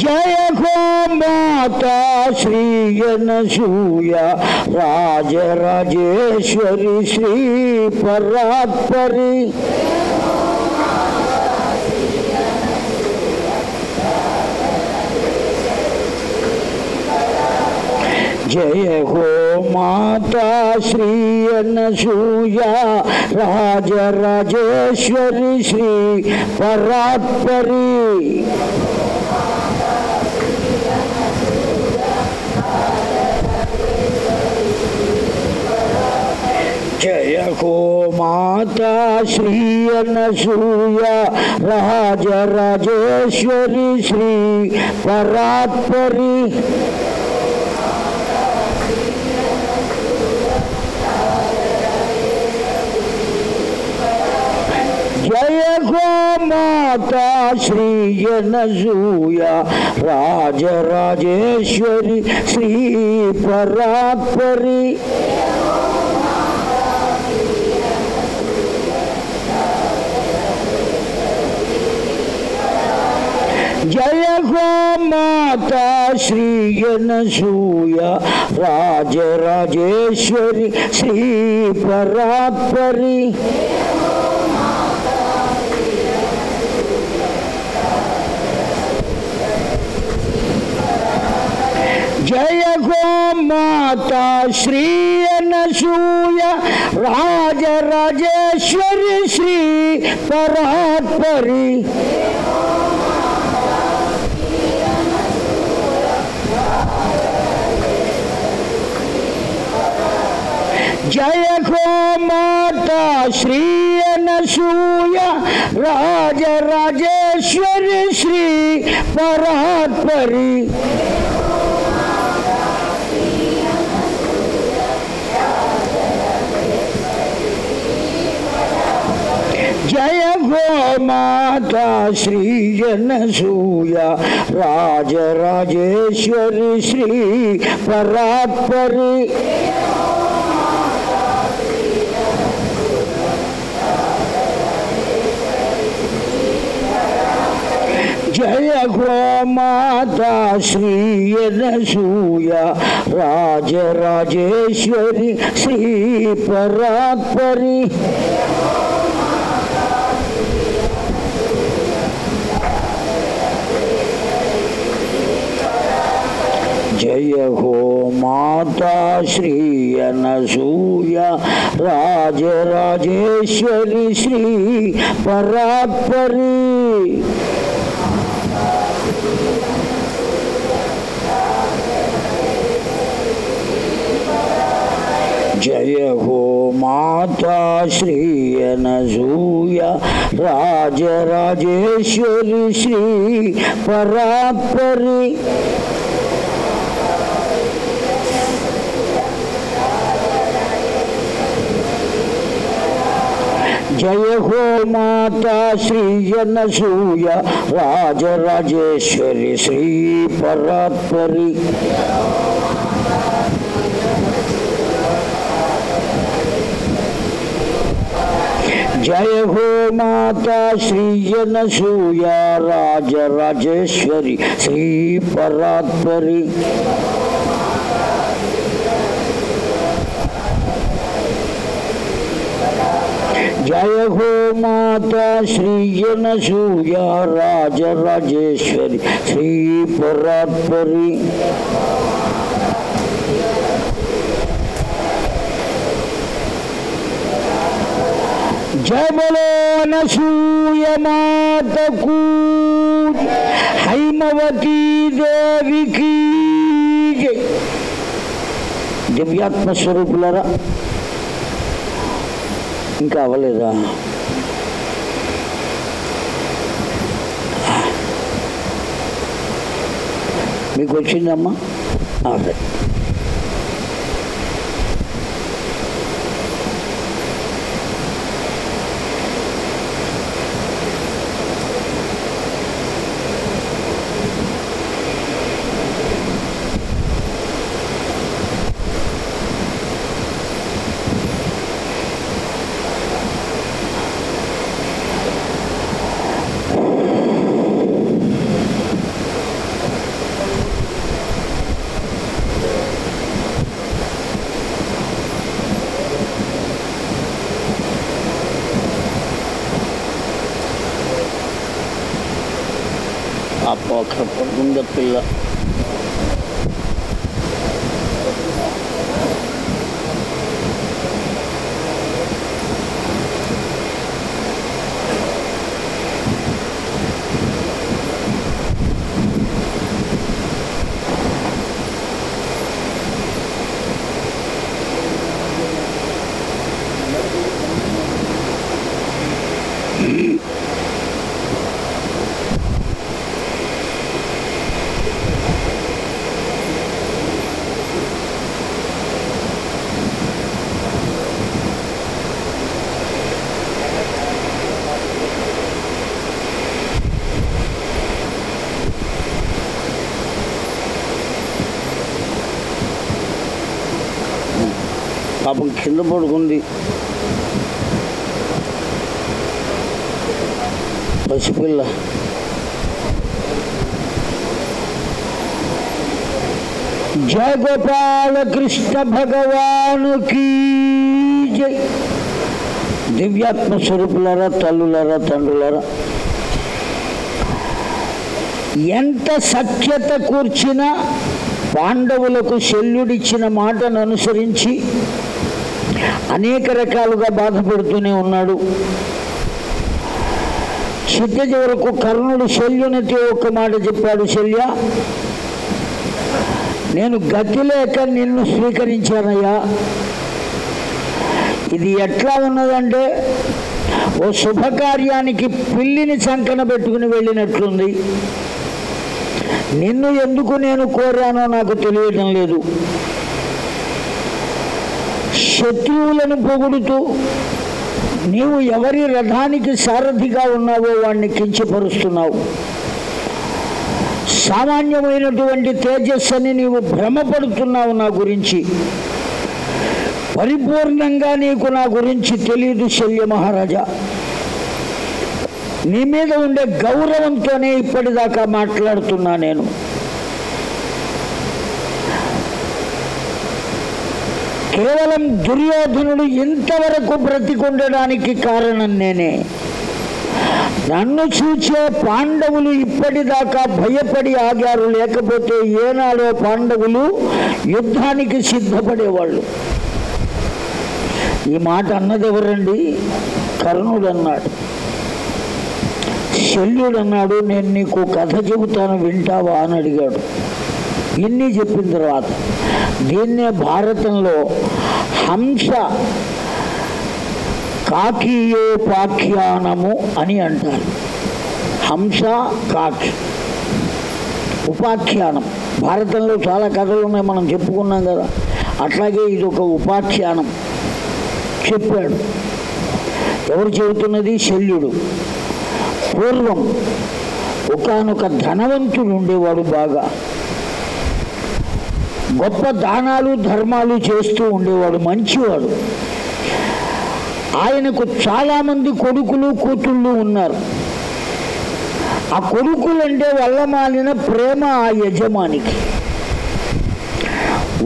జయ హో మాత శ్రీ అనసూయ రాజరాజేశ్వరి శ్రీ పరాత్పరి జయ హో మాత శ్రీ అనసూయ రాజరాజేశ్వరి శ్రీ పరాత్పరి జయ హో మాత శ్రీ అనసూయ రాజరాజేశ్వరి శ్రీ పరాత్పరి జయ హో మాత మాతా శ్రీ జనసూయ రాజరాజేశ్వరి శ్రీ పరాత్పరి జయ హో మాతా శ్రీ జనసూయ రాజరాజేశ్వరి శ్రీ పరాత్పరి జయ గో మాతా శ్రీ అనసూయ రాజరాజేశ్వరి శ్రీ పరాత్పరి జయ గో మాతా శ్రీ అనసూయ రాజరాజేశ్వరి శ్రీ పరాత్పరి జయ గో మాతా శ్రీ జనసూయ రాజరాజేశ్వరి శ్రీ పరాత్పరి జయ గో మాతా శ్రీ అనసూయ రాజరాజేశ్వరి శ్రీ పరాత్పరి జయ హో మాతా శ్రీ అనసూయ రాజరాజేశ్వరి శ్రీ పరాత్పరి జయ హో మాతా శ్రీ అనసూయ రాజరాజేశ్వరి శ్రీ పరాత్పరి జయ హో మాతా శ్రీ జనసూయ రాజరాజేశ్వరి శ్రీ పరాత్పరి జయ హో మాతా శ్రీ జనసూయ రాజరాజేశ్వరి శ్రీ పరాత్పరి జయ హో మాతా శ్రీ జనసూయ రాజరాజేశ్వరి శ్రీ పరాత్పరి జయ బలో అనసూయ మాతకు హైమవతీ దేవికి జై. దివ్యాత్మ స్వరూపులరా ఇంకా అవ్వలేదా? మీకు వచ్చిందమ్మా? అదే కింద పడుకుంది. పసిపిల్ల. జయగోపాల కృష్ణ భగవానుకి జై. దివ్యాత్మ స్వరూపులరా తల్లులరా తండ్రులరా. ఎంత సఖ్యత కూర్చినా పాండవులకు శల్యుడిచ్చిన మాటను అనుసరించి అనేక రకాలుగా బాధపడుతూనే ఉన్నాడు. చిట్ట చివరకు కర్ణుడు శల్యునితో ఒక మాట చెప్పాడు శల్య నేను గతి లేక నిన్ను స్వీకరించానయ్యా. ఇది ఎట్లా ఉన్నదంటే ఓ శుభకార్యానికి పిల్లిని చంకన పెట్టుకుని వెళ్ళినట్లుంది. నిన్ను ఎందుకు నేను కోరానో నాకు తెలియడం లేదు. శత్రువులను పొగుడుతూ నీవు ఎవరి రథానికి సారథిగా ఉన్నావో వాణ్ణి కించపరుస్తున్నావు. సామాన్యమైనటువంటి తేజస్సుని నీవు భ్రమపడుతున్నావు నా గురించి. పరిపూర్ణంగా నీకు నా గురించి తెలియదు శల్య మహారాజా. నీ మీద ఉండే గౌరవంతోనే ఇప్పటిదాకా మాట్లాడుతున్నా నేను. కేవలం దుర్యోధనుడు ఇంతవరకు బ్రతికుండడానికి కారణం నేనే. నన్ను చూచే పాండవులు ఇప్పటిదాకా భయపడి ఆగారు లేకపోతే ఏనాడో పాండవులు యుద్ధానికి సిద్ధపడేవాళ్ళు. ఈ మాట అన్నదెవరండి? కర్ణుడు అన్నాడు శల్యుడు అన్నాడు నేను నీకు కథ చెబుతాను వింటావా? అని అడిగాడు. ఇన్ని చెప్పిన తర్వాత దీన్నే భారతంలో హంస కాకీయోపాఖ్యానము అని అంటారు. హంస కాకి ఉపాఖ్యానం. భారతంలో చాలా కథలు ఉన్నాయి మనం చెప్పుకున్నాం కదా. అట్లాగే ఇది ఒక ఉపాఖ్యానం చెప్పాడు. ఎవరు చెబుతున్నది? శల్యుడు. పూర్వం ఒకనొక ధనవంతుడు ఉండేవాడు బాగా. గొప్ప దానాలు ధర్మాలు చేస్తూ ఉండేవాడు మంచివాడు. ఆయనకు చాలామంది కొడుకులు కూతుళ్ళు ఉన్నారు. ఆ కొడుకులంటే వల్లమాలిన ప్రేమ ఆ యజమానికి.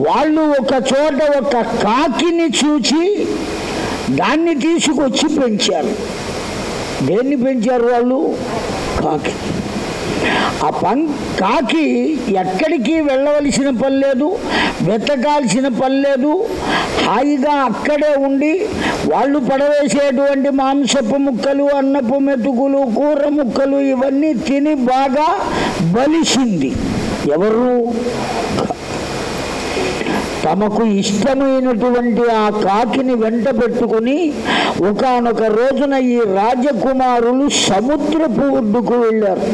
వాళ్ళు ఒక చోట ఒక కాకిని చూచి దాన్ని తీసుకొచ్చి పెంచారు. దేన్ని పెంచారు వాళ్ళు? కాకి. ఆ పన్ కాకి ఎక్కడికి వెళ్ళవలసిన పని లేదు వెతకాల్సిన పని లేదు హాయిగా అక్కడే ఉండి వాళ్ళు పడవేసేటువంటి మాంసపు ముక్కలు అన్నపు మెతుకులు కూర ముక్కలు ఇవన్నీ తిని బాగా బలిసింది. ఎవరు? తమకు ఇష్టమైనటువంటి ఆ కాకిని వెంట పెట్టుకుని ఒకనొక రోజున ఈ రాజకుమారులు సముద్రపు ఒడ్డుకు వెళ్ళారు.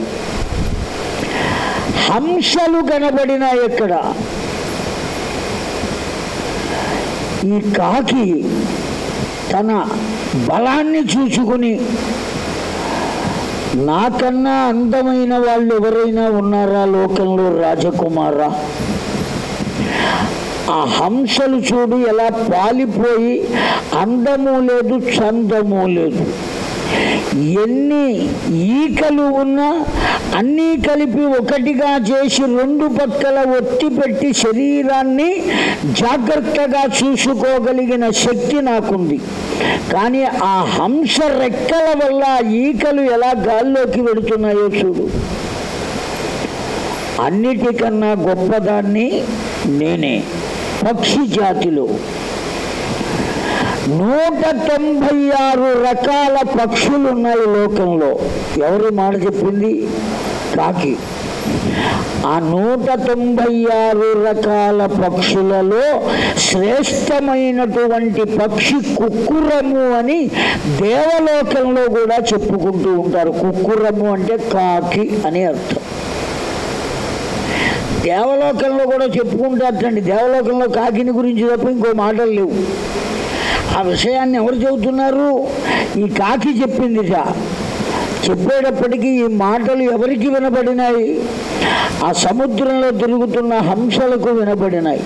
హంసలు కనబడిన ఎక్కడ ఈ కాకి తన బలాన్ని చూసుకుని నాకన్నా అందమైన వాళ్ళు ఎవరైనా ఉన్నారా లోకంలో రాజకుమారా? ఆ హంసలు చూడు ఎలా పాలిపోయి అందము లేదు చందము లేదు. ఎన్ని ఈకలు ఉన్నా అన్నీ కలిపి ఒకటిగా చేసి రెండు పక్కల ఒత్తి పెట్టి శరీరాన్ని జాగ్రత్తగా చూసుకోగలిగిన శక్తి నాకుంది. కానీ ఆ హంస రెక్కల వల్ల ఈకలు ఎలా గాల్లోకి వెడుతున్నాయో చూడు. అన్నిటికన్నా గొప్పదాన్ని నేనే పక్షి జాతిలో. నూట తొంభై ఆరు రకాల పక్షులు ఉన్నాయి లోకంలో. ఎవరు మాట చెప్పింది? కాకి. ఆ నూట తొంభై ఆరు రకాల పక్షులలో శ్రేష్టమైనటువంటి పక్షి కుక్కురము అని దేవలోకంలో కూడా చెప్పుకుంటూ ఉంటారు. కుక్కురము అంటే కాకి అని అర్థం. దేవలోకంలో కూడా చెప్పుకుంటారటండి దేవలోకంలో కాకిని గురించి తప్ప ఇంకో మాటలు లేవు. ఆ విషయాన్ని ఎవరు చెబుతున్నారు? ఈ కాకి చెప్పిందిట. చెప్పేటప్పటికీ ఈ మాటలు ఎవరికి వినబడినాయి? ఆ సముద్రంలో తిరుగుతున్న హంసలకు వినబడినాయి.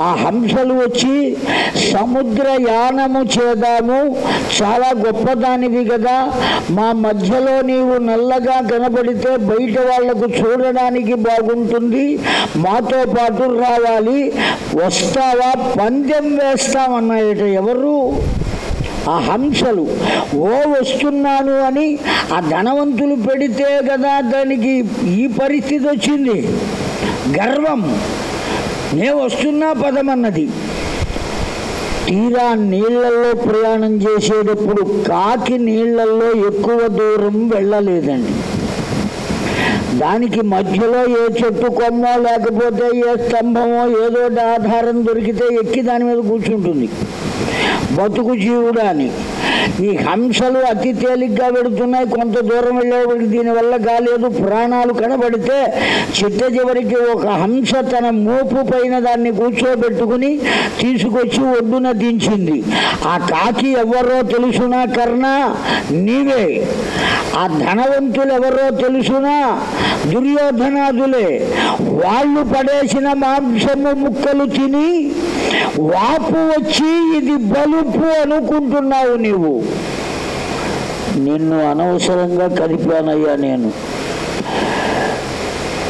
ఆ హంసలు వచ్చి సముద్ర యానము చేద్దాము చాలా గొప్పదానివి కదా మా మధ్యలో నీవు నల్లగా కనబడితే బయట వాళ్ళకు చూడడానికి బాగుంటుంది మాతో పాటు రావాలి వస్తావా పందెం వేస్తామన్నాయట ఎవరు? ఆ హంసలు ఓ వస్తున్నాను అని ఆ ధనవంతులు పెడితే కదా దానికి ఈ పరిస్థితి వచ్చింది. గర్వం నే వస్తున్నా పదమన్నది. తీరా నీళ్ళలో ప్రయాణం చేసేటప్పుడు కాకి నీళ్ళలో ఎక్కువ దూరం వెళ్ళలేదండి. దానికి మధ్యలో ఏ చెట్టు కొమ్మో లేకపోతే ఏ స్తంభమో ఏదో ఒకటి ఆధారం దొరికితే ఎక్కి దాని మీద కూర్చుంటుంది. బతుకు జీవుడు అని ఈ హంసలు అతి తేలిగ్గా పెడుతున్నాయి కొంత దూరం వెళ్ళేవాడికి దీనివల్ల కాలేదు ప్రాణాలు కనబడితే చిట్ట చివరికి ఒక హంస తన మోపు పైన దాన్ని కూర్చోబెట్టుకుని తీసుకొచ్చి ఒడ్డున దించింది. ఆ కాకి ఎవరో తెలుసునా కర్ణ? నీవే. ఆ ధనవంతులు ఎవరో తెలుసునా? దుర్యోధనాదులే. వాళ్ళు పడేసిన మాంసము ముక్కలు తిని వాపు వచ్చి ఇది బలుపు అనుకుంటున్నావు నీవు. నిన్ను అనవసరంగా కలిపానయ్యా నేను.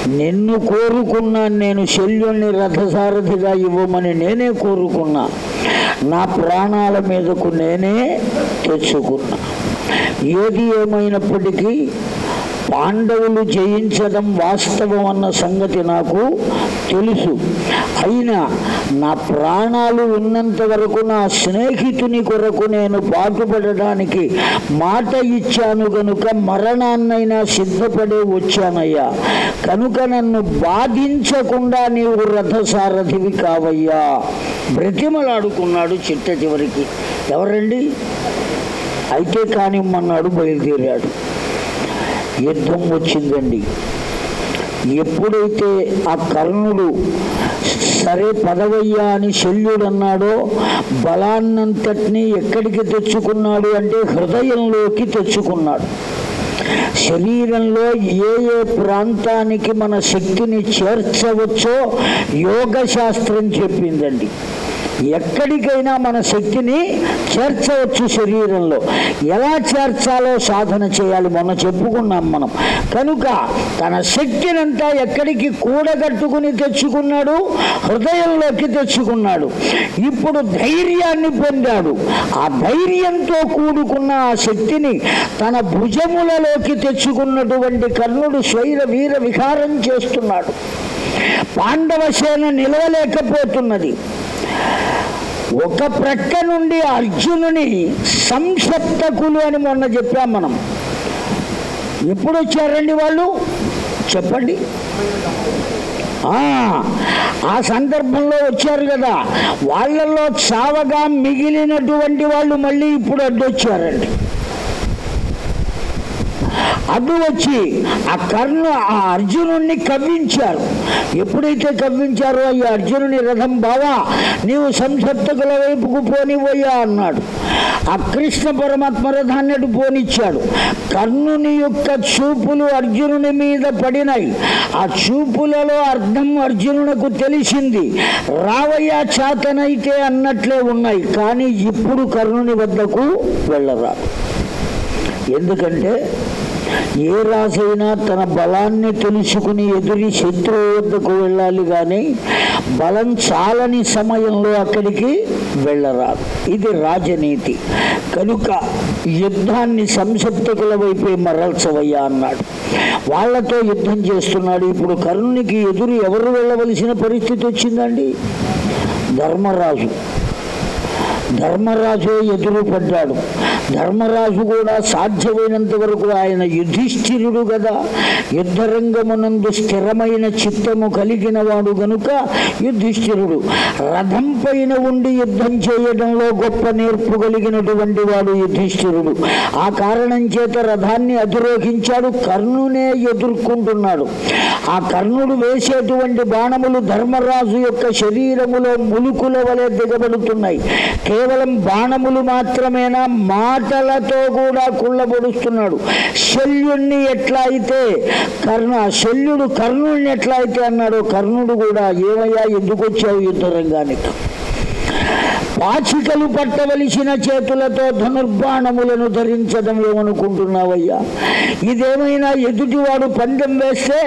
నిన్ను కోరుకున్నాను నేను శల్యుణ్ణి రథసారథిగా ఇవ్వమని నేనే కోరుకున్నా. నా ప్రాణాల మీదకు నేనే తెచ్చుకున్నా. ఏది ఏమైనప్పటికీ పాండవులు జయించడం వాస్తవం అన్న సంగతి నాకు తెలుసు. అయినా నా ప్రాణాలు ఉన్నంత వరకు నా స్నేహితుని కొరకు నేను పాటుపడడానికి మాట ఇచ్చాను కనుక మరణాన్నైనా సిద్ధపడే వచ్చానయ్యా. కనుక నన్ను బాధించకుండా నీవు రథసారథివి కావయ్యా. బ్రతిమలాడుకున్నాడు చిట్ట చివరికి. ఎవరండి? అయితే కానిమ్మన్నాడు బయలుదేరాడు. యుద్ధం వచ్చిందండి? ఎప్పుడైతే ఆ కర్ణుడు సరే పదవయ్యా అని శల్యుడు అన్నాడో బలాన్నంతటినీ ఎక్కడికి తెచ్చుకున్నాడు అంటే హృదయంలోకి తెచ్చుకున్నాడు. శరీరంలో ఏ ఏ ప్రాంతానికి మన శక్తిని చేర్చవచ్చో యోగ శాస్త్రం చెప్పిందండి. ఎక్కడికైనా మన శక్తిని చేర్చవచ్చు శరీరంలో. ఎలా చేర్చాలో సాధన చేయాలి మొన్న చెప్పుకున్నాం మనం. కనుక తన శక్తినంతా ఎక్కడికి కూడగట్టుకుని తెచ్చుకున్నాడు? హృదయంలోకి తెచ్చుకున్నాడు. ఇప్పుడు ధైర్యాన్ని పొందాడు. ఆ ధైర్యంతో కూడుకున్న ఆ శక్తిని తన భుజములలోకి తెచ్చుకున్నటువంటి కర్ణుడు స్వైర వీర విహారం చేస్తున్నాడు. పాండవ సేన నిలవలేకపోతున్నది. ఒక ప్రక్క నుండి అర్జునుని సంసప్తకులు అని మొన్న చెప్పాం మనం. ఎప్పుడు వచ్చారండి వాళ్ళు? చెప్పండి. ఆ, సందర్భంలో వచ్చారు కదా. వాళ్ళల్లో చావగా మిగిలినటువంటి వాళ్ళు మళ్ళీ ఇప్పుడు అడ్డొచ్చారండి. అడ్డు వచ్చి ఆ కర్ణ ఆ అర్జునుణ్ణి కవ్వించారు. ఎప్పుడైతే కవ్వించారో ఈ అర్జునుని రథం బావా నీవు సంసప్తకుల వైపుకు పోనిపోయా అన్నాడు. ఆ కృష్ణ పరమాత్మ రథాన్ని అటు పోనిచ్చాడు. కర్ణుని యొక్క చూపులు అర్జునుని మీద పడినాయి. ఆ చూపులలో అర్థం అర్జునునకు తెలిసింది. రావయ్యా చాతనైతే అన్నట్లే ఉన్నాయి. కానీ ఇప్పుడు కర్ణుని వద్దకు వెళ్ళరాదు. ఎందుకంటే ఏ రాజైనా తన బలాన్ని తెలుసుకుని ఎదురి శత్రువు వద్దకు వెళ్ళాలి కానీ బలం చాలని సమయంలో అక్కడికి వెళ్ళరాదు. ఇది రాజనీతి. కనుక యుద్ధాన్ని సంసప్తకుల వైపే మరల్చవయ్యా అన్నాడు. వాళ్ళతో యుద్ధం చేస్తున్నాడు. ఇప్పుడు కర్ణునికి ఎదురు ఎవరు వెళ్ళవలసిన పరిస్థితి వచ్చిందండి? ధర్మరాజు. ధర్మరాజు ఎదురు పడ్డాడు ధర్మరాజు కూడా సాధ్యమైనంత వరకు ఆయన యుధిష్ఠిరుడు కదా యుద్ధరంగమునందు స్థిరమైన చిత్తము కలిగిన వాడు గనుక యుధిష్ఠిరుడు. రథం పైన ఉండి యుద్ధం చేయడంలో గొప్ప నేర్పు కలిగినటువంటి వాడు యుధిష్ఠిరుడు. ఆ కారణం చేత రథాన్ని అధిరోహించాడు కర్ణునే ఎదుర్కొంటున్నాడు. ఆ కర్ణుడు వేసేటువంటి బాణములు ధర్మరాజు యొక్క శరీరములో ములుకుల వలె దిగబడుతున్నాయి. కేవలం బాణములు మాత్రమేనా? మా మాటలతో కూడా కుళ్ళబొడుస్తున్నాడు. శల్యుణ్ణి ఎట్లా అయితే కర్ణ శల్యుడు కర్ణుడిని ఎట్లా అయితే అన్నాడు కర్ణుడు కూడా ఏమయ్యా ఎందుకు వచ్చావు యుద్ధ రంగానికి పాచికలు పట్టవలసిన చేతులతో ధనుర్బాణములను ధరించడం ఏమనుకుంటున్నావయ్యా? ఇదేమైనా ఎదుటివాడు పందెం వేస్తే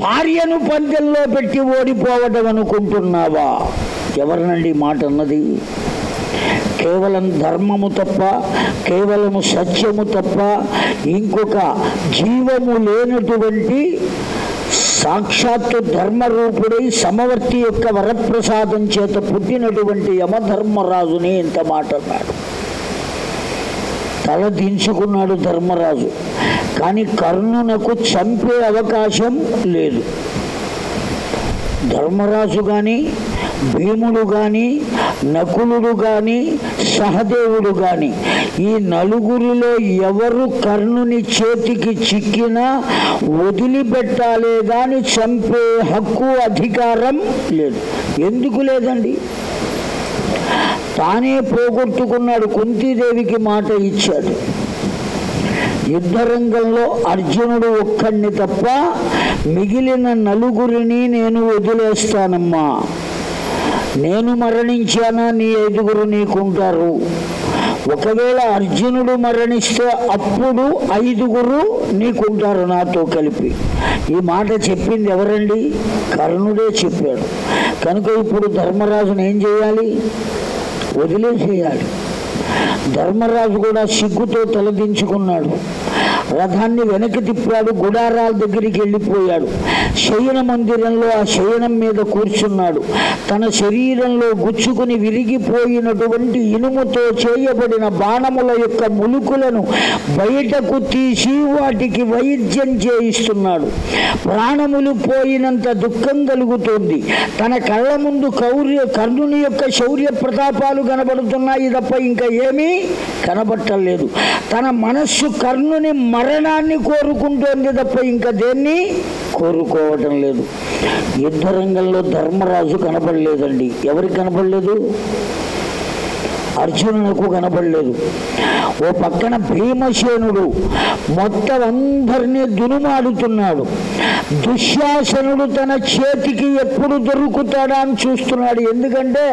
భార్యను పందెంలో పెట్టి ఓడిపోవడం అనుకుంటున్నావా? ఎవరినండి మాట అన్నది? కేవలం ధర్మము తప్ప కేవలము సత్యము తప్ప ఇంకొక జీవము లేనటువంటి సాక్షాత్తు ధర్మరూపుడై సమవర్తి యొక్క వరప్రసాదం చేత పుట్టినటువంటి యమధర్మరాజుని ఇంత మాట అన్నాడు. తల దించుకున్నాడు ధర్మరాజు. కానీ కర్ణునకు చంపే అవకాశం లేదు. ధర్మరాజు కానీ భీముడు కానీ నకులుడు కానీ సహదేవుడు కానీ ఈ నలుగురిలో ఎవరు కర్ణుని చేతికి చిక్కినా వదిలిపెట్టాలే కానీ చంపే హక్కు అధికారం లేదు. ఎందుకు లేదండి? తానే పోగొట్టుకున్నాడు కుంతీదేవికి మాట ఇచ్చాడు. యుద్ధరంగంలో అర్జునుడు ఒక్కడిని తప్ప మిగిలిన నలుగురిని నేను వదిలేస్తానమ్మా. నేను మరణించానా నీ ఐదుగురు నీకుంటారు. ఒకవేళ అర్జునుడు మరణిస్తే అప్పుడు ఐదుగురు నీకుంటారు నాతో కలిపి. ఈ మాట చెప్పింది ఎవరండి? కర్ణుడే చెప్పాడు. కనుక ఇప్పుడు ధర్మరాజును ఏం చేయాలి? వదిలేసేయాలి. ధర్మరాజు కూడా సిగ్గుతో తలదించుకున్నాడు. రథాన్ని వెనక్కి తిప్పాడు గుడారాల దగ్గరికి వెళ్ళిపోయాడు. శయన మందిరంలో ఆ శయనం మీద కూర్చున్నాడు. తన శరీరంలో గుచ్చుకుని విరిగిపోయినటువంటి ఇనుముతో చేయబడిన బాణముల యొక్క ములుకులను బయటకు తీసి వాటికి వైద్యం చేయిస్తున్నాడు. ప్రాణములు పోయినంత దుఃఖం కలుగుతోంది. తన కళ్ళ ముందు కౌర్య కర్ణుని యొక్క శౌర్య ప్రతాపాలు కనబడుతున్నాయి తప్ప ఇంకా ఏమీ కనబట్టలేదు. తన మనస్సు కర్ణుని మరణాన్ని కోరుకుంటోంది తప్ప ఇంకా దేన్ని కోరుకోవటం లేదు. యుద్ధ రంగంలో ధర్మరాజు కనపడలేదండి. ఎవరికి కనపడలేదు? అర్జునులకు కనపడలేదు. ఓ పక్కన భీమసేనుడు మొత్తం అందరినీ దునుమాడుతున్నాడు. దుశ్శాసనుడు తన చేతికి ఎప్పుడు దొరుకుతాడా అని చూస్తున్నాడు. ఎందుకంటే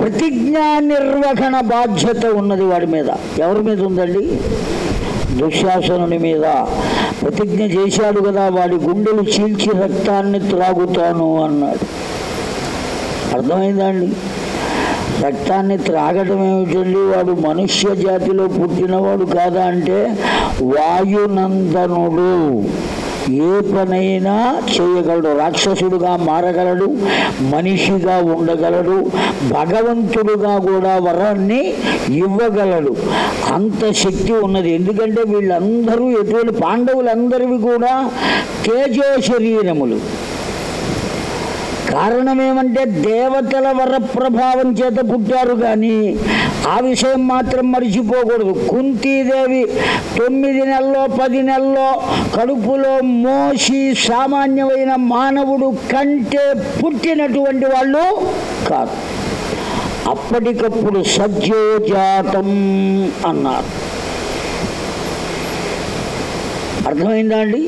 ప్రతిజ్ఞా నిర్వహణ బాధ్యత ఉన్నది వాడి మీద. ఎవరి మీద ఉందండి? దుశ్శాసనుని మీద ప్రతిజ్ఞ చేశాడు కదా వాడి గుండెలు చీల్చి రక్తాన్ని త్రాగుతాను అన్నాడు. అర్థమైందండి? రక్తాన్ని త్రాగటం ఏమిటండి? వాడు మనుష్య జాతిలో పుట్టినవాడు కాదా అంటే వాయునందనుడు. ఏ పనైనా చేయగలడు. రాక్షసుడుగా మారగలడు మనిషిగా ఉండగలడు భగవంతుడుగా కూడా వరాన్ని ఇవ్వగలడు. అంత శక్తి ఉన్నది. ఎందుకంటే వీళ్ళందరూ ఎటువంటి పాండవులందరివి కూడా తేజో శరీరములు. కారణం ఏమంటే దేవతల వర ప్రభావం చేత పుట్టారు కానీ ఆ విషయం మాత్రం మరిచిపోకూడదు. కుంతీదేవి తొమ్మిది నెలలో పది నెలలో కడుపులో మోసి సామాన్యమైన మానవుడు కంటే పుట్టినటువంటి వాళ్ళు కాదు. అప్పటికప్పుడు సజ్జోజాతం అన్నారు. అర్థమైందా అండి?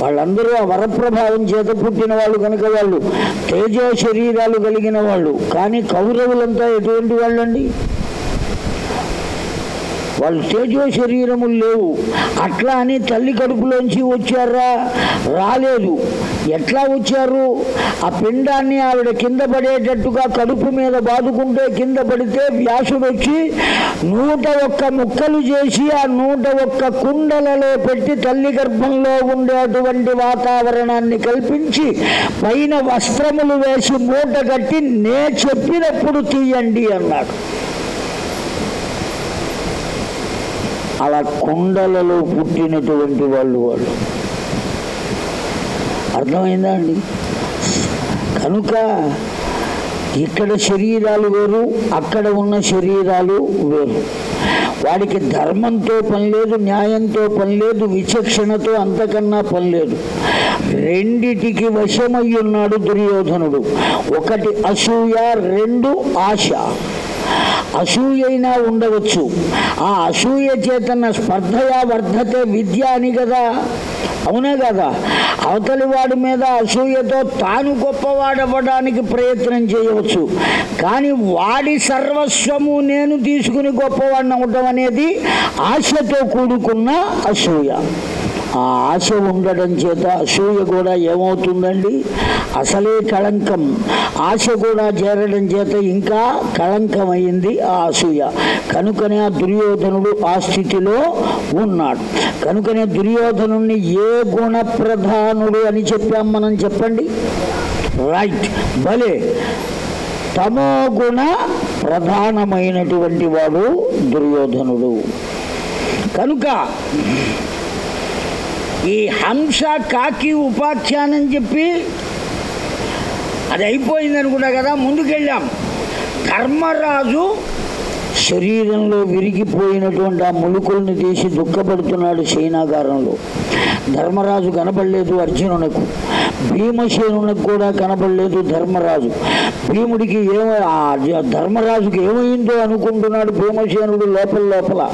వాళ్ళందరూ ఆ వరప్రభావం చేత పుట్టిన వాళ్ళు కనుక వాళ్ళు తేజ శరీరాలు కలిగిన వాళ్ళు కానీ కౌరవులంతా ఎటువంటి వాళ్ళండి? వాళ్ళు తేజో శరీరములు లేవు. అట్లా అని తల్లి కడుపులోంచి వచ్చారా? రాలేదు. ఎట్లా వచ్చారు? ఆ పిండాన్ని ఆవిడ కింద పడేటట్టుగా కడుపు మీద బాదుకుంటే కింద పడితే వ్యాసుడు వచ్చి నూట ఒక్క ముక్కలు చేసి ఆ నూట ఒక్క కుండలలో పెట్టి తల్లి గర్భంలో ఉండేటువంటి వాతావరణాన్ని కల్పించి పైన వస్త్రములు వేసి మూట కట్టి నే చెప్పినప్పుడు తీయండి అన్నాడు. అలా కుండలలో పుట్టినటువంటి వాళ్ళు వాళ్ళు. అర్థమైందా అండి? కనుక ఇక్కడ శరీరాలు వేరు అక్కడ ఉన్న శరీరాలు వేరు. వాడికి ధర్మంతో పని లేదు న్యాయంతో పని లేదు విచక్షణతో అంతకన్నా పని లేదు. రెండిటికి వశమయ్యున్నాడు దుర్యోధనుడు. ఒకటి అసూయ రెండు ఆశ. అసూయైనా ఉండవచ్చు. ఆ అసూయ చేతన స్పర్ధయా వర్ధతే విద్య అని కదా అవునా కదా అవతలి వాడి మీద అసూయతో తాను గొప్పవాడవ్వడానికి ప్రయత్నం చేయవచ్చు. కానీ వాడి సర్వస్వము నేను తీసుకుని గొప్పవాడిని అవడం అనేది ఆశతో కూడుకున్న అసూయ. ఆ ఆశ ఉండడం చేత అసూయ కూడా ఏమవుతుందండి? అసలే కళంకం. ఆశ కూడా చేరడం చేత ఇంకా కళంకమైంది ఆ అసూయ. కనుకనే ఆ దుర్యోధనుడు ఆ స్థితిలో ఉన్నాడు. కనుకనే దుర్యోధను ఏ గుణ ప్రధానుడు అని చెప్పాం మనం చెప్పండి? రైట్ భలే. తమో గుణ ప్రధానమైనటువంటి వాడు దుర్యోధనుడు. కనుక ఈ హంస కాకి ఉపాఖ్యానం చెప్పి అది అయిపోయింది అనుకున్నా కదా ముందుకెళ్ళాం. ధర్మరాజు శరీరంలో విరిగిపోయినటువంటి ఆ ములుకుల్ని తీసి దుఃఖపడుతున్నాడు శయనాగారంలో. ధర్మరాజు కనబడలేదు అర్జునునకు. భీమసేనునకు కూడా కనపడలేదు ధర్మరాజు. భీముడికి ఏమ ధర్మరాజుకి ఏమైందో అనుకుంటున్నాడు భీమసేనుడు లోపల లోపల.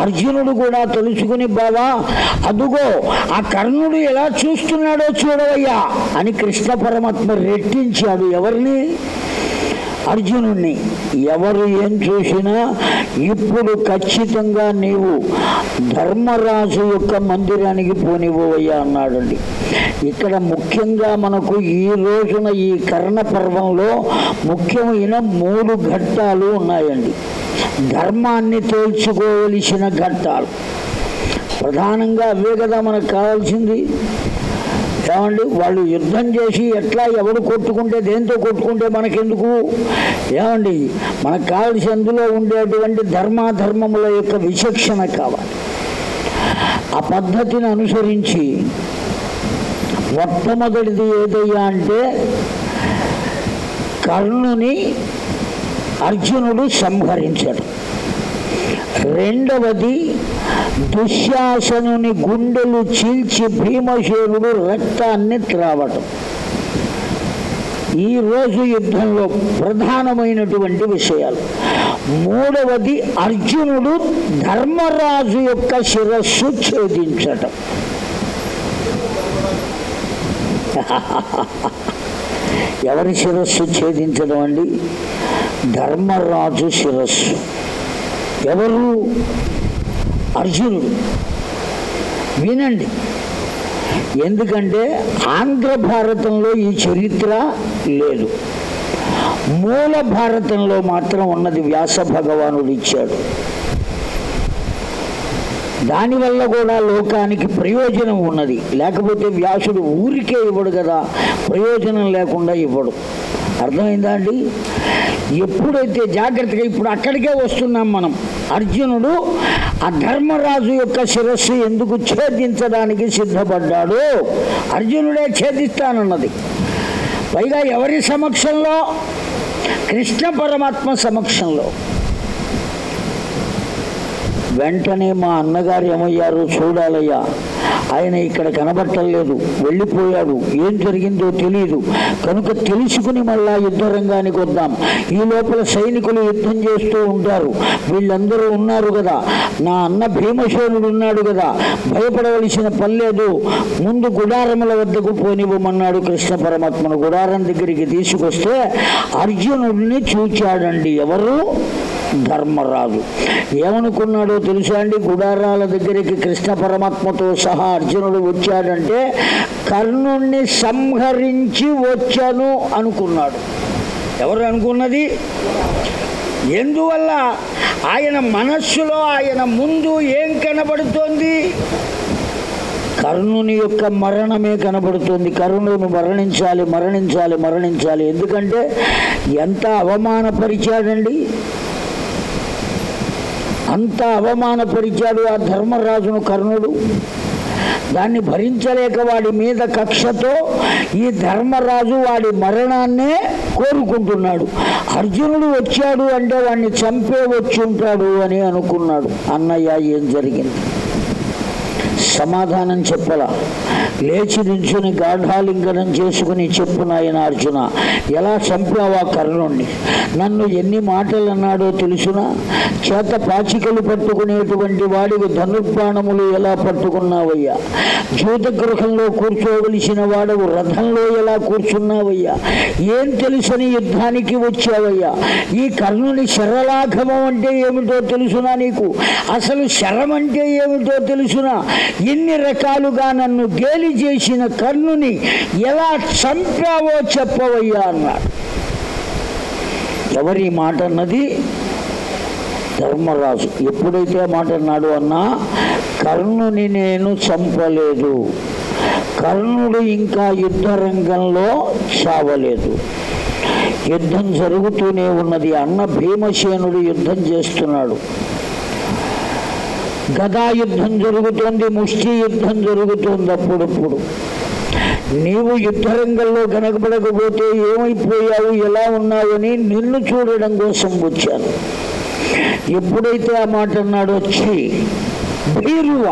అర్జునుడు కూడా తెలుసుకుని బావా అదుగో ఆ కర్ణుడు ఎలా చూస్తున్నాడో చూడవయ్యా అని కృష్ణ పరమాత్మ రెట్టించాడు. ఎవరిని? అర్జునుణ్ణి. ఎవరు ఏం చూసినా ఇప్పుడు ఖచ్చితంగా నీవు ధర్మరాజు యొక్క మందిరానికి పోనివ్వవయ్యా అన్నాడండి. ఇక్కడ ముఖ్యంగా మనకు ఈ రోజున ఈ కర్ణ పర్వంలో ముఖ్యమైన మూడు ఘట్టాలు ఉన్నాయండి. ధర్మాన్ని తేల్చుకోవలసిన ఘట్టాలు. ప్రధానంగా అవే కదా మనకు కావాల్సింది. ఏమండి వాళ్ళు యుద్ధం చేసి ఎట్లా ఎవడు కొట్టుకుంటే దేంతో కొట్టుకుంటే మనకెందుకు? ఏమండి మనకు కావలసి అందులో ఉండేటువంటి ధర్మాధర్మముల యొక్క విచక్షణ కావాలి. ఆ పద్ధతిని అనుసరించి మొట్టమొదటిది ఏదయ్యా అంటే కర్ణుని అర్జునుడు సంహరించడం. రెండవది దుశ్శాసనుని గుండెలు చీల్చి భీమసేనుడు రక్తాన్ని త్రావటం. ఈ రోజు యుద్ధంలో ప్రధానమైనటువంటి విషయాలు. మూడవది అర్జునుడు ధర్మరాజు యొక్క శిరస్సు ఛేదించటం. ఎవరి శిరస్సు ఛేదించడం అండి? ధర్మరాజు శిరస్సు. ఎవరు? అర్జునుడు. వినండి. ఎందుకంటే ఆంధ్ర భారతంలో ఈ చరిత్ర లేదు. మూల భారతంలో మాత్రం ఉన్నది వ్యాస భగవానుడు ఇచ్చాడు. దానివల్ల కూడా లోకానికి ప్రయోజనం ఉన్నది. లేకపోతే వ్యాసుడు ఊరికే ఇవ్వడు కదా. ప్రయోజనం లేకుండా ఇవ్వడు. అర్థమైందా అండి? ఎప్పుడైతే జాగ్రత్తగా ఇప్పుడు అక్కడికే వస్తున్నాం మనం అర్జునుడు ఆ ధర్మరాజు యొక్క శిరస్సు ఎందుకు ఛేదించడానికి సిద్ధపడ్డాడు? అర్జునుడే ఛేదిస్తానన్నది. పైగా ఎవరి సమక్షంలో? కృష్ణ పరమాత్మ సమక్షంలో. వెంటనే మా అన్నగారు ఏమయ్యారు? చూడాలయ్యా. ఆయన ఇక్కడ కనబట్టలేదు వెళ్ళిపోయాడు. ఏం జరిగిందో తెలియదు కనుక తెలుసుకుని మళ్ళా యుద్ధ రంగానికి వద్దాం. ఈ లోపల సైనికులు యుద్ధం చేస్తూ ఉంటారు. వీళ్ళందరూ ఉన్నారు కదా. నా అన్న భీమసేనుడు ఉన్నాడు కదా. భయపడవలసిన పర్లేదు ముందు గుడారముల వద్దకు పోనివ్వమన్నాడు కృష్ణ పరమాత్మను. గుడారం దగ్గరికి తీసుకొస్తే అర్జునుడిని చూచాడండి ఎవరు? ధర్మరాజు. ఏమనుకున్నాడో తెలుసా అండి? గుడారాల దగ్గరికి కృష్ణ పరమాత్మతో సహా అర్జునుడు వచ్చాడంటే కర్ణుణ్ణి సంహరించి వచ్చాను అనుకున్నాడు. ఎవరు అనుకున్నది? ఎందువల్ల? ఆయన మనస్సులో ఆయన ముందు ఏం కనబడుతోంది? కర్ణుని యొక్క మరణమే కనబడుతుంది. కర్ణుని మరణించాలి మరణించాలి మరణించాలి. ఎందుకంటే ఎంత అవమానపరిచాడండి? అంత అవమానపరిచాడు ఆ ధర్మరాజును కర్ణుడు. దాన్ని భరించలేక వాడి మీద కక్షతో ఈ ధర్మరాజు వాడి మరణాన్నే కోరుకుంటున్నాడు. అర్జునుడు వచ్చాడు అంటే వాడిని చంపే వచ్చి ఉంటాడు అని అనుకున్నాడు. అన్నయ్య ఏం జరిగింది? సమాధానం చెప్పలా. లేచి నించుని గాఢాలింగనం చేసుకుని చెప్పు నాయన అర్జున ఎలా చంపావా కర్ణుణ్ణి? నన్ను ఎన్ని మాటలు అన్నాడో తెలుసునా? చేత పాచికలు పట్టుకునేటువంటి వాడికి ధనుర్బాణములు ఎలా పట్టుకున్నావయ్యా? జ్యోత గృహంలో కూర్చోవలసిన వాడవు రథంలో ఎలా కూర్చున్నావయ్యా? ఏం తెలుసని యుద్ధానికి వచ్చావయ్యా? ఈ కర్ణుని శరలాఘవం అంటే ఏమిటో తెలుసునా నీకు? అసలు శరం అంటే ఏమిటో తెలుసునా? ఎన్ని రకాలుగా నన్ను గేలి చేసిన కర్ణుని ఎలా చంపావో చెప్పవయ్యా అన్నాడు. ఎవరి మాట అన్నది ధర్మరాజు. ఎప్పుడైతే మాట అన్నాడు అన్నా కర్ణుని నేను చంపలేదు. కర్ణుడు ఇంకా యుద్ధ రంగంలో చావలేదు. యుద్ధం జరుగుతూనే ఉన్నది. అన్న భీమసేనుడు యుద్ధం చేస్తున్నాడు. గదా యుద్ధం జరుగుతోంది ముష్టి యుద్ధం జరుగుతోంది అప్పుడప్పుడు నీవు యుద్ధరంగంలో కనకపడకపోతే ఏమైపోయావు ఎలా ఉన్నావని నిన్ను చూడడం కోసం వచ్చాను. ఎప్పుడైతే ఆ మాట అన్నాడు వచ్చి భీరువ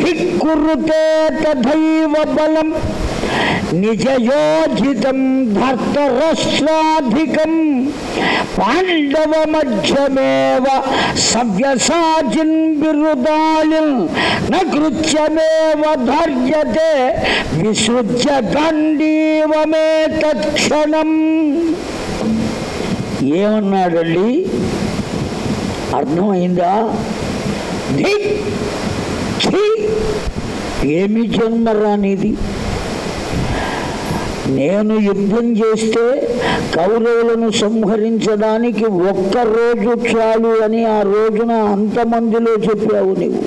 ధిక్కురుతే తథైవ బలం. నిజయోజితం భర్తరస్వాధికం పాండవ మధ్యమేవ సవ్యసాచిన్ బిరుదాళిన్ నృత్యమేవ ధర్యతే విసృజ్య గండీవమే తక్షణం ఏమన్నాడండి? అర్థమైందా? ధీ ఏమి జన్మరానిది నేను యుద్ధం చేస్తే కౌరవులను సంహరించడానికి ఒక్క రోజు చాలు అని ఆ రోజున అంతమందిలో చెప్పావు నీవు.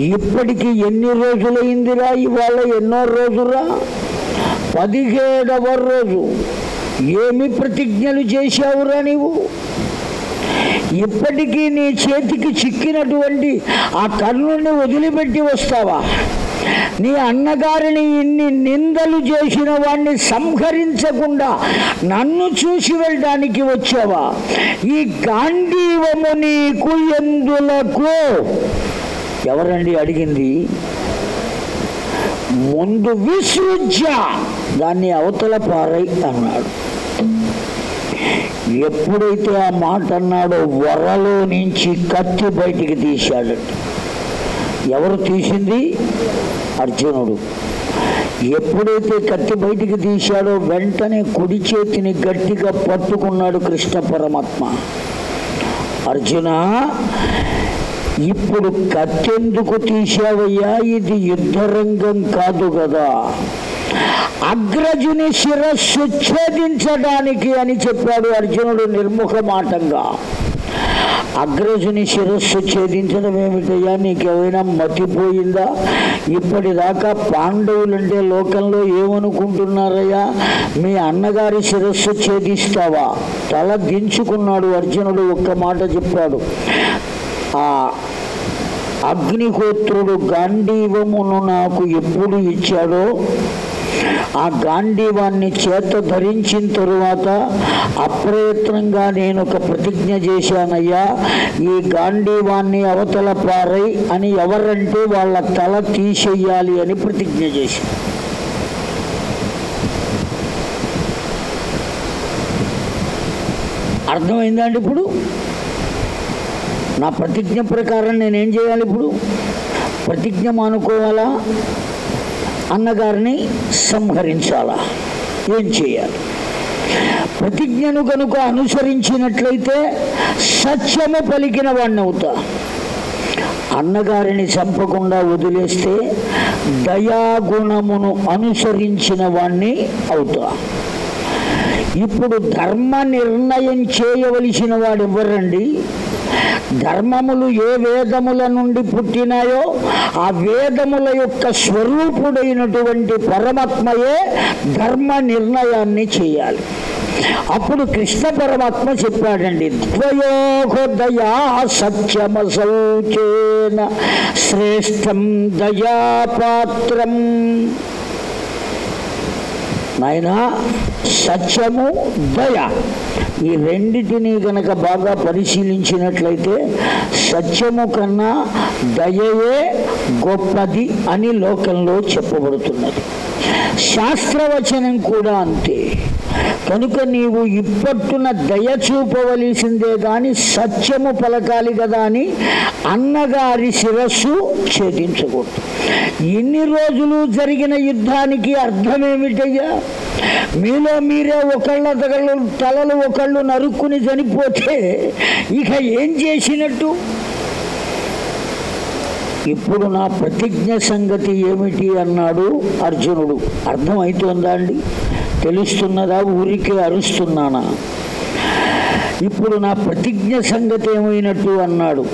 ఇప్పటికి ఎన్ని రోజులైందిరా? ఇవాళ ఎన్నో రోజురా? పదిహేడవ రోజు. ఏమి ప్రతిజ్ఞలు చేశావురా నీవు? ఇప్పటికీ నీ చేతికి చిక్కినటువంటి ఆ కర్ణుని వదిలిపెట్టి వస్తావా? నీ అన్నగారిని ఇన్ని నిందలు చేసిన వాణ్ణి సంహరించకుండా నన్ను చూసి వెళ్ళడానికి వచ్చావా? ఈ గాంధీవము నీకు ఎందులకు? ఎవరండి అడిగింది? ముందు విసృజ దాన్ని అవతల పారై అన్నాడు. ఎప్పుడైతే ఆ మాట అన్నాడో వరలో నుంచి కత్తి బయటికి తీశాడట. ఎవరు తీసింది? అర్జునుడు. ఎప్పుడైతే కత్తి బయటికి తీశాడో వెంటనే కుడి చేతిని గట్టిగా పట్టుకున్నాడు కృష్ణ పరమాత్మ. అర్జున ఇప్పుడు కత్తెందుకు తీశావయ్యా? ఇది యుద్ధరంగం కాదు కదా అగ్రజుని శిరస్సు ఛేదించడానికి అని చెప్పాడు అర్జునుడు నిర్ముఖమాటంగా. అగ్రజుని శిరస్సు ఛేదించడం ఏమిటయ్యా? నీకేమైనా మతిపోయిందా? ఇప్పటిదాకా పాండవులంటే లోకంలో ఏమనుకుంటున్నారయ్యా? మీ అన్నగారి శిరస్సు ఛేదిస్తావా? తల దించుకున్నాడు అర్జునుడు ఒక్క మాట చెప్పాడు. ఆ అగ్నిహోత్రుడు గాంధీవమును నాకు ఎప్పుడు ఇచ్చాడో ఆ గాంధీవాన్ని చేత ధరించిన తరువాత అప్రయత్నంగా నేను ఒక ప్రతిజ్ఞ చేశానయ్యా ఈ గాంధీవాన్ని అవతల పారై అని ఎవరంటే వాళ్ళ తల తీసేయాలి అని ప్రతిజ్ఞ చేశాను. అర్థమైందా అండి ఇప్పుడు? నా ప్రతిజ్ఞ ప్రకారం నేనేం చేయాలి ఇప్పుడు? ప్రతిజ్ఞ మానుకోవాలా? అన్నగారిని సంహరించాలా? ఏం చేయాలి? ప్రతిజ్ఞను కనుక అనుసరించినట్లయితే సత్యము పలికిన వాడిని అవుతా అన్నగారిని చంపకుండా వదిలేస్తే దయాగుణమును అనుసరించిన వాణ్ణి అవుతా. ఇప్పుడు ధర్మ నిర్ణయం చేయవలసిన వాడు ఎవరండి ధర్మములు ఏ వేదముల నుండి పుట్టినాయో ఆ వేదముల యొక్క స్వరూపుడైనటువంటి పరమాత్మయే ధర్మ నిర్ణయాన్ని చేయాలి. అప్పుడు కృష్ణ పరమాత్మ చెప్పాడండి ద్వయోహోదయా సత్యమసౌచేన శ్రేష్టం దయాపాత్రం. నాయన సత్యము దయ. ఈ రెండిటిని గనక బాగా పరిశీలించినట్లయితే సత్యము కన్నా దయయే గొప్పది అని లోకంలో చెప్పబడుతున్నది. శాస్త్రవచనం కూడా అంతే. కనుక నీవు ఇప్పట్టున దయ చూపవలసిందే గాని సత్యము పలకాలి కదా అని అన్నగారి శిరస్సు ఛేదించకూడదు. ఇన్ని రోజులు జరిగిన యుద్ధానికి అర్థమేమిటయ్యా? మీలో మీరే ఒకళ్ళ తగళ్ళు తలలు ఒకళ్ళు నరుక్కుని చనిపోతే ఇక ఏం చేసినట్టు? ఇప్పుడు నా ప్రతిజ్ఞ సంగతి ఏమిటి అన్నాడు అర్జునుడు. అర్థమవుతోందా అండి? తెలుస్తున్నదా? ఊరికే అరుస్తున్నానా? ఇప్పుడు నా ప్రతిజ్ఞ సంగతి ఏమైనట్టు అన్నాడు.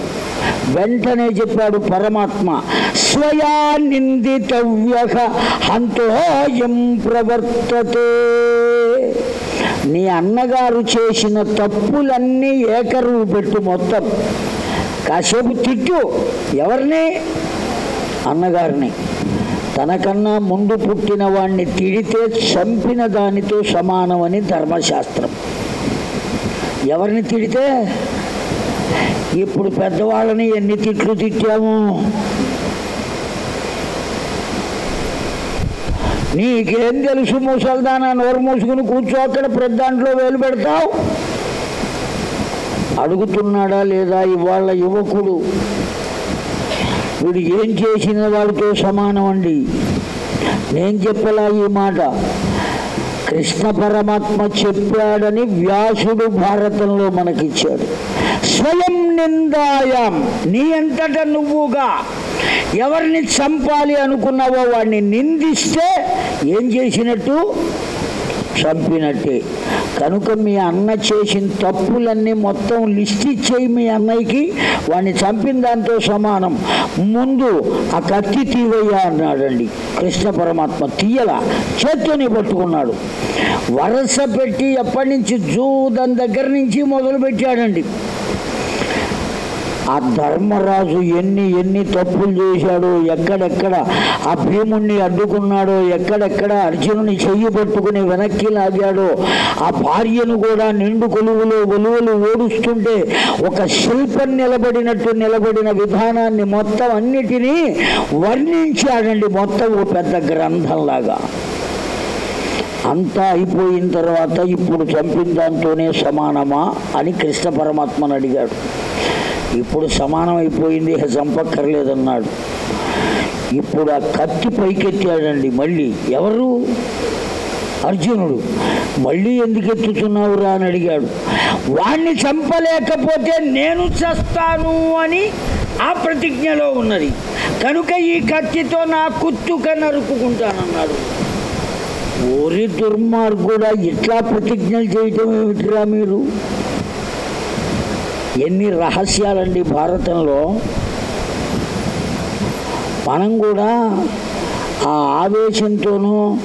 వెంటనే చెప్పాడు పరమాత్మ స్వయా నిందితవ్య హంతోయం ప్రవర్తతే. నీ అన్నగారు చేసిన తప్పులన్నీ ఏకరువు పెట్టు మొత్తం. కాసేపు తిట్టు ఎవరిని? అన్నగారిని. తనకన్నా ముందు పుట్టిన వాణ్ణి తిడితే చంపిన దానితో సమానమని ధర్మశాస్త్రం. ఎవరిని తిడితే? ఇప్పుడు పెద్దవాళ్ళని ఎన్ని తిట్లు తిట్టాము? నీకేం తెలుసు ముసల్దానా నోరు మూసుకుని కూర్చో అక్కడ ప్రతి దాంట్లో వేలు పెడతావు? అడుగుతున్నాడా లేదా ఇవాళ యువకుడు? వీడు ఏం చేసిన వాడితో సమానం అండి. నేను చెప్పలా ఈ మాట. కృష్ణ పరమాత్మ చెప్పాడని వ్యాసుడు భారతంలో మనకిచ్చాడు. స్వయం నిందాయం. నీ అంతట నువ్వుగా. ఎవరిని చంపాలి అనుకున్నావో వాడిని నిందిస్తే ఏం చేసినట్టు? చంపినట్టే. కనుక మీ అన్న చేసిన తప్పులన్నీ మొత్తం లిస్ట్ ఇచ్చేయి మీ అన్నయ్యకి. వాడిని చంపిన దాంతో సమానం. ముందు ఆ కత్తి తీవయ్యా అన్నాడండి. కృష్ణ పరమాత్మ తీయల చేత్తోని పట్టుకున్నాడు. వరస పెట్టి ఎప్పటి నుంచి జూదం దగ్గర నుంచి మొదలు పెట్టాడండి ఆ ధర్మరాజు ఎన్ని ఎన్ని తప్పులు చేశాడో ఎక్కడెక్కడ ఆ భీముణ్ణి అడ్డుకున్నాడో ఎక్కడెక్కడ అర్జునుని చెయ్యి పట్టుకుని వెనక్కి లాగాడో ఆ భార్యను కూడా నిండు కొలువులో గొలువులు ఓడుస్తుంటే ఒక శిల్పం నిలబడినట్టు నిలబడిన విధానాన్ని మొత్తం అన్నిటినీ వర్ణించాడండి మొత్తం ఓ పెద్ద గ్రంథంలాగా. అంతా అయిపోయిన తర్వాత ఇప్పుడు చంపిన దాంతోనే సమానమా అని కృష్ణ పరమాత్మను అడిగాడు. ఇప్పుడు సమానం అయిపోయింది చంపక్కర్లేదన్నాడు. ఇప్పుడు ఆ కత్తి పైకెత్తాడండి మళ్ళీ. ఎవరు? అర్జునుడు. మళ్ళీ ఎందుకు ఎత్తుతున్నావురా అని అడిగాడు. వాణ్ణి చంపలేకపోతే నేను చస్తాను అని ఆ ప్రతిజ్ఞలో ఉన్నది. కనుక ఈ కత్తితో నా కుత్తుక నరుపుకుంటానన్నాడు. ఓరి దుర్మార్గుడా ఇట్లా ప్రతిజ్ఞలు చేయటం ఏమిటిరా మీరు? ఎన్ని రహస్యాలండి భారతంలో. మనం కూడా ఆ ఆవేశంతోనూ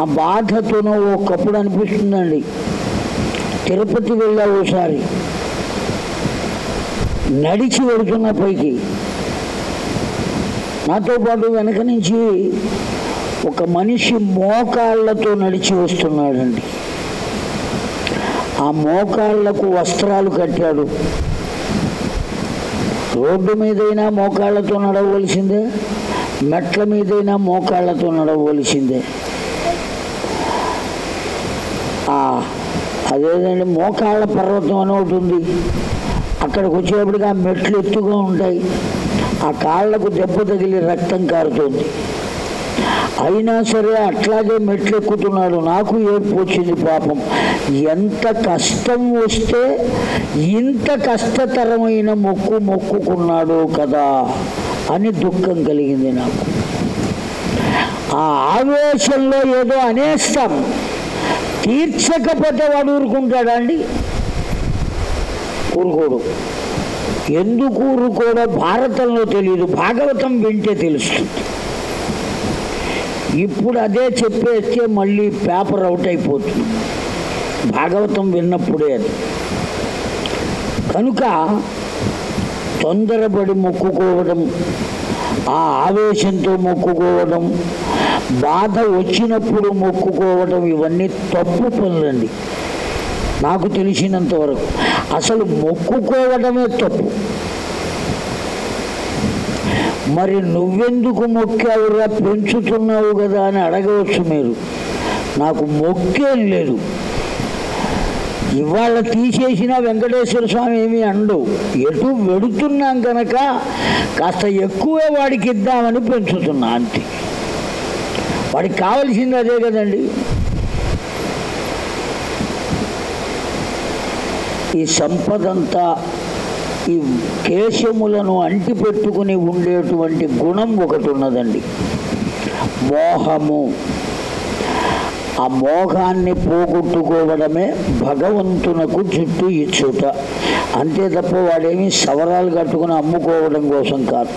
ఆ బాధతోనూ ఒకప్పుడు అనిపిస్తుందండి. తిరుపతి వెళ్ళా ఓసారి. నడిచి వెళుతున్న పైకి. నాతో పాటు వెనక నుంచి ఒక మనిషి మోకాళ్ళతో నడిచి వస్తున్నాడండి. ఆ మోకాళ్ళకు వస్త్రాలు కట్టాడు. రోడ్డు మీదైనా మోకాళ్ళతో నడవలసిందే మెట్ల మీదైనా మోకాళ్ళతో నడవలసిందే ఆ, అదేదండి మోకాళ్ళ పర్వతం అని ఒకటి ఉంది. అక్కడికి వచ్చేప్పటికి ఆ మెట్లు ఎత్తుగా ఉంటాయి. ఆ కాళ్ళకు దెబ్బ తగిలి రక్తం కారుతుంది. అయినా సరే అట్లాగే మెట్లు ఎక్కుతున్నాడు నాకు ఏడుపు వచ్చింది పాపం. ఎంత కష్టం వస్తే ఇంత కష్టతరమైన మొక్కు మొక్కుకున్నాడు కదా అని దుఃఖం కలిగింది నాకు. ఆ ఆవేశంలో ఏదో అనేస్తాం తీర్చకపోతే వాడు ఊరుకుంటాడా అండి ఊరుకోడు. ఎందుకు ఊరుకోడో భారతంలో తెలియదు భాగవతం వింటే తెలుస్తుంది. ఇప్పుడు అదే చెప్పేస్తే మళ్ళీ పేపర్ అవుట్ అయిపోతుంది. భాగవతం విన్నప్పుడే అది. కనుక తొందరపడి మొక్కుకోవడం ఆ ఆవేశంతో మొక్కుకోవడం బాధ వచ్చినప్పుడు మొక్కుకోవడం ఇవన్నీ తప్పు పనులండి. నాకు తెలిసినంత వరకు అసలు మొక్కుకోవడమే తప్పు. మరి నువ్వెందుకు మొక్కావురా పెంచుతున్నావు కదా అని అడగవచ్చు మీరు. నాకు మొక్కేం లేదు. ఇవాళ తీసేసిన వెంకటేశ్వర స్వామి ఏమీ అండు ఎటు వెడుతున్నాం కనుక కాస్త ఎక్కువే వాడికి ఇద్దామని పెంచుతున్నా అంతే. వాడికి కావలసింది అదే కదండి. ఈ సంపదంతా ఈ కేశములను అంటిపెట్టుకుని ఉండేటువంటి గుణం ఒకటి ఉన్నదండి మోహము. ఆ మోహాన్ని పోగొట్టుకోవడమే భగవంతునకు జుట్టు ఇచ్చుట. అంతే తప్ప వాడేమి సవరాలు కట్టుకుని అమ్ముకోవడం కోసం కాదు.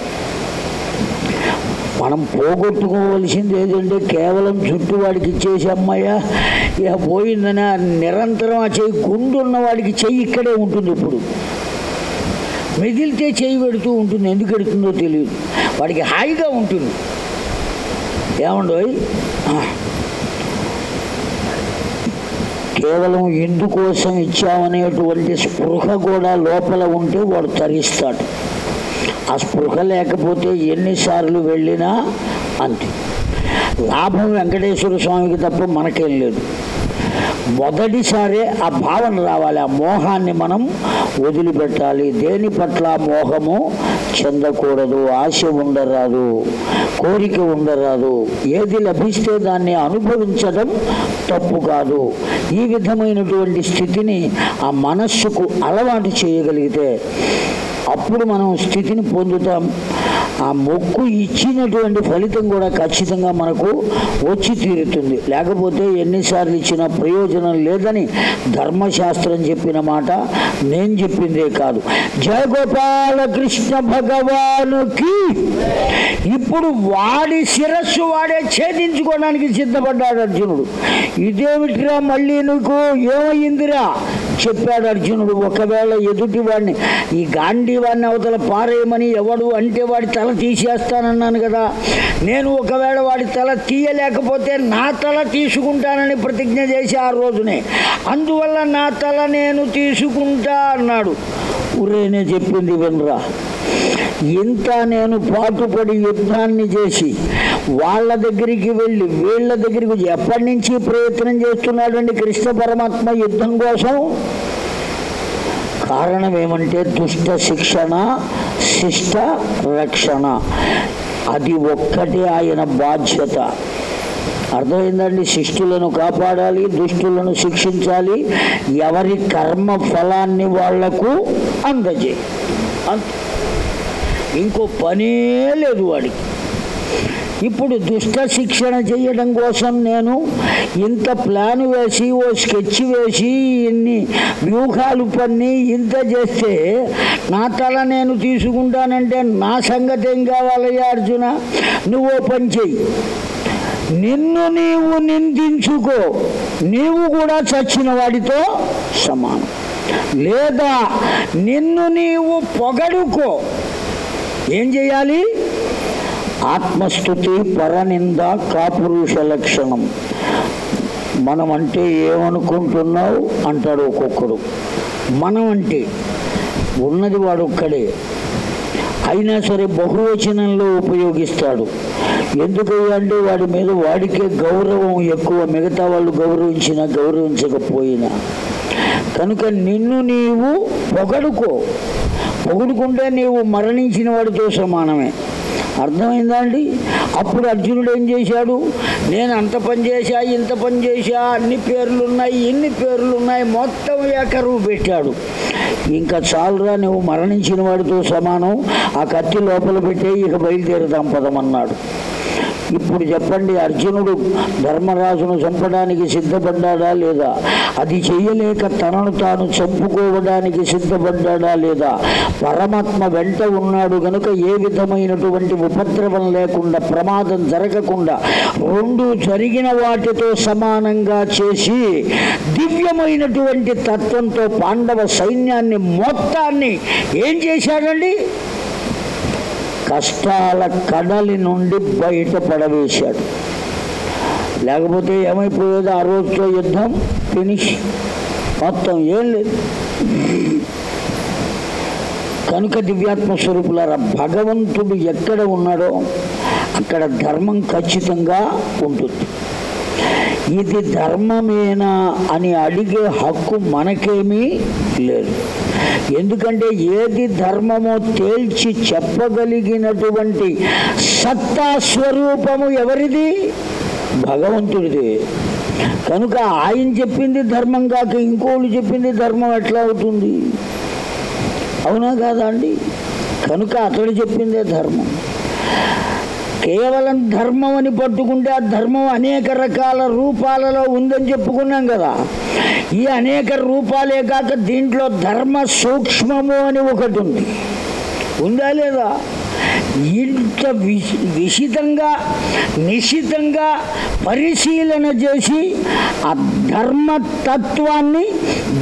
మనం పోగొట్టుకోవలసింది ఏదంటే కేవలం జుట్టు వాడికి ఇచ్చేసి అమ్మాయ్యా ఇక పోయిందని నిరంతరం ఆ చెయ్యి గుండు ఉన్న వాడికి చెయ్యి ఇక్కడే ఉంటుంది ఇప్పుడు. మిగిలితే చేయి పెడుతూ ఉంటుంది. ఎందుకు పెడుతుందో తెలియదు. వాడికి హాయిగా ఉంటుంది. ఏమండోయ్ కేవలం ఎందుకోసం ఇచ్చామనేటువంటి స్పృహ కూడా లోపల ఉంటే వాడు తరిస్తాడు. ఆ స్పృహ లేకపోతే ఎన్నిసార్లు వెళ్ళినా అంతే. లాభం వెంకటేశ్వర స్వామికి తప్ప మనకేం లేదు. మొదటిసారే ఆ భావన రావాలి. ఆ మోహాన్ని మనం వదిలిపెట్టాలి. దేని పట్ల మోహము? చెందకూడదు. ఆశ ఉండరాదు. కోరిక ఉండరాదు. ఏది లభిస్తే దాన్ని అనుభవించడం తప్పు కాదు. ఈ విధమైనటువంటి స్థితిని ఆ మనస్సుకు అలవాటు చేయగలిగితే అప్పుడు మనం స్థితిని పొందుతాం. ఆ మొక్కు ఇచ్చినటువంటి ఫలితం కూడా ఖచ్చితంగా మనకు వచ్చి తీరుతుంది. లేకపోతే ఎన్నిసార్లు ఇచ్చినా ప్రయోజనం లేదని ధర్మశాస్త్రం చెప్పిన మాట నేను చెప్పిందే కాదు. జయగోపాల కృష్ణ భగవానుకి ఇప్పుడు వాడి శిరస్సు వాడే ఛేదించుకోవడానికి సిద్ధపడ్డాడు అర్జునుడు. ఇదేమిటిరా మళ్ళీ నీకు? ఏమైందిరా చెప్పాడు అర్జునుడు ఒకవేళ ఎదుటి వాడిని ఈ గాంధీ వాడిని అవతల పారేయమని ఎవడు అంటే వాడి తల తీసేస్తానన్నాను కదా. నేను ఒకవేళ వాడి తల తీయలేకపోతే నా తల తీసుకుంటానని ప్రతిజ్ఞ చేసి ఆ రోజునే. అందువల్ల నా తల నేను తీసుకుంటా అన్నాడు. ఊరేనే చెప్పింది వినరా? ఇంత నేను పాటుపడి యుద్ధాన్ని చేసి వాళ్ళ దగ్గరికి వెళ్ళి వీళ్ళ దగ్గరికి ఎప్పటి నుంచి ప్రయత్నం చేస్తున్నాడండి కృష్ణ పరమాత్మ యుద్ధం కోసం? కారణం ఏమంటే దుష్ట శిక్షణ శిష్ట రక్షణ. అది ఒక్కటే ఆయన బాధ్యత. అర్థమైందండి? శిష్టులను కాపాడాలి దుష్టులను శిక్షించాలి ఎవరి కర్మ ఫలాన్ని వాళ్ళకు అందజే అంతే. ఇంకో పనే లేదు వాడికి. ఇప్పుడు దుష్ట శిక్షణ చేయడం కోసం నేను ఇంత ప్లాన్ వేసి ఓ స్కెచ్ వేసి ఇన్ని వ్యూహాలు పన్ని ఇంత చేస్తే నా తల నేను తీసుకుంటానంటే నా సంగతి ఏం కావాలయ్యా అర్జున? నువ్వు పని చెయ్యి. నిన్ను నీవు నిందించుకో. నీవు కూడా చచ్చిన వాడితో సమానం. లేదా నిన్ను నీవు పొగడుకో. ఏం చేయాలి? ఆత్మస్థుతి పరనింద కాపురుష లక్షణం. మనం అంటే ఏమనుకుంటున్నావు? అంటాడు ఒక్కొక్కడు. మనం అంటే ఉన్నది వాడు ఒక్కడే. అయినా సరే బహువచనంలో ఉపయోగిస్తాడు. ఎందుకు అంటే వాడి మీద వాడికే గౌరవం ఎక్కువ మిగతా వాళ్ళు గౌరవించినా గౌరవించకపోయినా. కనుక నిన్ను నీవు పొగడుకో. పొగుడుకుంటే నీవు మరణించిన వాడితో సమానమే. అర్థమైందా అండి? అప్పుడు అర్జునుడు ఏం చేశాడు? నేను అంత పని చేశా ఇంత పని చేశా అన్ని పేర్లున్నాయి ఎన్ని ఇన్ని పేర్లు మొత్తం ఏకరువు పెట్టాడు. ఇంకా చాలురా నువ్వు మరణించిన వాడితో సమానం ఆ కత్తి లోపల పెట్టే ఇక బయలుదేరుదాం పదమన్నాడు. ఇప్పుడు చెప్పండి అర్జునుడు ధర్మరాజును చంపడానికి సిద్ధపడ్డాడా లేదా? అది చేయలేక తనను తాను చంపుకోవడానికి సిద్ధపడ్డాడా లేదా? పరమాత్మ వెంట ఉన్నాడు గనుక ఏ విధమైనటువంటి ఉపద్రవం లేకుండా ప్రమాదం జరగకుండా రెండు జరిగిన వాటితో సమానంగా చేసి దివ్యమైనటువంటి తత్వంతో పాండవ సైన్యాన్ని మొత్తాన్ని ఏం చేశాడండి? కష్టాల కడలి నుండి బయటపడవేశాడు. లేకపోతే ఏమైపోయేది? ఆ రోజుతో యుద్ధం ఫినిష్. మొత్తం ఏం లేదు. కనుక దివ్యాత్మ స్వరూపులారా భగవంతుడు ఎక్కడ ఉన్నాడో అక్కడ ధర్మం ఖచ్చితంగా ఉంటుంది. ఇది ధర్మమేనా అని అడిగే హక్కు మనకేమీ లేదు. ఎందుకంటే ఏది ధర్మమో తేల్చి చెప్పగలిగినటువంటి సత్తా స్వరూపము ఎవరిది? భగవంతుడిది. కనుక ఆయన చెప్పింది ధర్మం కాక ఇంకోళ్ళు చెప్పింది ధర్మం ఎట్లా అవుతుంది? అవునా కాదా అండి? కనుక అతడు చెప్పిందే ధర్మం. కేవలం ధర్మం అని పట్టుకుంటే ఆ ధర్మం అనేక రకాల రూపాలలో ఉందని చెప్పుకున్నాం కదా. ఈ అనేక రూపాలే కాక దీంట్లో ధర్మ సూక్ష్మము అని ఒకటి ఉంది. ఉందా లేదా? ఇంత విషితంగా నిశితంగా పరిశీలన చేసి ఆ ధర్మతత్వాన్ని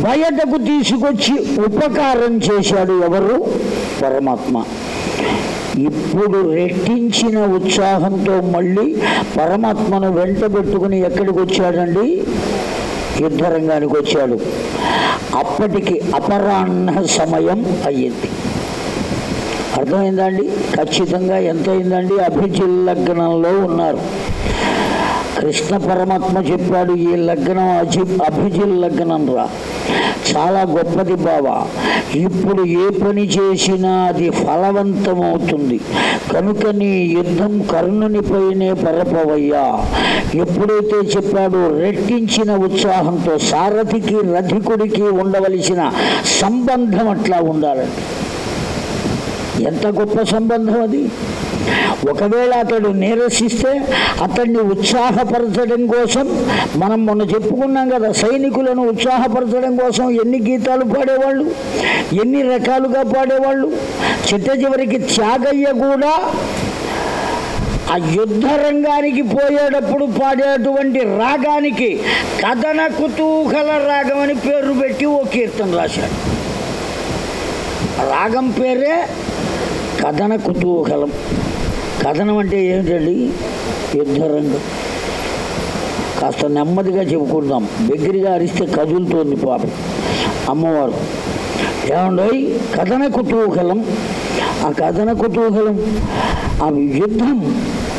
బయటకు తీసుకొచ్చి ఉపకారం చేశాడు ఎవరు? పరమాత్మ. ఇప్పుడు రెట్టించిన ఉత్సాహంతో మళ్ళీ పరమాత్మను వెంట పెట్టుకుని ఎక్కడికి వచ్చాడండి? యుద్ధరంగానికి వచ్చాడు. అప్పటికి అపరాహ్న సమయం అయ్యింది. అర్థమైందండి? ఖచ్చితంగా ఎంత అయిందండి అభిజిల్లగ్నంలో ఉన్నారు. కృష్ణ పరమాత్మ చెప్పాడు ఈ లగ్నం అభి అభిజిల్ లగ్నం రా చాలా గొప్పది బావ. ఇప్పుడు ఏ పని చేసినా అది ఫలవంతమవుతుంది. కనుక నీ యుద్ధం కర్ణునిపైనే పరపవయ్యా ఎప్పుడైతే చెప్పాడో రెట్టించిన ఉత్సాహంతో సారథికి రథికుడికి ఉండవలసిన సంబంధం అట్లా ఉండాలండి. ఎంత గొప్ప సంబంధం అది? ఒకవేళ అతడు నిరసిస్తే అతన్ని ఉత్సాహపరచడం కోసం మనం మొన్న చెప్పుకున్నాం కదా సైనికులను ఉత్సాహపరచడం కోసం ఎన్ని గీతాలు పాడేవాళ్ళు ఎన్ని రకాలుగా పాడేవాళ్ళు. చిట్ట చివరికి త్యాగయ్య కూడా ఆ యుద్ధ రంగానికి పోయేటప్పుడు పాడేటువంటి రాగానికి కథన కుతూహల రాగం అని పేరు పెట్టి ఓ కీర్తన రాశాడు. రాగం పేరే కథన కుతూహలం. కథనం అంటే ఏమిటండి? యుద్ధరంగం కాస్త నెమ్మదిగా చెప్పుకుందాం. దగ్గరగా అరిస్తే కదులుతోంది పాపం అమ్మవారు. ఏమండోయ్ కథన కుతూహలం? ఆ కథన కుతూహలం ఆ యుద్ధం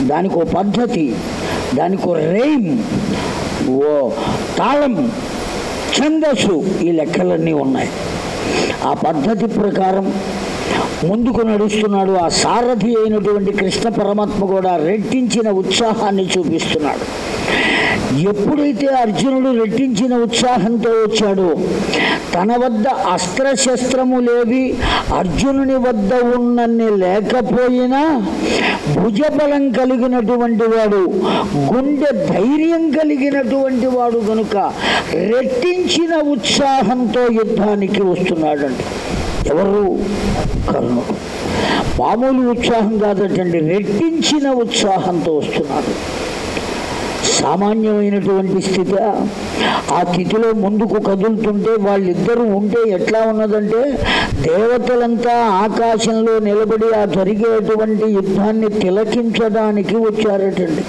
దానికి ఓ పద్ధతి దానికి ఓ రేమ్ ఓ తాళం ఛందస్సు ఈ లెక్కలన్నీ ఉన్నాయి. ఆ పద్ధతి ప్రకారం ముందుకు నడుస్తున్నాడు. ఆ సారథి అయినటువంటి కృష్ణ పరమాత్మ కూడా రెట్టించిన ఉత్సాహాన్ని చూపిస్తున్నాడు. ఎప్పుడైతే అర్జునుడు రెట్టించిన ఉత్సాహంతో వచ్చాడో తన వద్ద అస్త్రశస్త్రములేవి అర్జునుని వద్ద ఉన్నన్ని లేకపోయినా భుజబలం కలిగినటువంటి వాడు గుండె ధైర్యం కలిగినటువంటి వాడు కనుక రెట్టించిన ఉత్సాహంతో యుద్ధానికి వస్తున్నాడండి ఎవరు? కర్ణ మామూలు ఉత్సాహం కాదటండి రెట్టించిన ఉత్సాహంతో వస్తున్నాడు. సామాన్యమైనటువంటి స్థితి ఆ స్థితిలో ముందుకు కదులుతుంటే వాళ్ళిద్దరూ ఉంటే ఎట్లా ఉన్నదంటే దేవతలంతా ఆకాశంలో నిలబడి ఆ జరిగేటువంటి యుద్ధాన్ని తిలకించడానికి వచ్చారటండి.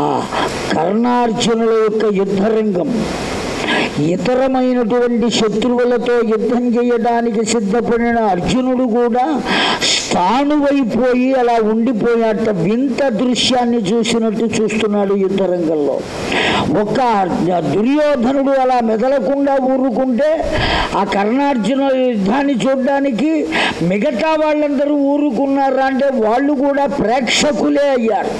ఆ కర్ణార్జునుల యొక్క యుద్ధరంగం. ఇతరమైనటువంటి శత్రువులతో యుద్ధం చేయడానికి సిద్ధపడిన అర్జునుడు కూడా స్థానువైపోయి అలా ఉండిపోయాట. వింత దృశ్యాన్ని చూసినట్టు చూస్తున్నాడు యుద్ధరంగంలో ఒక దుర్యోధనుడు అలా మెదలకుండా ఊరుకుంటే ఆ కర్ణార్జున యుద్ధాన్ని చూడడానికి మిగతా వాళ్ళందరూ ఊరుకున్నారా అంటే వాళ్ళు కూడా ప్రేక్షకులే అయ్యారు.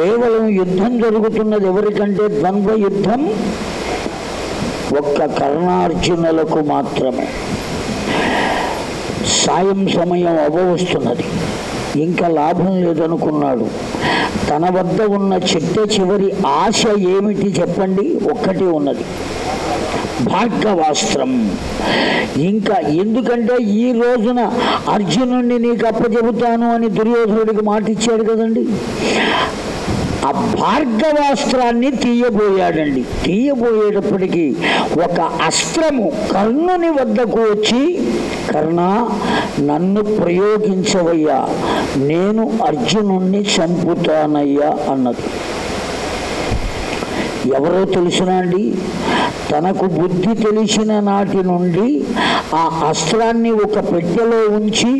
కేవలం యుద్ధం జరుగుతున్నది ఎవరికంటే ద్వంద్వ యుద్ధం ఒక్క కర్ణార్జునులకు మాత్రమే. సాయం సమయం అవ్వవస్తున్నది. ఇంకా లాభం లేదనుకున్నాడు. తన వద్ద ఉన్న చిట్ట చివరి ఆశ ఏమిటి చెప్పండి? ఒక్కటి ఉన్నది. భాగ్యవాస్త్రం ఇంకా ఎందుకంటే ఈ రోజున అర్జునుడిని నీకు అప్పచెబుతాను అని దుర్యోధనుడికి మాట ఇచ్చాడు కదండి. ఆ భార్గవాస్త్రాన్ని తీయబోయాడండి. తీయబోయేటప్పటికీ ఒక అస్త్రము కర్ణుని వద్దకు వచ్చి కర్ణ నన్ను ప్రయోగించవయ్యా. నేను అర్జునుణ్ణి చంపుతానయ్యా అన్నది. ఎవరో తెలిసినా అండి తనకు బుద్ధి తెలిసిన నాటి నుండి ఆ అస్త్రాన్ని ఒక పెట్టెలో ఉంచి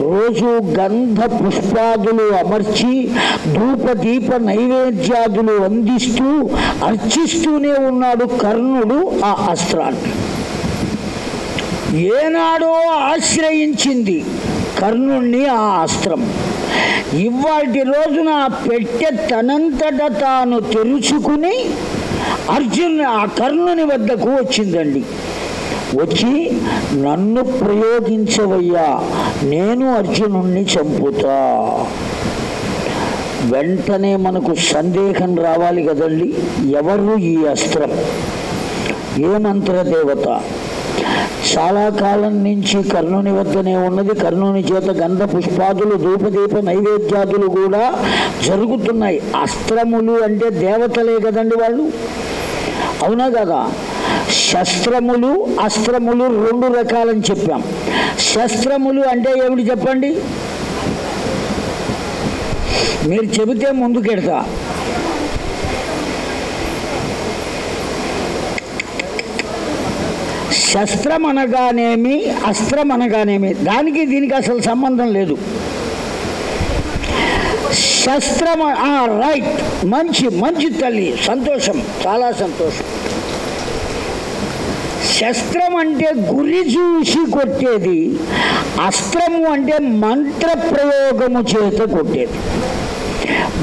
రోజు గంధ పుష్పాదులు అమర్చి ధూప దీప నైవేద్యాదులు అందిస్తూ అర్చిస్తూనే ఉన్నాడు కర్ణుడు ఆ అస్త్రాన్ని. ఏనాడో ఆశ్రయించింది కర్ణుణ్ణి ఆ అస్త్రం. ఇవాటి రోజున ఆ పెట్టె తనంతట తాను తెరుచుకుని అర్జున్ ఆ కర్ణుని వద్దకు వచ్చిందండి. వచ్చి నన్ను ప్రయోగించవయ్యా నేను అర్జునుణ్ణి చంపుతా. వెంటనే మనకు సందేహం రావాలి కదండి ఎవరు ఈ అస్త్రం? ఏ మంత్రదేవత? చాలా కాలం నుంచి కర్ణుని వద్దనే ఉన్నది. కర్ణుని చేత గంధ పుష్పాదులు ధూపదీప నైవేద్యాదులు కూడా జరుగుతున్నాయి. అస్త్రములు అంటే దేవతలే కదండి వాళ్ళు? అవునా కదా? శస్త్రములు అస్త్రములు రెండు రకాలని చెప్పాం. శస్త్రములు అంటే ఏమిటి చెప్పండి? మీరు చెబితే ముందుకెడతా. శస్త్రం అనగానేమి అస్త్రం అనగానేమి దానికి దీనికి అసలు సంబంధం లేదు. శస్త్రం ఆ, రైట్ మంచి మంచి తల్లి. సంతోషం చాలా సంతోషం. శస్త్రం అంటే గురి చూసి కొట్టేది. అస్త్రము అంటే మంత్ర ప్రయోగము చేత కొట్టేది.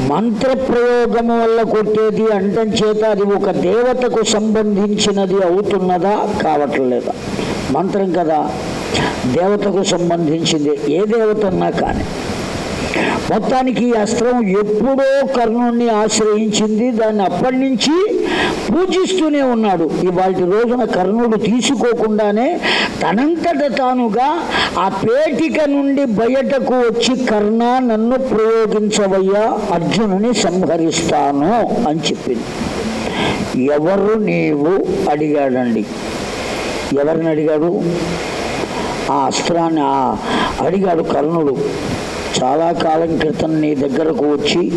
మంత్ర ప్రయోగము వల్ల కొట్టేది అంటం చేత అది ఒక దేవతకు సంబంధించినది అవుతున్నదా కావట్లేదా? మంత్రం కదా. దేవతకు సంబంధించింది. ఏ దేవతన్నా కానీ. మొత్తానికి ఈ అస్త్రం ఎప్పుడో కర్ణుణ్ణి ఆశ్రయించింది. దాన్ని అప్పటి నుంచి పూజిస్తూనే ఉన్నాడు. ఇవాటి రోజున కర్ణుడు తీసుకోకుండానే తనంతట తానుగా ఆ పేటిక నుండి బయటకు వచ్చి కర్ణ నన్ను ప్రయోగించవయ్యా అర్జునుని సంహరిస్తాను అని చెప్పింది. ఎవరు నీవు? అడిగాడండి. ఎవరిని అడిగాడు? ఆ అస్త్రాన్ని అడిగాడు కర్ణుడు. చాలా కాలం క్రితం నీ దగ్గరకు వచ్చి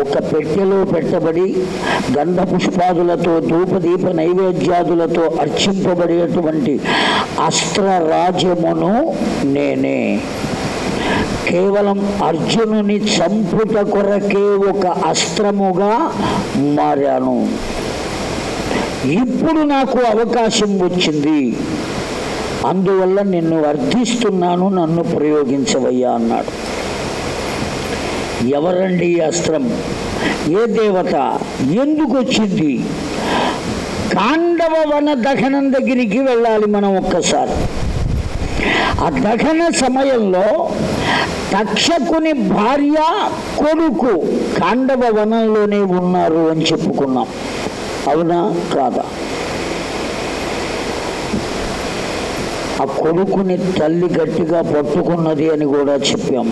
ఒక పెట్టెలో పెట్టబడి గంధ పుష్పాదులతో ధూపదీప నైవేద్యాదులతో అర్చింపబడేటువంటి అస్త్ర రాజ్యమును నేనే. కేవలం అర్జునుని చంపుట కొరకే ఒక అస్త్రముగా మారాను. ఇప్పుడు నాకు అవకాశం వచ్చింది. అందువల్ల నిన్ను వర్ధిస్తున్నాను నన్ను ప్రయోగించవయ్యా అన్నాడు. ఎవరండి ఈ అస్త్రం? ఏ దేవత? ఎందుకు వచ్చింది కాండవ వన దహనం దగ్గరికి వెళ్ళాలి మనం ఒక్కసారి. ఆ దహన సమయంలో తక్షకుని భార్య కొడుకు కాండవ వనంలోనే ఉన్నారు అని చెప్పుకున్నాం. అవునా? కాదా? ఆ కొడుకుని తల్లి గట్టిగా పట్టుకున్నది అని కూడా చెప్పాం.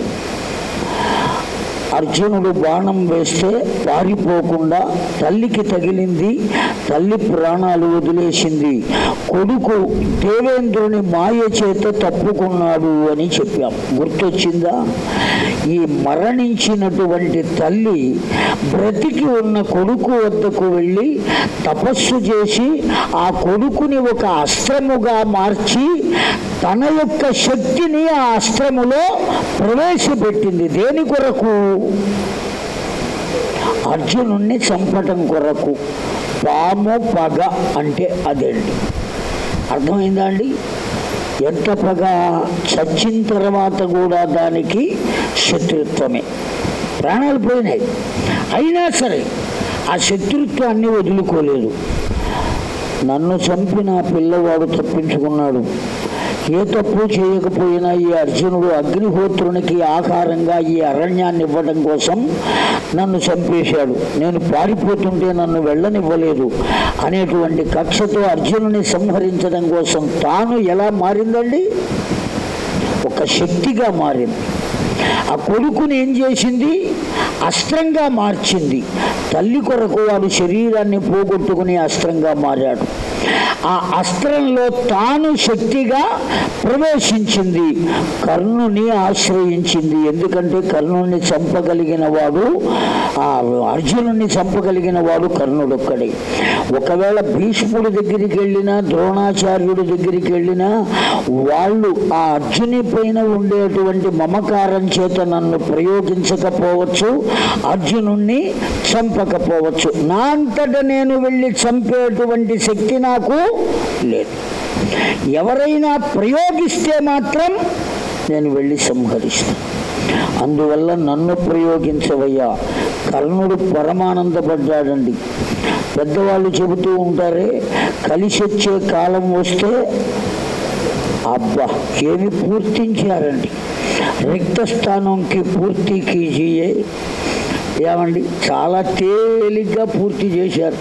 అర్జునుడు బాణం వేస్తే పారిపోకుండా తల్లికి తగిలింది తల్లి ప్రాణాలు వదిలేసింది. కొడుకు దేవేంద్రుని మాయ చేత తప్పుకున్నాడు అని చెప్పాం. గుర్తొచ్చిందా? ఈ మరణించినటువంటి తల్లి బ్రతికి ఉన్న కొడుకు వద్దకు వెళ్ళి తపస్సు చేసి ఆ కొడుకుని ఒక అస్త్రముగా మార్చి తన యొక్క శక్తిని ఆ అస్త్రములో ప్రవేశపెట్టింది. దేని కొరకు? అర్జునుణ్ణి చంపటం కొరకు పాము పగ అంటే అదేంటి? అర్థమైందా అండి? ఎంత పగ చచ్చిన తర్వాత కూడా దానికి శత్రుత్వమే. ప్రాణాలు పోయినాయి. అయినా సరే ఆ శత్రుత్వాన్ని వదులుకోలేదు. నన్ను చంపిన పిల్లవాడు తప్పించుకున్నాడు. ఏ తప్పు చేయకపోయినా ఈ అర్జునుడు అగ్నిహోత్రునికి ఆహారంగా ఈ అరణ్యాన్ని ఇవ్వడం కోసం నన్ను చంపేశాడు. నేను పారిపోతుంటే నన్ను వెళ్ళనివ్వలేదు. అనేటువంటి కక్షతో అర్జునుని సంహరించడం కోసం తాను ఎలా మారిందండి? ఒక శక్తిగా మారింది. ఆ కొడుకుని ఏం చేసింది? అస్త్రంగా మార్చింది. తల్లి కొరకు వాడు శరీరాన్ని పోగొట్టుకుని అస్త్రంగా మారాడు. ఆ అస్త్రంలో తాను శక్తిగా ప్రవేశించింది. కర్ణుని ఆశ్రయించింది. ఎందుకంటే కర్ణుని చంపగలిగిన వాడు ఆ అర్జునుని చంపగలిగిన వాడు కర్ణుడొక్కడే. ఒకవేళ భీష్ముడి దగ్గరికి వెళ్ళినా ద్రోణాచార్యుడి దగ్గరికి వెళ్ళినా వాళ్ళు ఆ అర్జుని పైన ఉండేటువంటి మమకారం చేత నన్ను ప్రయోగించకపోవచ్చు. అర్జునుణ్ణి చంపకపోవచ్చు. నా అంతట నేను వెళ్ళి చంపేటువంటి శక్తి నాకు లేదు. ఎవరైనా ప్రయోగిస్తే మాత్రం నేను వెళ్ళి సంహరిస్తాను అందువల్ల నన్ను ప్రయోగించవయ్యా. కర్ణుడు పరమానందపడ్డాడండి. పెద్దవాళ్ళు చెబుతూ ఉంటారే కలిసి వచ్చే కాలం వస్తే అబ్బా ఏమి పూర్తించారండి. రిక్తస్థానంకి పూర్తి కీజియే. ఏమండి? చాలా తేలిగ్గా పూర్తి చేశారు.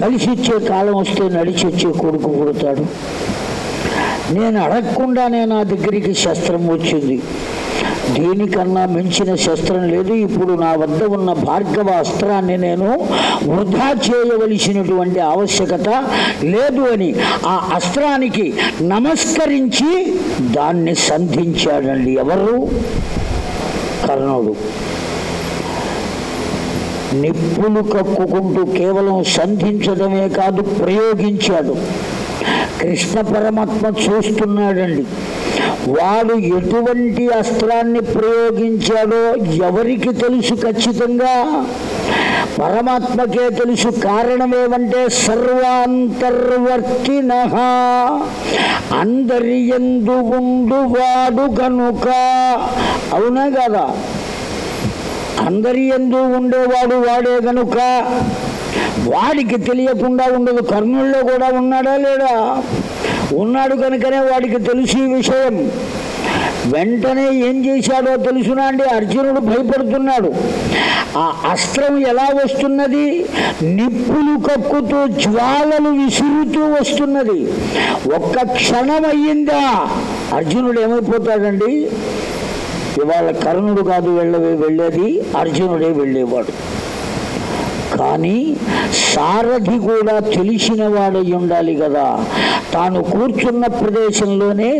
కలిసి ఇచ్చే కాలం వస్తే నడిచి వచ్చే కొడుకు పుడతాడు. నేను అడగకుండానే నా దగ్గరికి శస్త్రం వచ్చింది. దీనికన్నా మించిన శస్త్రం లేదు. ఇప్పుడు నా వద్ద ఉన్న భార్గవ అస్త్రాన్ని నేను వృధా చేయవలసినటువంటి ఆవశ్యకత లేదు అని ఆ అస్త్రానికి నమస్కరించి దాన్ని సంధించాడండి ఎవరు? కర్ణుడు. నిప్పులు కక్కుకుంటూ కేవలం సంధించడమే కాదు ప్రయోగించాడు. కృష్ణ పరమాత్మ చూస్తున్నాడండి. వాడు ఎటువంటి అస్త్రాన్ని ప్రయోగించాడో ఎవరికి తెలుసు ఖచ్చితంగా? పరమాత్మకే తెలుసు కారణం ఏమంటే సర్వాంతర్వర్తిన. అందరి ఎందు ఉండువాడు కనుక అవునా కదా? అందరి ఎందు ఉండేవాడు వాడే గనుక. వాడికి తెలియకుండా ఉండదు. కర్ణుల్లో కూడా ఉన్నాడా లేడా ఉన్నాడు కనుకనే వాడికి తెలుసు ఈ విషయం. వెంటనే ఏం చేశాడో తెలుసునా అండి? అర్జునుడు భయపడుతున్నాడు. ఆ అస్త్రం ఎలా వస్తున్నది? నిప్పులు కక్కుతూ జ్వాలలు విసురుతూ వస్తున్నది. ఒక్క క్షణం అయ్యిందా? అర్జునుడు ఏమైపోతాడండి? ఇవాళ కర్ణుడు కాదు వెళ్ళవే వెళ్ళేది అర్జునుడే వెళ్ళేవాడు. కానీ సారథి కూడా తెలిసిన వాడై ఉండాలి కదా. తాను కూర్చున్న ప్రదేశంలోనే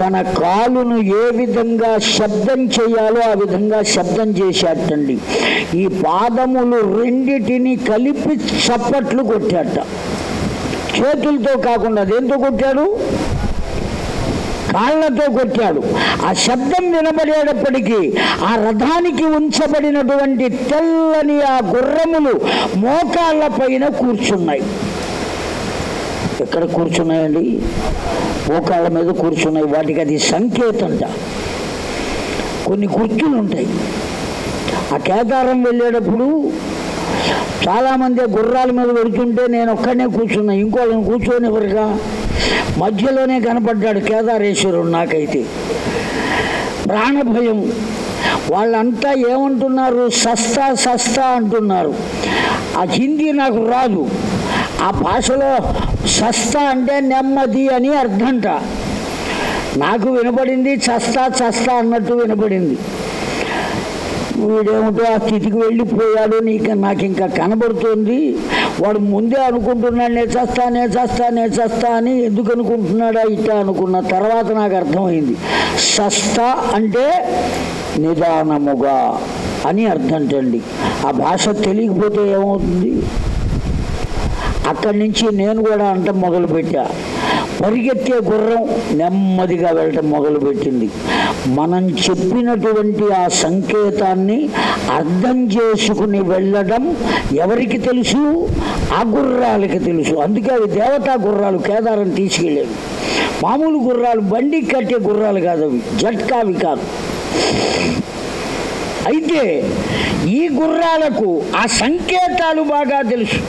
తన కాలును ఏ విధంగా శబ్దం చేయాలో ఆ విధంగా శబ్దం చేశాటండి ఈ పాదములు రెండిటిని కలిపి చప్పట్లు కొట్టాట చేతులతో కాకుండా దేంతో కొట్టాడు? బాళ్ళతో కొట్టాడు. ఆ శబ్దం వినబడేటప్పటికీ ఆ రథానికి ఉంచబడినటువంటి తెల్లని ఆ గుర్రములు మోకాళ్ళ పైన కూర్చున్నాయి. ఎక్కడ కూర్చున్నాయండి? మోకాళ్ళ మీద కూర్చున్నాయి. వాటికి అది సంకేతంట. కొన్ని కుర్చీలు ఉంటాయి. ఆ కేదారం వెళ్ళేటప్పుడు చాలామంది గుర్రాల మీద వెళుతుంటే నేను ఒక్కడనే కూర్చున్నా. ఇంకోళ్ళని కూర్చొని ఎవరుగా మధ్యలోనే కనపడ్డాడు కేదారేశ్వరుడు నాకైతే. ప్రాణభయం. వాళ్ళంతా ఏమంటున్నారు? సస్తా సస్తా అంటున్నారు. ఆ హిందీ నాకు రాదు. ఆ భాషలో సస్తా అంటే నెమ్మది అని అర్థంట నాకు వినపడింది చస్తా చస్తా అన్నట్టు వినపడింది. వీడేమిటో ఆ స్థితికి వెళ్ళిపోయాడు. నీకు నాకు ఇంకా కనబడుతోంది. వాడు ముందే అనుకుంటున్నాడు నే చస్తా నే చస్తా నే చస్తా అని ఎందుకు అనుకుంటున్నాడా ఇట్టా అనుకున్న తర్వాత నాకు అర్థమైంది. సస్త అంటే నిదానముగా అని అర్థంటండి. ఆ భాష తెలియకపోతే ఏమవుతుంది? అక్కడి నుంచి నేను కూడా అంట మొదలుపెట్టా. పరిగెత్తే గుర్రం నెమ్మదిగా వెళ్ళటం మొదలుపెట్టింది. మనం చెప్పినటువంటి ఆ సంకేతాన్ని అర్థం చేసుకుని వెళ్ళడం ఎవరికి తెలుసు? ఆ గుర్రాలకి తెలుసు. అందుకే అవి దేవతా గుర్రాలు కేదారం తీసుకెళ్ళేవి మామూలు గుర్రాలు బండి కట్టే గుర్రాలు కాదు అవి. జట్కావి కాదు. అయితే ఈ గుర్రాలకు ఆ సంకేతాలు బాగా తెలుసు.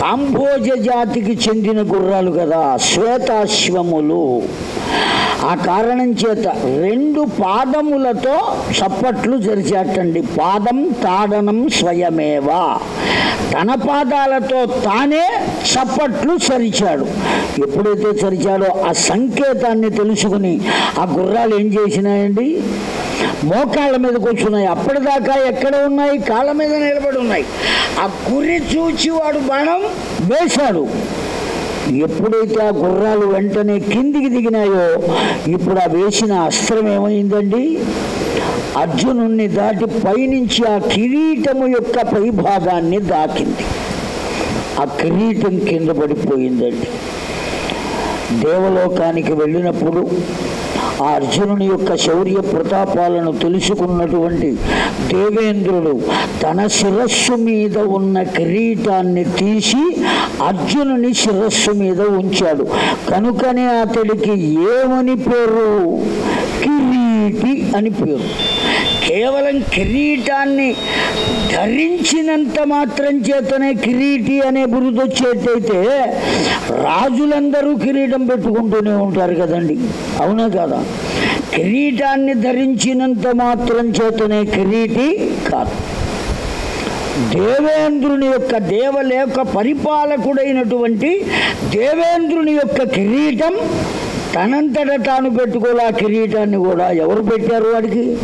కాంభోజ జాతికి చెందిన గుర్రాలు కదా శ్వేతాశ్వములు. ఆ కారణం చేత రెండు పాదములతో చప్పట్లు జరిచాటండి. పాదం తాడనం స్వయమేవా. తన పాదాలతో తానే చప్పట్లు చరిచాడు ఎప్పుడైతే చరిచాడో ఆ సంకేతాన్ని తెలుసుకుని ఆ గుర్రాలు ఏం చేసినాయండి? మోకాళ్ళ మీద కూర్చున్నాయి. అప్పటిదాకా ఎక్కడ ఉన్నాయి? కాళ్ళ మీద నిలబడి ఉన్నాయి. ఆ గురి చూచి వాడు బాణం వేశాడు. ఎప్పుడైతే ఆ గుర్రాలు వెంటనే కిందికి దిగినాయో ఇప్పుడు ఆ వేసిన అస్త్రం ఏమైందండి? అర్జునుణ్ణి దాటి పైనుంచి ఆ కిరీటము యొక్క పైభాగాన్ని దాకింది. ఆ కిరీటం కింద పడిపోయిందండి. దేవలోకానికి వెళ్ళినప్పుడు ఆ అర్జునుని యొక్క శౌర్య ప్రతాపాలను తెలుసుకున్నటువంటి దేవేంద్రుడు తన శిరస్సు మీద ఉన్న కిరీటాన్ని తీసి అర్జునుని శిరస్సు మీద ఉంచాడు. కనుకనే అతడికి ఏమని పేరు? కిరీటి అని పేరు. కేవలం కిరీటాన్ని ధరించినంత మాత్రం చేతనే కిరీటి అనే బురుదొచ్చేటైతే రాజులందరూ కిరీటం పెట్టుకుంటూనే ఉంటారు కదండి. అవునా కదా? కిరీటాన్ని ధరించినంత మాత్రం చేతనే కిరీటి కాదు. దేవేంద్రుని యొక్క దేవలేక పరిపాలకుడైనటువంటి దేవేంద్రుని యొక్క కిరీటం తనంతట తాను పెట్టుకోలే ఆ కిరీటాన్ని కూడా ఎవరు పెట్టారు వాడికి?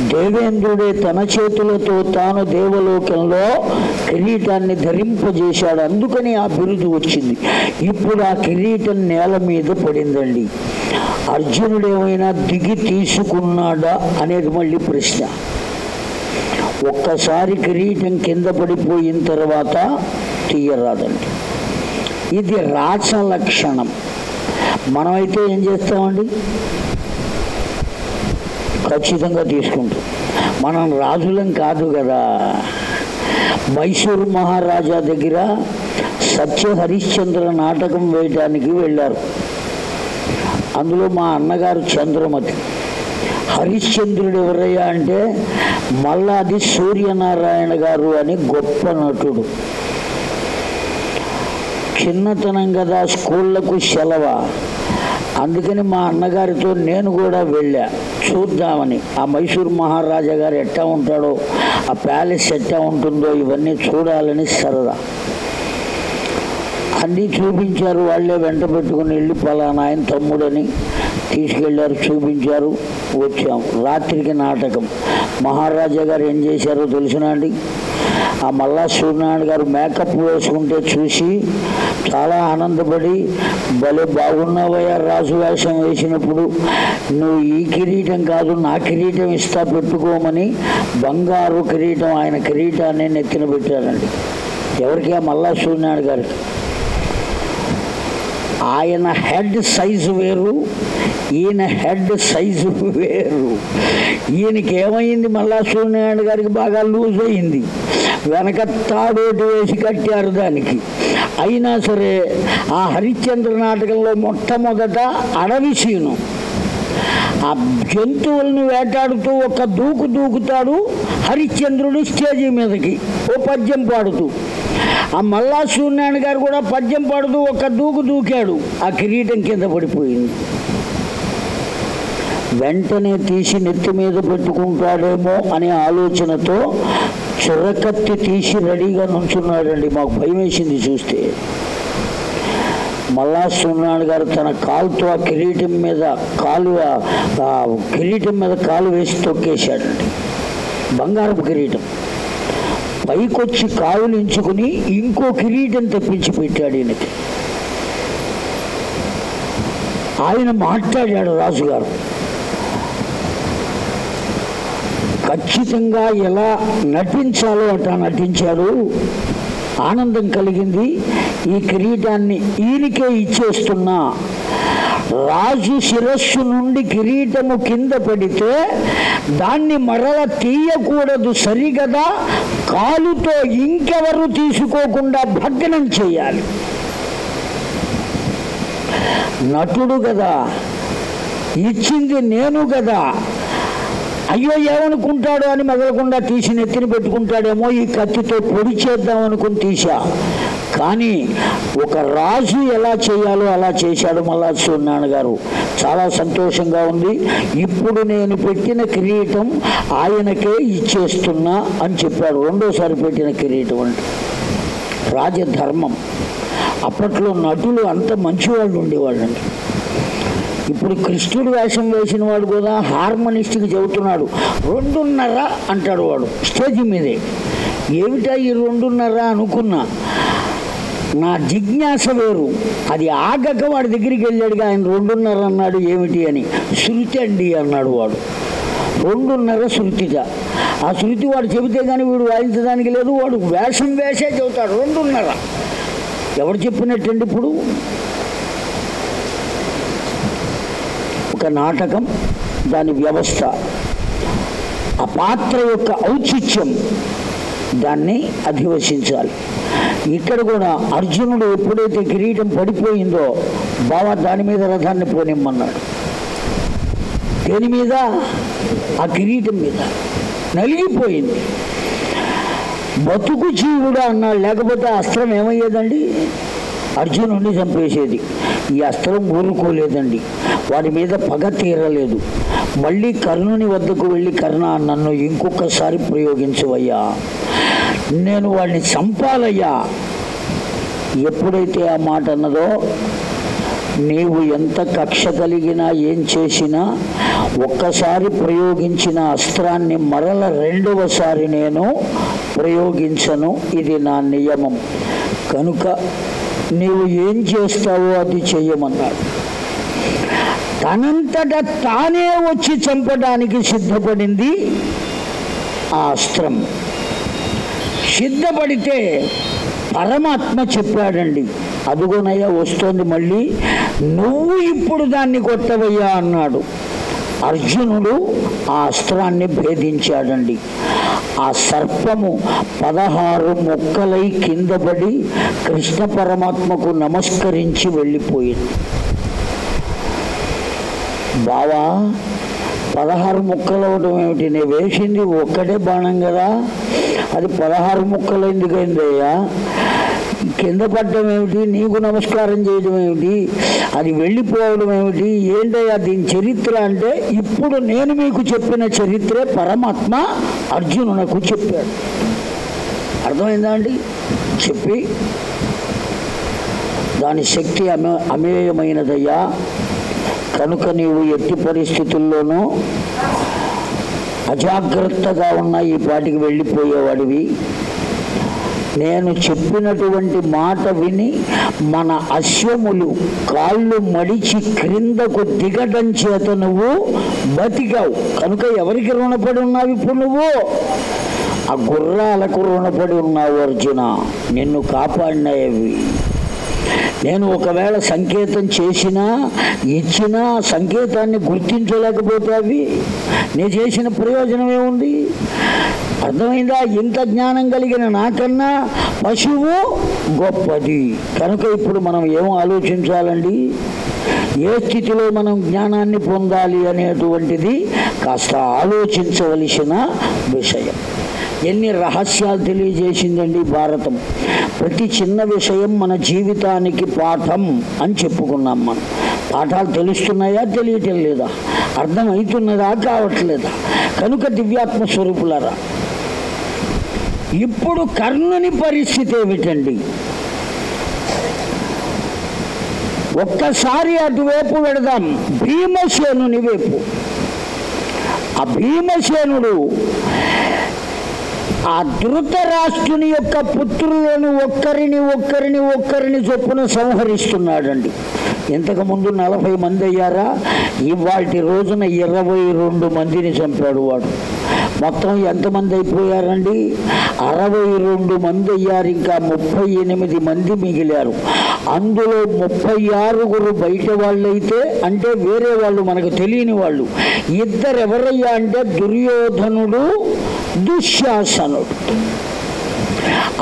దేవేంద్రుడే తన చేతులతో తాను దేవలోకంలో కిరీటాన్ని ధరింపజేశాడు. అందుకని ఆ బిరుదు వచ్చింది. ఇప్పుడు ఆ కిరీటం నేల మీద పడిందండి. అర్జునుడు ఏమైనా దిగి తీసుకున్నాడా అనేది మళ్ళీ ప్రశ్న. ఒక్కసారి కిరీటం కింద పడిపోయిన తర్వాత తీయరాదండి. ఇది రాచ లక్షణం. మనమైతే ఏం చేస్తామండి? ఖచ్చితంగా తీసుకుంటాం. మనం రాజులం కాదు కదా. మైసూరు మహారాజా దగ్గర సత్య హరిశ్చంద్ర నాటకం వేయడానికి వెళ్ళారు. అందులో మా అన్నగారు చంద్రమతి. హరిశ్చంద్రుడు ఎవరయ్యా అంటే మల్లాది సూర్యనారాయణ గారు అని గొప్ప నటుడు. చిన్నతనం కదా స్కూళ్ళకు సెలవ. అందుకని మా అన్నగారితో నేను కూడా వెళ్ళా. చూద్దామని. ఆ మైసూర్ మహారాజా గారు ఎట్టా ఉంటాడో ఆ ప్యాలెస్ ఎట్టా ఉంటుందో ఇవన్నీ చూడాలని సరదా. అన్నీ చూపించారు. వాళ్ళే వెంట పెట్టుకుని వెళ్ళి పలానా ఆయన తమ్ముడని తీసుకెళ్ళారు చూపించారు వచ్చాం. రాత్రికి నాటకం. మహారాజా గారు ఏం చేశారో తెలిసినా అండి? ఆ మల్లా సూర్యనారాయణ గారు మేకప్ వేసుకుంటే చూసి చాలా ఆనందపడి భలే బాగున్నావయ్యా రాజు వేషం వేసినప్పుడు. నువ్వు ఈ కిరీటం కాదు నా కిరీటం ఇస్తా పెట్టుకోమని బంగారు కిరీటం ఆయన కిరీటాన్ని నెత్తిన పెట్టారండి. ఎవరికి? ఆ మల్లా సూర్యనారాయణ గారికి. ఆయన హెడ్ సైజు వేరు ఈయన హెడ్ సైజు వేరు. ఈయనకి ఏమైంది మళ్ళా సూర్యనారాయణ గారికి బాగా లూజ్ అయింది. వెనక తాడోటి వేసి కట్టారు దానికి. అయినా సరే ఆ హరిశ్చంద్ర నాటకంలో మొట్టమొదట అడవి సీను. ఆ జంతువులను వేటాడుతూ ఒక దూకు దూకుతాడు హరిశ్చంద్రుడు స్టేజీ మీదకి ఓ పద్యం పాడుతూ. ఆ మల్లా సూర్యనారాయణ గారు కూడా పద్యం పాడుతూ ఒక దూకు దూకాడు. ఆ కిరీటం కింద పడిపోయింది. వెంటనే తీసి నెత్తి మీద పెట్టుకుంటాడేమో అనే ఆలోచనతో చురకత్తి తీసి రెడీగా నుంచున్నాడండి. మాకు భయం వేసింది చూస్తే. మల్లా సూర్యనారాయణ గారు తన కాలుతో ఆ కిరీటం మీద కాలు కిరీటం మీద కాలు వేసి తొక్కేశాడండి. బంగారపు కిరీటం. పైకొచ్చి కావులించుకుని ఇంకో కిరీటం తెప్పించి పెట్టాడు ఈయనకి. ఆయన మాట్లాడాడు రాజుగారు ఖచ్చితంగా ఎలా నటించాలో అట్లా నటించారు. ఆనందం కలిగింది. ఈ కిరీటాన్ని ఈయనకే ఇచ్చేస్తున్నా. రాజు శిరస్సు నుండి కిరీటము కింద పడితే దాన్ని మరల తీయకూడదు సరిగదా? కాలుతో ఇంకెవరు తీసుకోకుండా భగ్నం చేయాలి. నటుడు కదా ఇచ్చింది నేను కదా అయ్యో ఏమనుకుంటాడు అని మెదలకుండా తీసి నెత్తిని పెట్టుకుంటాడేమో ఈ కత్తితో పొడి చేద్దాం అనుకుని తీసా కానీ ఒక రాజు ఎలా చేయాలో అలా చేశాడు మల్లాసు నాన్నగారు చాలా సంతోషంగా ఉంది. ఇప్పుడు నేను పెట్టిన కిరీటం ఆయనకే ఇచ్చేస్తున్నా అని చెప్పాడు. రెండోసారి పెట్టిన కిరీటం అంటే రాజధర్మం. అప్పట్లో నటులు అంత మంచివాళ్ళు ఉండేవాళ్ళండి. ఇప్పుడు కృష్ణుడు వేషం వేసిన వాడు కూడా హార్మోనిస్ట్కి చెబుతున్నాడు. రెండున్నర అంటాడు వాడు స్టేజ్ మీదే. ఏమిటా ఈ రెండున్నర అనుకున్నా? నా జిజ్ఞాస వేరు. అది ఆగక వాడి దగ్గరికి వెళ్ళాడుగా ఆయన రెండున్నర అన్నాడు ఏమిటి అని. శృతి అండి అన్నాడు వాడు. రెండున్నర శృతిజ. ఆ శృతి వాడు చెబితే కానీ వీడు వాయించడానికి లేదు వాడు వేషం వేసే చెబుతాడు. రెండున్నర. ఎవరు చెప్పినట్టండి ఇప్పుడు? ఒక నాటకం దాని వ్యవస్థ. ఆ పాత్ర యొక్క ఔచిత్యం దాన్ని అధివసించాలి. ఇక్కడ కూడా అర్జునుడు ఎప్పుడైతే కిరీటం పడిపోయిందో బావ దాని మీద రథాన్ని పోనిమ్మన్నాడు. దేని మీద? ఆ కిరీటం మీద. నలిగిపోయింది. బతుకు జీవుడా అన్నాడు. లేకపోతే అస్త్రం ఏమయ్యేదండి? అర్జునుడిని చంపేసేది. ఈ అస్త్రం ఊరుకోలేదండి. వాడి మీద పగ తీరలేదు. మళ్ళీ కర్ణుని వద్దకు వెళ్ళి కర్ణ నన్ను ఇంకొకసారి ప్రయోగించవయ్యా. నేను వాడిని చంపాలయ్యా. ఎప్పుడైతే ఆ మాట అన్నదో నీవు ఎంత కక్ష కలిగినా ఏం చేసినా ఒక్కసారి ప్రయోగించిన అస్త్రాన్ని మరల రెండవసారి నేను ప్రయోగించను. ఇది నా నియమం. కనుక నీవు ఏం చేస్తావో అది చెయ్యమన్నాడు. తనంతట తానే వచ్చి చంపడానికి సిద్ధపడింది ఆ అస్త్రం. సిద్ధపడితే పరమాత్మ చెప్పాడండి. అదుగోనయ్యా వస్తోంది మళ్ళీ. నువ్వు ఇప్పుడు దాన్ని కొట్టవయ్యా అన్నాడు. అర్జునుడు ఆ అస్త్రాన్ని భేదించాడండి. ఆ సర్పము పదహారు మొక్కలై కిందపడి కృష్ణ పరమాత్మకు నమస్కరించి వెళ్ళిపోయింది. బావా పదహారు ముక్కలు అవడం ఏమిటి? నేను వేసింది ఒక్కటే బాణం కదా. అది పదహారు ముక్కలు ఎందుకైందయ్యా? కింద పడ్డం ఏమిటి? నీకు నమస్కారం చేయడం ఏమిటి? అది వెళ్ళిపోవడం ఏమిటి? ఏంటయ్యా దీని చరిత్ర అంటే ఇప్పుడు నేను మీకు చెప్పిన చరిత్రే పరమాత్మ అర్జునునకు చెప్పాడు. అర్థమైందా అండి? చెప్పి దాని శక్తి అమే అమేయమైనదయ్యా. కనుక నీవు ఎట్టి పరిస్థితుల్లోనూ అజాగ్రత్తగా ఉన్న ఈ పాటికి వెళ్ళిపోయేవాడివి. నేను చెప్పినటువంటి మాట విని మన అశ్వములు కాళ్ళు మడిచి క్రిందకు దిగడం చేత నువ్వు బతికావు. కనుక ఎవరికి రుణపడి ఉన్నావు ఇప్పుడు నువ్వు? ఆ గుర్రాలకు రుణపడి ఉన్నావు అర్జున. నిన్ను కాపాడినవి. నేను ఒకవేళ సంకేతం చేసినా ఇచ్చినా సంకేతాన్ని గుర్తించలేకపోతే అవి? నేను చేసిన ప్రయోజనం ఏముంది అర్థమైందా? ఇంత జ్ఞానం కలిగిన నాకన్నా పశువు గొప్పది. కనుక ఇప్పుడు మనం ఏం ఆలోచించాలండి? ఏ స్థితిలో మనం జ్ఞానాన్ని పొందాలి అనేటువంటిది కాస్త ఆలోచించవలసిన విషయం. ఎన్ని రహస్యాలు తెలియజేసిందండి భారతం? ప్రతి చిన్న విషయం మన జీవితానికి పాఠం అని చెప్పుకున్నాం మనం. పాఠాలు తెలుస్తున్నాయా తెలియటం లేదా అర్థమవుతున్నదా కావట్లేదా? కనుక దివ్యాత్మ స్వరూపులరా ఇప్పుడు కర్ణుని పరిస్థితి ఏమిటండి? ఒక్కసారి అటువైపు వెడదాం భీమసేనుని వైపు. ఆ భీమసేనుడు ఆ ధృతరాష్ట్రుని యొక్క పుత్రులను ఒక్కరిని ఒక్కరిని ఒక్కరిని చొప్పున సంహరిస్తున్నాడండి. ఇంతకు ముందు నలభై మంది అయ్యారా? ఇవాటి రోజున ఇరవై రెండు మందిని చంపాడు వాడు. మొత్తం ఎంతమంది అయిపోయారండి? అరవై రెండు మంది అయ్యారు ఇంకా ముప్పై ఎనిమిది మంది మిగిలారు. అందులో ముప్పై ఆరుగురు బయట వాళ్ళైతే అంటే వేరే వాళ్ళు మనకు తెలియని వాళ్ళు. ఇద్దరు ఎవరయ్యా అంటే దుర్యోధనుడు దుశ్శాసనుడు.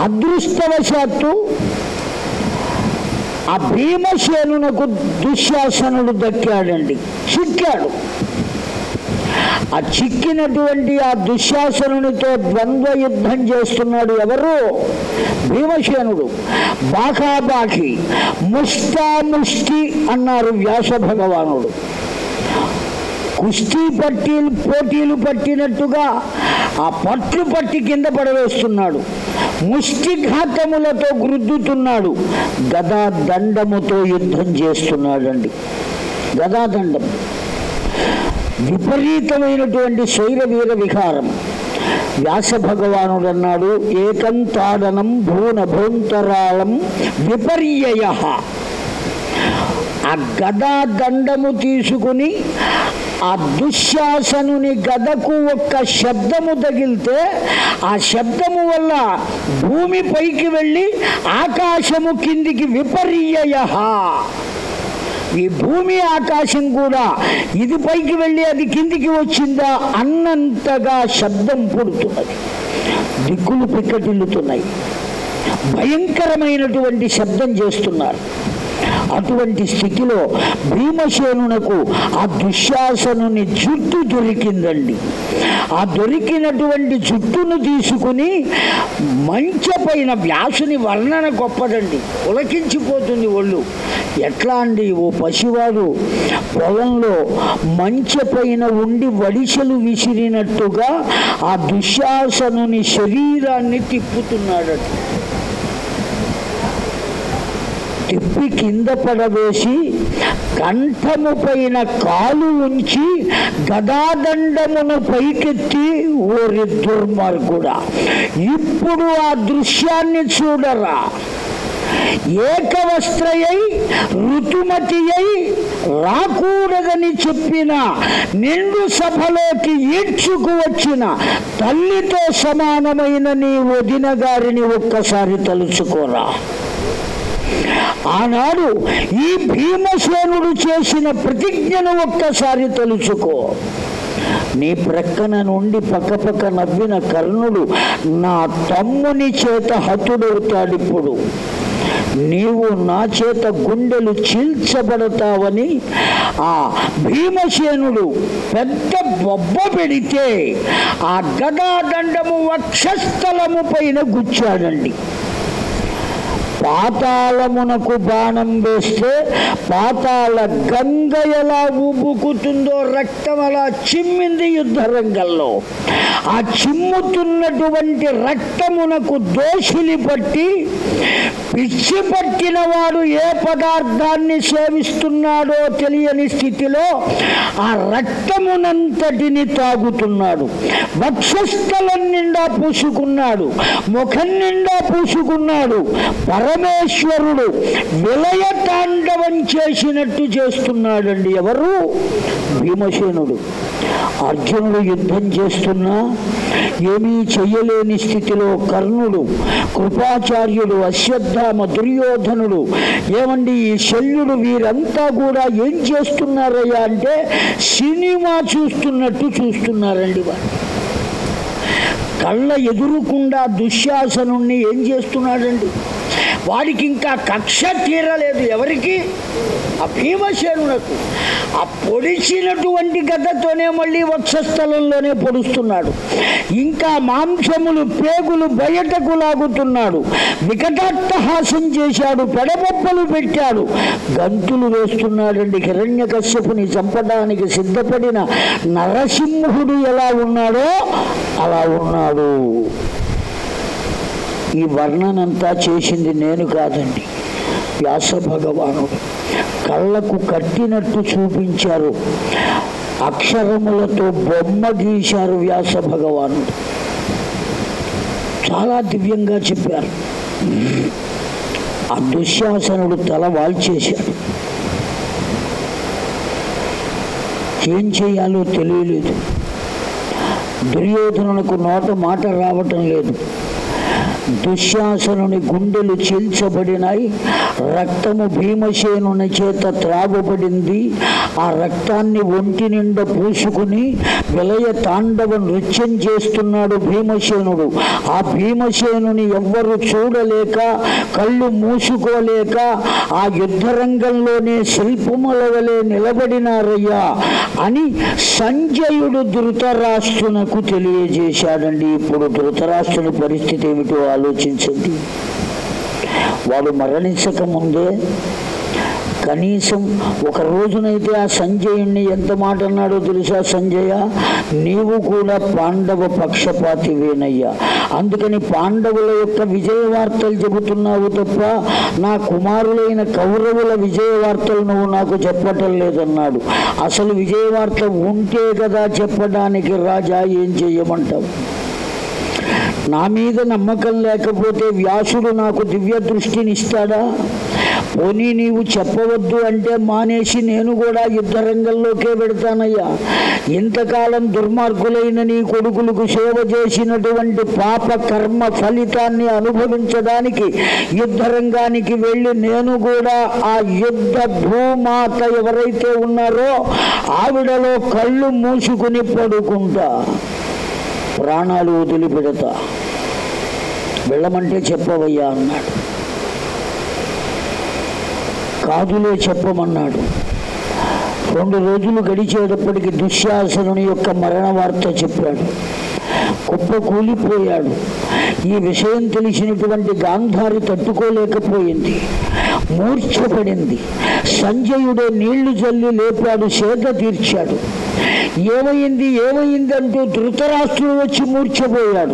అదృష్టవశాత్తు ఆ భీమసేనునకు దుశ్శాసనుడు దక్కాడండి. చిక్కాడు. ఆ చిక్కినటువంటి ఆ దుశ్శాసనునితో ద్వంద్వ యుద్ధం చేస్తున్నాడు ఎవరు? భీమసేనుడు. బాకాబాకి ముష్టాముష్టి అన్నారు వ్యాస భగవానుడు. కుస్తీ పట్టీలు పోటీలు పట్టినట్టుగా ఆ పట్లు పట్టి కింద పడవేస్తున్నాడు. ముష్టిఘాతములతో గురుద్దుతున్నాడు. గదా దండముతో యుద్ధం చేస్తున్నాడండి. గదాదండం విపరీతమైనటువంటి శైర వీర విహారం. వ్యాస భగవానుడు అన్నాడు ఏకంతాడనం భూన విపర్యయ. ఆ గదా దండము తీసుకుని ఆ దుశ్శాసనుని గదకు ఒక్క శబ్దము తగిలితే ఆ శబ్దము వల్ల భూమి పైకి వెళ్ళి ఆకాశము కిందికి విపర్యయ ఈ భూమి ఆకాశం కూడా ఇది పైకి వెళ్ళి అది కిందికి వచ్చిందా అన్నంతగా శబ్దం పుడుతున్నది. దిక్కులు పిక్కటిల్లుతున్నాయి. భయంకరమైనటువంటి శబ్దం చేస్తున్నారు. అటువంటి స్థితిలో భీమసేనునకు ఆ దుశ్శాసనుని జుట్టు దొరికిందండి. ఆ దొరికినటువంటి జుట్టును తీసుకుని మంచపైన వ్యాసుని వర్ణన గొప్పదండి. ఉలకించిపోతుంది ఒళ్ళు. ఎట్లా అండి ఓ పసివాడు పొలంలో మంచపైన ఉండి వడిసెలు విసిరినట్టుగా ఆ దుశ్శాసనుని శరీరాన్ని తిప్పుతున్నాడట. తిప్పి కింద పడవేసి కంఠము పైన కాలు ఉంచి గదాదండమును పైకెత్తి ఓరి దుర్మార్గుడా ఇప్పుడు ఆ దృశ్యాన్ని చూడరా. ఏకవస్త్రయై ఋతుమతి అయి రాకూడదని చెప్పిన నిండు సభలోకి ఈడ్చుకు వచ్చిన తల్లితో సమానమైన నీ వదిన గారిని ఒక్కసారి తలుచుకోరా. ఆనాడు ఈ భీమసేనుడు చేసిన ప్రతిజ్ఞను ఒక్కసారి తలుచుకో నీ ప్రక్కన నుండి పక్కపక్క నవ్విన కర్ణుడు నా తమ్ముని చేత హతుడవుతాడిప్పుడు నీవు నా చేత గుండెలు చీల్చబడతావని ఆ భీమసేనుడు పెద్ద బొబ్బ పెడితే ఆ గదాదండము వక్షస్థలము పైన గుచ్చాడండి. పాతాళమునకు బాణం వేస్తే పాతాళ గంగ ఎలా ఊబుకుతుందో రక్తం అలా చిమ్మింది యుద్ధ రంగంలో ఆ చిమ్ముతున్నటువంటి రక్తమునకు దోషులు పట్టి పిచ్చి పట్టిన వాడు ఏ పదార్థాన్ని సేవిస్తున్నాడో తెలియని స్థితిలో ఆ రక్తమునంతటిని తాగుతున్నాడు. వక్షస్థలం నిండా పూసుకున్నాడు. ముఖం నిండా పూసుకున్నాడు. పరమేశ్వరుడు విలయ తాండవం చేసినట్టు చేస్తున్నాడండి ఎవరు? భీమసేనుడు. అర్జునుడు యుద్ధం చేస్తున్నా ఏమీ చెయ్యలేని స్థితిలో కర్ణుడు కృపాచార్యుడు అశ్వత్థామ దుర్యోధనుడు ఏమండి ఈ శల్యుడు వీరంతా కూడా ఏం చేస్తున్నారయ్యా అంటే సినిమా చూస్తున్నట్టు చూస్తున్నారండి వారు. కళ్ళ ఎదురుకుండా దుశ్శాసనుణ్ణి ఏం చేస్తున్నాడండి? వాడికి ఇంకా కక్ష తీరలేదు ఎవరికి? ఆ భీమసేనునకు. ఆ పొడిచినటువంటి గతతోనే మళ్ళీ వక్షస్థలంలోనే పొడుస్తున్నాడు. ఇంకా మాంసములు పేగులు బయటకు లాగుతున్నాడు. వికటాట్టహాసం చేశాడు పెడబొప్పలు పెట్టాడు. గంతులు వేస్తున్నాడండి హిరణ్య కశ్యపుని చంపడానికి సిద్ధపడిన నరసింహుడు ఎలా ఉన్నాడో అలా ఉన్నాడు. ఈ వర్ణనంతా చేసింది నేను కాదండి. వ్యాస భగవానుడు కళ్ళకు కట్టినట్టు చూపించారు. అక్షరములతో బొమ్మ గీశారు వ్యాస భగవానుడు చాలా దివ్యంగా చెప్పారు. ఆ దుశ్శాసనుడు తల వాల్చేశాడు. ఏం చేయాలో తెలియలేదు. దుర్యోధనులకు నోట మాట రావటం లేదు. దుశ్శాసనుని గుండెలు చీల్చబడినాయి. రక్తము భీమసేనుని చేత త్రాగబడింది. ఆ రక్తాన్ని ఒంటి నిండా పూసుకుని విలయ తాండవ నృత్యం చేస్తున్నాడు భీమసేనుడు. ఆ భీమసేనుని ఎవ్వరు చూడలేక కళ్ళు మూసుకోలేక ఆ యుద్ధ రంగంలోనే శిల్పముల వలె నిలబడినారయ్యా అని సంజయుడు ధృతరాష్ట్రునకు తెలియజేశాడండి. ఇప్పుడు ధృతరాష్ట్రుని పరిస్థితి ఏమిటో ఆలోచించండి. వాడు మరణించక ముందే కనీసం ఒక రోజునైతే ఆ సంజయుణ్ణి ఎంత మాట అన్నాడో తెలుసా సంజయ? నీవు కూడా పాండవ పక్షపాతివేనయ్యా. అందుకని పాండవుల యొక్క విజయ వార్తలు చెబుతున్నావు తప్ప నా కుమారులైన కౌరవుల విజయ వార్తలు నువ్వు నాకు చెప్పటం లేదన్నాడు. అసలు విజయ వార్త ఉంటే కదా చెప్పడానికి రాజా ఏం చెయ్యమంటావు నా మీద నమ్మకం లేకపోతే వ్యాసుడు నాకు దివ్య దృష్టిని ఇస్తాడా పోనీ నీవు చెప్పవద్దు అంటే మానేసి నేను కూడా యుద్ధ రంగంలోకే పెడతానయ్యా ఇంతకాలం దుర్మార్గులైన నీ కొడుకులకు సేవ చేసినటువంటి పాప కర్మ ఫలితాన్ని అనుభవించడానికి యుద్ధ రంగానికి వెళ్ళి నేను కూడా ఆ యుద్ధ భూమాత ఎవరైతే ఉన్నారో ఆవిడలో కళ్ళు మూసుకుని పడుకుంటా. ప్రాణాలు వదిలిపెడతా. వెళ్ళమంటే చెప్పవయ్యా అన్నాడు. కాదులే చెప్పమన్నాడు. రెండు రోజులు గడిచేటప్పటికి దుశ్శాసనుని యొక్క మరణ వార్త చెప్పాడు. కుప్ప కూలిపోయాడు. ఈ విషయం తెలిసినటువంటి గాంధారి తట్టుకోలేకపోయింది. మూర్ఛపడింది. సంజయుడే నీళ్ళు జల్లి లేపాడు సేద తీర్చాడు. ఏమైంది ఏమైంది అంటూ ధృతరాష్ట్రుడు వచ్చి మూర్చపోయాడు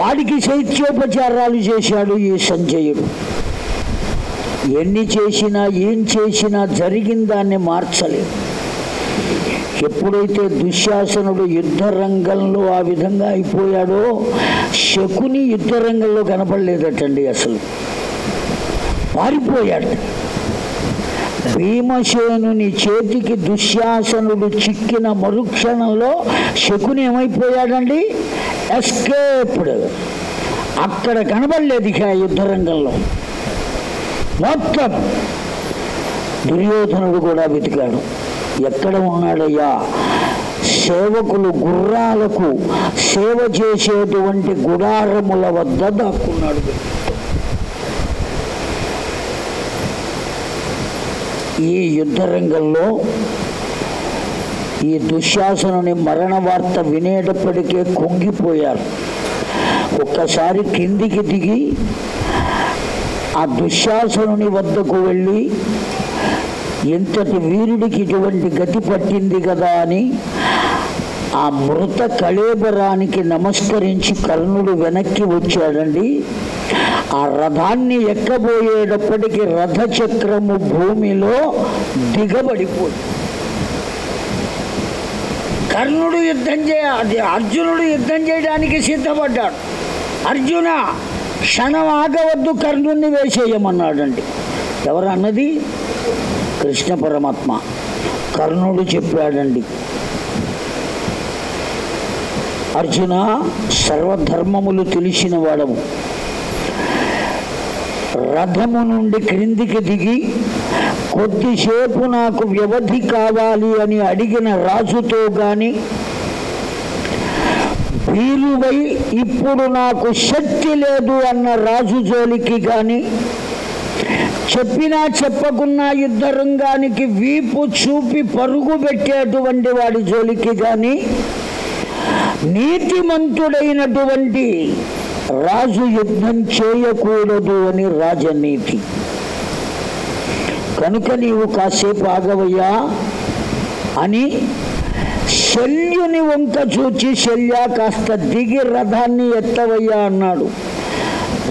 వాడికి శైత్యోపచారాలు చేశాడు ఈ సంజయుడు. ఎన్ని చేసినా ఏం చేసినా జరిగిన దాన్ని మార్చలేదు. ఎప్పుడైతే దుశ్శాసనుడు యుద్ధ రంగంలో ఆ విధంగా అయిపోయాడో శకుని యుద్ధ రంగంలో కనపడలేదటండి అసలు. పారిపోయాడు. భీమసేనుని చేతికి దుశ్శాసనుడు చిక్కిన మరుక్షణంలో శకుని ఏమైపోయాడండి? ఎస్కేప్డ్ అక్కడ కనబడలేదు ఇక యుద్ధరంగంలో. యుద్ధ రంగంలో మొత్తం దుర్యోధనుడు కూడా వెతికాడు. ఎక్కడ ఉన్నాడయ్యా? సేవకులు గుర్రాలకు సేవ చేసేటువంటి గుడారముల వద్ద దాక్కున్నాడు. ఈ యుద్ధ రంగంలో ఈ దుశ్శాసనుని మరణ వార్త వినేటప్పటికే కుంగిపోయారు. ఒక్కసారి కిందికి దిగి ఆ దుశ్శాసనుని వద్దకు వెళ్ళి ఎంతటి వీరుడికి ఇటువంటి గతి పట్టింది కదా అని ఆ మృత కళేబరానికి నమస్కరించి కర్ణుడు వెనక్కి వచ్చాడండి. ఆ రథాన్ని ఎక్కబోయేటప్పటికి రథ చక్రము భూమిలో దిగబడిపోయి కర్ణుడు యుద్ధం చేయ అది అర్జునుడు యుద్ధం చేయడానికి సిద్ధపడ్డాడు. అర్జున క్షణం ఆగవద్దు కర్ణుడిని వేసేయమన్నాడండి. ఎవరు అన్నది? కృష్ణ పరమాత్మ. కర్ణుడు చెప్పాడండి. అర్జున సర్వధర్మములు తెలిసిన వాడము రథము నుండి క్రిందికి దిగి కొద్దిసేపు నాకు వ్యవధి కావాలి అని అడిగిన రాజుతో గాని వీలువై ఇప్పుడు నాకు శక్తి లేదు అన్న రాజు జోలికి కానీ చెప్పినా చెప్పకున్నా యుద్ధ రంగానికి వీపు చూపి పరుగు పెట్టేటువంటి వాడి జోలికి కానీ నీతిమంతుడైనటువంటి రాజు యుద్ధం చేయకూడదు అని రాజనీతి. కనుక నీవు కాసేపు ఆగవయ్యా అని శల్యుని వంక చూచి శల్య కాస్త దిగి రథాన్ని ఎత్తవయ్యా అన్నాడు.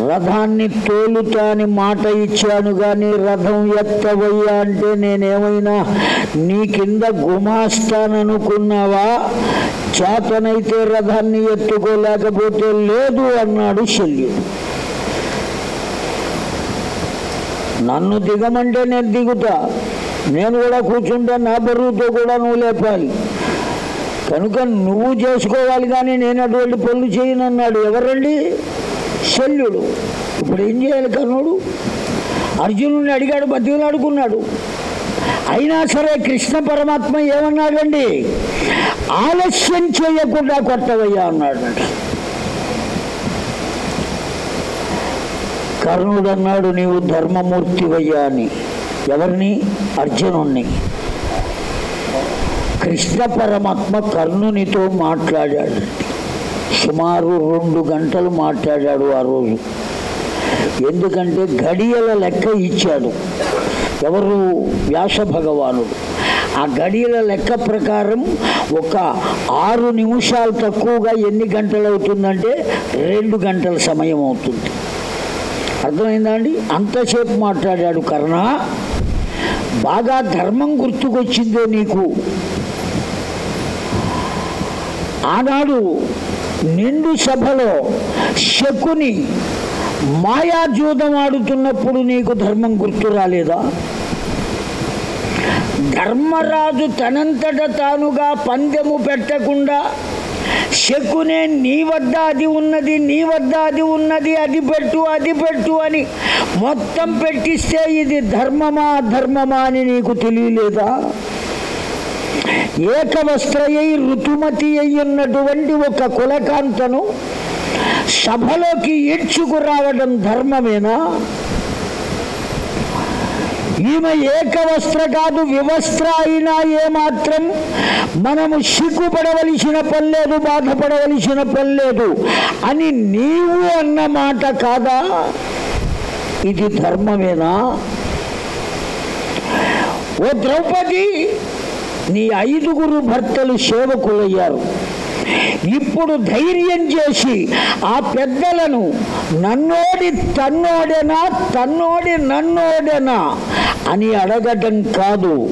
రథాన్ని తోలుతా అని మాట ఇచ్చాను కానీ రథం ఎత్తవయ్యా అంటే నేనేమైనా నీ కింద గుమాస్తాననుకున్నావా? చేతనైతే రథాన్ని ఎత్తుకోలేకపోతే లేదు అన్నాడు శల్యుడు. నన్ను దిగమంటే నేను దిగుతా. నేను కూడా కూర్చుంటే నా బరువుతో కూడా నువ్వు లేపాలి. కనుక నువ్వు చేసుకోవాలి కానీ నేను అటువంటి పనులు చేయనన్నాడు. ఎవరండి? శల్యుడు. ఇప్పుడు ఏం చేయాలి కర్ణుడు? అర్జునుడిని అడిగాడు బతిని అడుగున్నాడు. అయినా సరే కృష్ణ పరమాత్మ ఏమన్నాడండి? ఆలస్యం చేయకుండా కొట్టవయ్యా అన్నాడంట. కర్ణుడు అన్నాడు నీవు ధర్మమూర్తివయ్యా అని. ఎవరిని? అర్జునుణ్ణి. కృష్ణ పరమాత్మ కర్ణునితో మాట్లాడాడండి సుమారు రెండు గంటలు మాట్లాడాడు ఆ రోజు. ఎందుకంటే గడియల లెక్క ఇచ్చాడు. ఎవరు? వ్యాస భగవానుడు. ఆ గడియల లెక్క ప్రకారం ఒక ఆరు నిమిషాలు తక్కువగా ఎన్ని గంటలు అవుతుందంటే రెండు గంటల సమయం అవుతుంది. అర్థమైందా అండి? అంతసేపు మాట్లాడాడు కర్ణ. బాగా ధర్మం గుర్తుకొచ్చిందో నీకు. ఆనాడు నిండు సభలో శకుని మాయాజూదం ఆడుతున్నప్పుడు నీకు ధర్మం గుర్తు రాలేదా? ధర్మరాజు తనంతట తానుగా పందెము పెట్టకుండా శకునే నీ వద్ద అది ఉన్నది నీ వద్ద అది ఉన్నది అది పెట్టు అది పెట్టు అని మొత్తం పెట్టిస్తే ఇది ధర్మమా ధర్మమా అని నీకు తెలియలేదా? ఏకవస్త్రయై ఋతుమతి అయ్యున్నటువంటి ఒక కులకాంతను సభలోకి ఈడ్చుకురావడం ధర్మమేనా? ఈమె ఏకవస్త్ర కాదు వివస్త్ర అయినా ఏమాత్రం మనము సిగ్గుపడవలసిన పనిలేదు బాధపడవలసిన పనిలేదు అని నీవు అన్న మాట కాదా? ఇది ధర్మమేనా? ఓ ద్రౌపది నీ ఐదుగురు భర్తలు సేవకులయ్యారు. ఇప్పుడు ధైర్యం చేసి ఆ పెద్దలను నన్నోడి తన్నోడేనా తన్నోడి నన్నోడేనా అని అడగటం కాదు.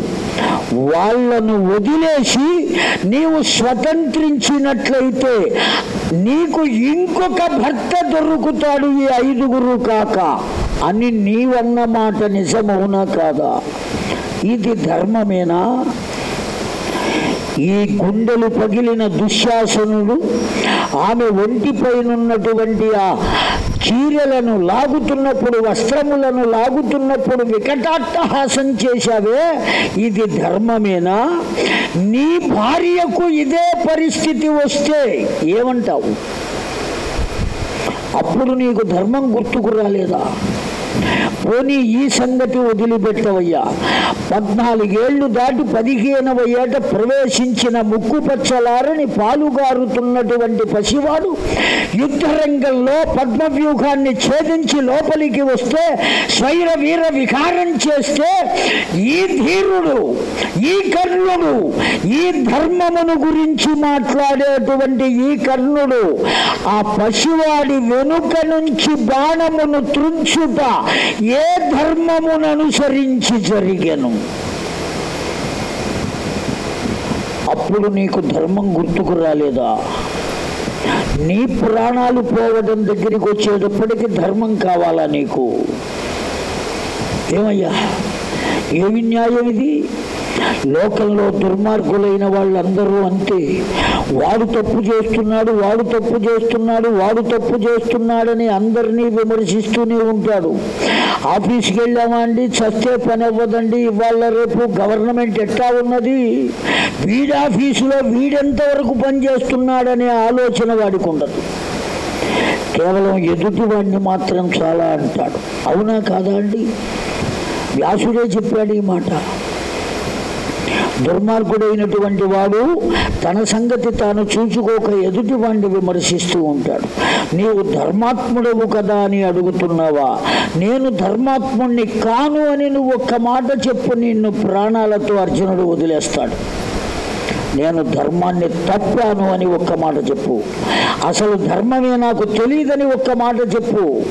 వాళ్ళను వదిలేసి నీవు స్వతంత్రించినట్లయితే నీకు ఇంకొక భర్త దొరుకుతాడు ఈ ఐదుగురు కాక అని నీవన్న మాట నిజమవునా కాదా? ఇది ధర్మమేనా? ఈ గుండెలు పగిలిన దుశ్శాసనుడు ఆమె ఒంటిపైనున్నటువంటి ఆ చీరలను లాగుతున్నప్పుడు వస్త్రములను లాగుతున్నప్పుడు వికటాట్టహాసం చేశావే? ఇది ధర్మమేనా? నీ భార్యకు ఇదే పరిస్థితి వస్తే ఏమంటావు? అప్పుడు నీకు ధర్మం గుర్తుకు రాలేదా? పోనీ ఈ సంగతి వదిలిపెట్టవయ్యా. పద్నాలుగేళ్ళు దాటి పదిహేనవ ఏట ప్రవేశించిన ముక్కుపచ్చలారని పాలుగారుతున్నటువంటి పసివాడు యుద్ధరంగంలో పద్మవ్యూహాన్ని ఛేదించి లోపలికి వస్తే స్వైర వీర వికారం చేస్తే ఈ ధీరుడు ఈ కర్ణుడు ఈ ధర్మమును గురించి మాట్లాడేటువంటి ఈ కర్ణుడు ఆ పసివాడి వెనుక నుంచి బాణమును త్రుంచుట ఏ ధర్మమును అనుసరించి జరిగను? అప్పుడు నీకు ధర్మం గుర్తుకు రాలేదా? నీ ప్రాణాలు పోవడం దగ్గరికి వచ్చేటప్పటికి ధర్మం కావాలా నీకు? ఏమయ్యా? ఏమి న్యాయం ఇది? లోకంలో దుర్మార్గులైన వాళ్ళందరూ అంతే వాడు తప్పు చేస్తున్నాడు వాడు తప్పు చేస్తున్నాడు వాడు తప్పు చేస్తున్నాడని అందరినీ విమర్శిస్తూనే ఉంటాడు. ఆఫీస్కి వెళ్ళామా అండి? చస్తే పని అవ్వదండి. ఇవాళ రేపు గవర్నమెంట్ ఎట్లా ఉన్నది? వీడి ఆఫీసులో వీడెంతవరకు పనిచేస్తున్నాడనే ఆలోచన వాడికి ఉండదు. కేవలం ఎదుటివాడిని మాత్రం చాలా అంటాడు. అవునా కాదా అండి? వ్యాసుడే చెప్పాడు ఈ మాట. దుర్మార్గుడైనటువంటి వాడు తన సంగతి తాను చూచుకోక ఎదుటి వాడిని విమర్శిస్తూ ఉంటాడు. నీవు ధర్మాత్ముడవు కదా అని అడుగుతున్నావా? నేను ధర్మాత్ముణ్ణి కాను అని నువ్వు ఒక్క మాట చెప్పు నిన్ను ప్రాణాలతో అర్జునుడు వదిలేస్తాడు. నేను ధర్మాన్ని తప్పాను అని ఒక్క మాట చెప్పు. అసలు ధర్మమే నాకు తెలియదని ఒక్క మాట చెప్పు.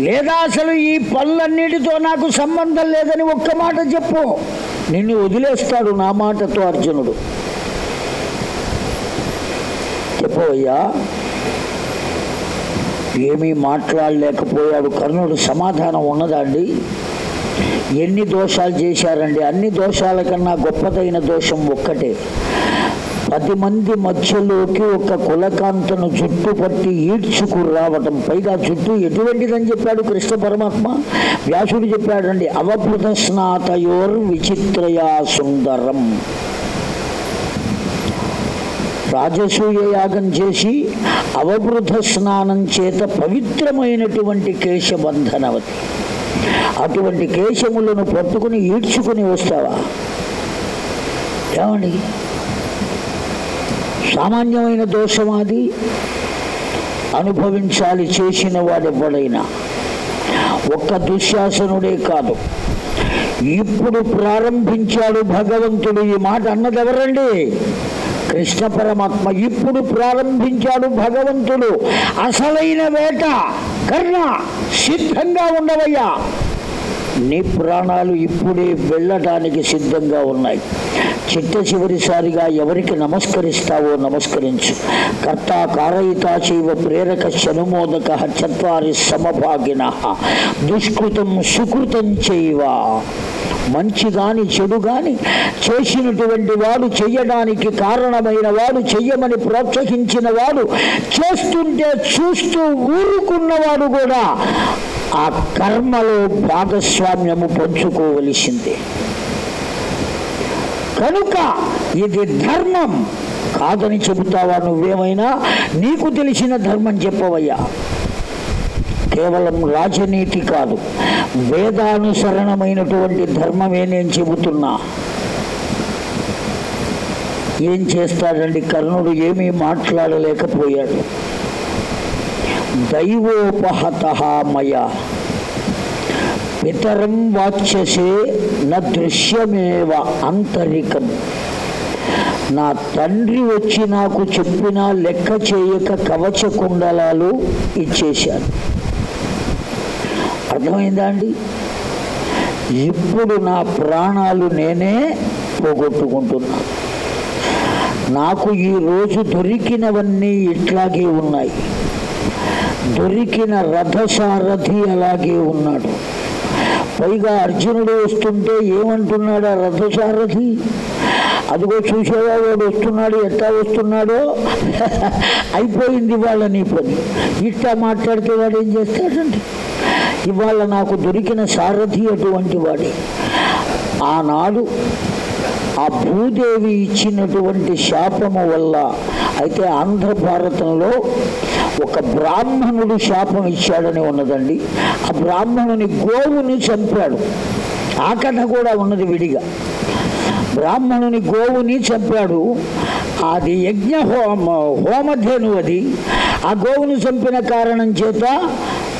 లేదా అసలు ఈ పనులన్నిటితో నాకు సంబంధం లేదని ఒక్క మాట చెప్పు. నిన్ను వదిలేస్తాడు నా మాటతో అర్జునుడు. చెప్పవయ్యా ఏమీ మాట్లాడలేకపోయాడు కర్ణుడు. సమాధానం ఉన్నదా అండి? ఎన్ని దోషాలు చేశారండి? అన్ని దోషాల కన్నా గొప్పదైన దోషం ఒక్కటే. పది మంది మధ్యలోకి ఒక కులకాంతను చుట్టుపట్టి ఈడ్చుకురావటం పైగా చుట్టూ ఎటువంటిదని చెప్పాడు కృష్ణ పరమాత్మ? వ్యాసుడు చెప్పాడండి అవభృత స్నాతయోర్ విచిత్రయా సుందరం. రాజసూయ యాగం చేసి అవబృధ స్నానం చేత పవిత్రమైనటువంటి కేశబంధనవతి. అటువంటి కేశములను పట్టుకుని ఈడ్చుకుని వస్తావా? ఏమండి? సామాన్యమైన దోషమాది అనుభవించాలి చేసిన వాడెవ్వడైనా ఒక్క దుశ్శాసనుడే కాదు. ఇప్పుడు ప్రారంభించాడు భగవంతుడు ఈ మాట అన్నది ఎవరండి? కృష్ణ పరమాత్మ. ఇప్పుడు ప్రారంభించాడు భగవంతుడు. అసలైన వేట కర్ణ సిద్ధంగా ఉండవయ్యా. నీ ప్రాణాలు ఇప్పుడే వెళ్ళటానికి సిద్ధంగా ఉన్నాయి. చిట్ట చివరిసారిగా ఎవరికి నమస్కరిస్తావో నమస్కరించు. కర్త కారయిత చైవ ప్రేరక శనుమోదక చత్వారి సమభాగిన. దుష్కృతం సుకృతం చైవ. మంచి గాని చెడు గాని చేసినటువంటి వాడు చెయ్యడానికి కారణమైన వాడు చెయ్యమని ప్రోత్సహించిన వాడు చేస్తుంటే చూస్తూ ఊరుకున్నవాడు కూడా ఆ కర్మలో భాగస్వామ్యము పంచుకోవలసిందే. కనుక ఇది ధర్మం. కాదని చెబుతావా నువ్వేమైనా? నీకు తెలిసిన ధర్మం చెప్పవయ్యా. కేవలం రాజనీతి కాదు వేదానుసరణమైనటువంటి ధర్మమే నేను చెబుతున్నా. ఏం చేస్తాడండి? కర్ణుడు ఏమీ మాట్లాడలేకపోయాడు. దైవోపహత మయ. ఇతరం వాచ్యసే నా దృశ్యమేవ అంతరికం. నా తండ్రి వచ్చి నాకు చెప్పినా లెక్క చేయక కవచ కుండలాలు ఇచ్చేశాను అర్థమైందా అండి? ఇప్పుడు నా ప్రాణాలు నేనే పోగొట్టుకుంటున్నా. నాకు ఈరోజు దొరికినవన్నీ ఇట్లాగే ఉన్నాయి. దొరికిన రథసారథి అలాగే ఉన్నాడు. పైగా అర్జునుడు వస్తుంటే ఏమంటున్నాడు ఆ రథసారథి? అదిగో చూసేవా వాడు వస్తున్నాడు ఎట్లా వస్తున్నాడో? అయిపోయింది వాళ్ళ నీ పని. ఇట్లా మాట్లాడితే వాడు ఏం చేస్తాడండి? ఇవాళ నాకు దొరికిన సారథి అటువంటి వాడే. ఆనాడు ఆ భూదేవి ఇచ్చినటువంటి శాపము వల్ల అయితే ఆంధ్ర భారతంలో ఒక బ్రాహ్మణుడు శాపం ఇచ్చాడని ఉన్నదండి. ఆ బ్రాహ్మణుని గోవుని చంపాడు. ఆ కథ కూడా ఉన్నది విడిగా. బ్రాహ్మణుని గోవుని చంపాడు. అది యజ్ఞ హోమ హోమధేను అది. ఆ గోవుని చంపిన కారణం చేత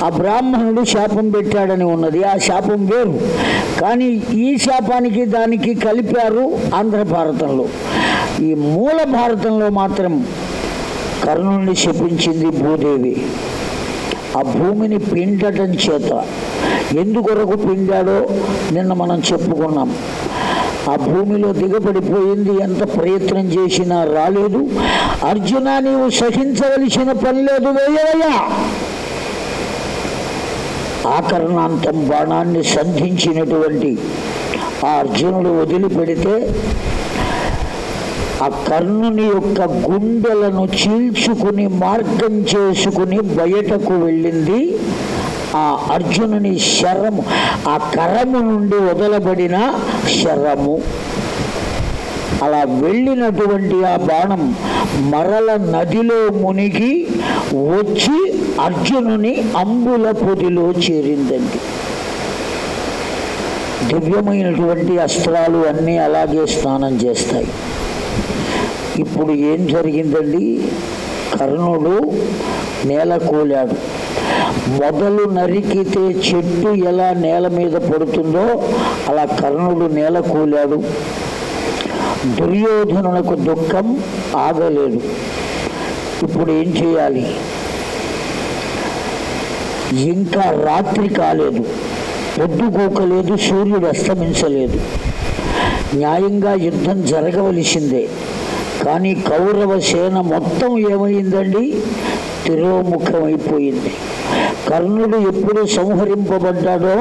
ఆ బ్రాహ్మణుడు శాపం పెట్టాడని ఉన్నది. ఆ శాపం వేరు. కానీ ఈ శాపానికి దానికి కలిపారు ఆంధ్ర భారతంలో. ఈ మూల భారతంలో మాత్రం కర్ణుణ్ణి శపించింది భూదేవి. ఆ భూమిని పిండటం చేత. ఎందుకొరకు పిండాడో నిన్న మనం చెప్పుకున్నాం. ఆ భూమిలో దిగబడిపోయింది ఎంత ప్రయత్నం చేసినా రాలేదు. అర్జున నీవు సహించవలసిన పని లేదు వేయవయ్యా. ఆకరణాంతం బాణాన్ని సంధించినటువంటి ఆ అర్జునుడు వదిలిపెడితే ఆ కర్ణుని యొక్క గుండెలను చీల్చుకుని మార్గం చేసుకుని బయటకు వెళ్ళింది ఆ అర్జునుని శరము. ఆ కరము నుండి వదలబడిన శరము. అలా వెళ్ళినటువంటి ఆ బాణం మరల నదిలో మునిగి వచ్చి అర్జునుని అంబుల పొదిలో చేరిందండి. దివ్యమైనటువంటి అస్త్రాలు అన్నీ అలాగే స్నానం చేస్తాయి. ఇప్పుడు ఏం జరిగిందండి? కర్ణుడు నేల కూలాడు. మొదలు నరికితే చెట్టు ఎలా నేల మీద పడుతుందో అలా కర్ణుడు నేల కూలాడు. దుర్యోధనునకు దుఃఖం ఆగలేదు. ఇప్పుడు ఏం చేయాలి? ఇంకా రాత్రి కాలేదు. పొద్దుగూకలేదు సూర్యుడు అస్తమించలేదు. న్యాయంగా యుద్ధం జరగవలసిందే. కానీ కౌరవ సేన మొత్తం ఏమైందండి? తిరోముఖమైపోయింది. కర్ణుడు ఎప్పుడు సంహరింపబడ్డాడో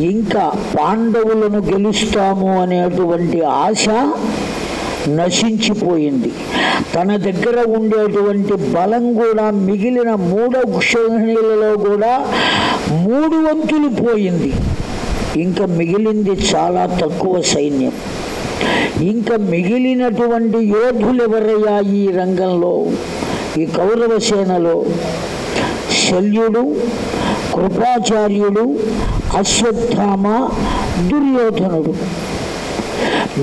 ఇంకా పాండవులను గెలుస్తాము అనేటువంటి ఆశ నశించిపోయింది. తన దగ్గర ఉండేటువంటి బలం కూడా మిగిలిన మూడో శ్రేణులలో కూడా మూడు వంతులు పోయింది. ఇంకా మిగిలింది చాలా తక్కువ సైన్యం. ఇంకా మిగిలినటువంటి యోధులు ఎవరయ్యా ఈ రంగంలో? ఈ కౌరవ సేనలో? శల్యుడు కృపాచార్యుడు అశ్వత్థామ దుర్యోధనుడు.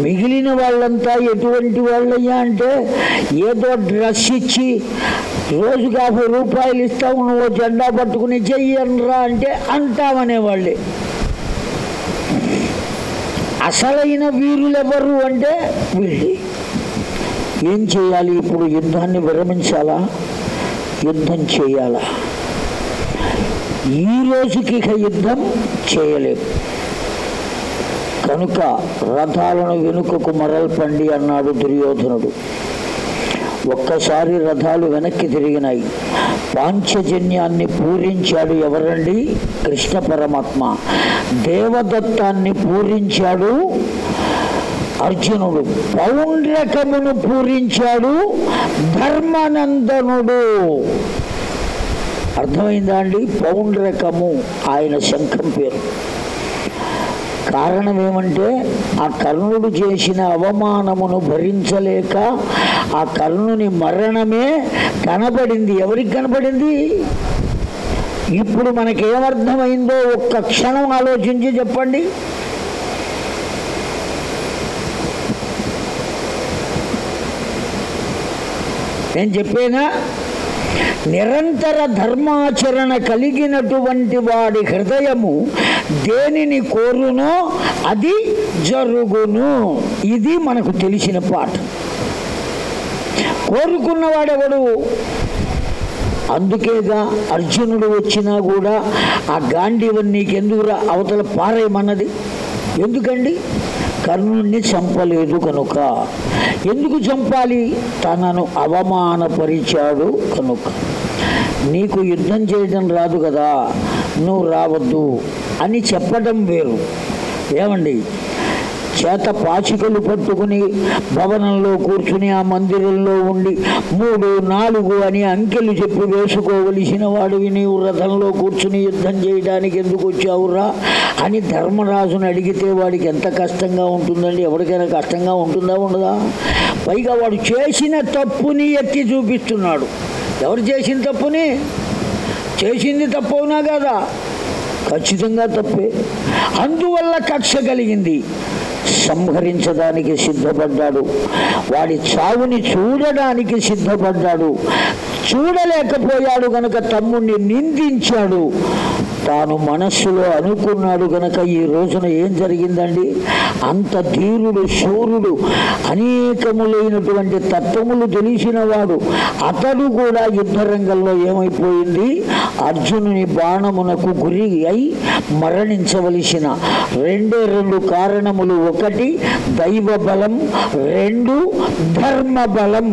మిగిలిన వాళ్ళంతా ఎటువంటి వాళ్ళయ్యా అంటే ఏదో డ్రెస్ ఇచ్చి రోజుకు యాభై రూపాయలు ఇస్తావు నువ్వు జెండా పట్టుకుని చెయ్యనరా అంటే అంటామనేవాళ్ళే. అసలైన వీరులు ఎవరు అంటే వీళ్ళే. ఏం చేయాలి ఇప్పుడు? యుద్ధాన్ని విరమించాలా? యుద్ధం చేయాలా? ఈ రోజుకి ఇక యుద్ధం చేయలేం. కనుక రథాలను వెనుకకు మరల్పండి అన్నాడు దుర్యోధనుడు. ఒక్కసారి రథాలు వెనక్కి తిరిగినాయి. పాంచజన్యాన్ని పూరించాడు ఎవరండి? కృష్ణ పరమాత్మ. దేవదత్తాన్ని పూరించాడు అర్జునుడు. పౌండ్రకమును పూరించాడు ధర్మానందనుడు. అర్థమైందా అండి? పౌండ్రకము ఆయన శంఖం పేరు. కారణం ఏమంటే ఆ కర్ణుడు చేసిన అవమానమును భరించలేక ఆ కర్ణుని మరణమే కనపడింది ఎవరికి కనపడింది ఇప్పుడు మనకేమర్థమైందో ఒక్క క్షణం ఆలోచించి చెప్పండి. నేను చెప్పేనా? నిరంతర ధర్మాచరణ కలిగినటువంటి వాడి హృదయము దేనిని కోరునో అది జరుగును. ఇది మనకు తెలిసిన పాట కోరుకున్నవాడెవడు? అందుకేగా అర్జునుడు వచ్చినా కూడా ఆ గాంధీవన్ నీకెందుకురా అవతల పారేయమన్నది? ఎందుకండి? కర్ణుణ్ణి చంపలేదు కనుక. ఎందుకు చంపాలి? తనను అవమానపరిచాడు కనుక. నీకు యుద్ధం చేయడం రాదు కదా. నువ్వు రావద్దు అని చెప్పడం వేరు. ఏమండి? చేత పాచికలు పట్టుకుని భవనంలో కూర్చుని ఆ మందిరంలో ఉండి మూడు నాలుగు అని అంకెలు చెప్పి వేసుకోవలసిన వాడివి నీవు రథంలో కూర్చుని యుద్ధం చేయడానికి ఎందుకు వచ్చావురా అని ధర్మరాజుని అడిగితే వాడికి ఎంత కష్టంగా ఉంటుందండి? ఎవరికైనా కష్టంగా ఉంటుందా ఉండదా? పైగా వాడు చేసిన తప్పుని ఎత్తి చూపిస్తున్నాడు. ఎవరు చేసిన తప్పుని? చేసింది తప్పవునా కదా? ఖచ్చితంగా తప్పే. అందువల్ల కక్ష కలిగింది. సంహరించడానికి సిద్ధపడ్డాడు. వాడి చావుని చూడడానికి సిద్ధపడ్డాడు. చూడలేకపోయాడు గనక తమ్ముణ్ణి నిందించాడు. తాను మనస్సులో అనుకున్నాడు గనక ఈ రోజున ఏం జరిగిందండి? అంత ధీరుడు శూరుడు అనేకములైనటువంటి తత్వములు తెలిసిన వాడు. అతడు కూడా యుద్ధరంగంలో ఏమైపోయింది? అర్జునుని బాణమునకు గురి అయి మరణించవలసిన రెండే రెండు కారణములు ఒకటి దైవ బలం రెండు ధర్మ బలం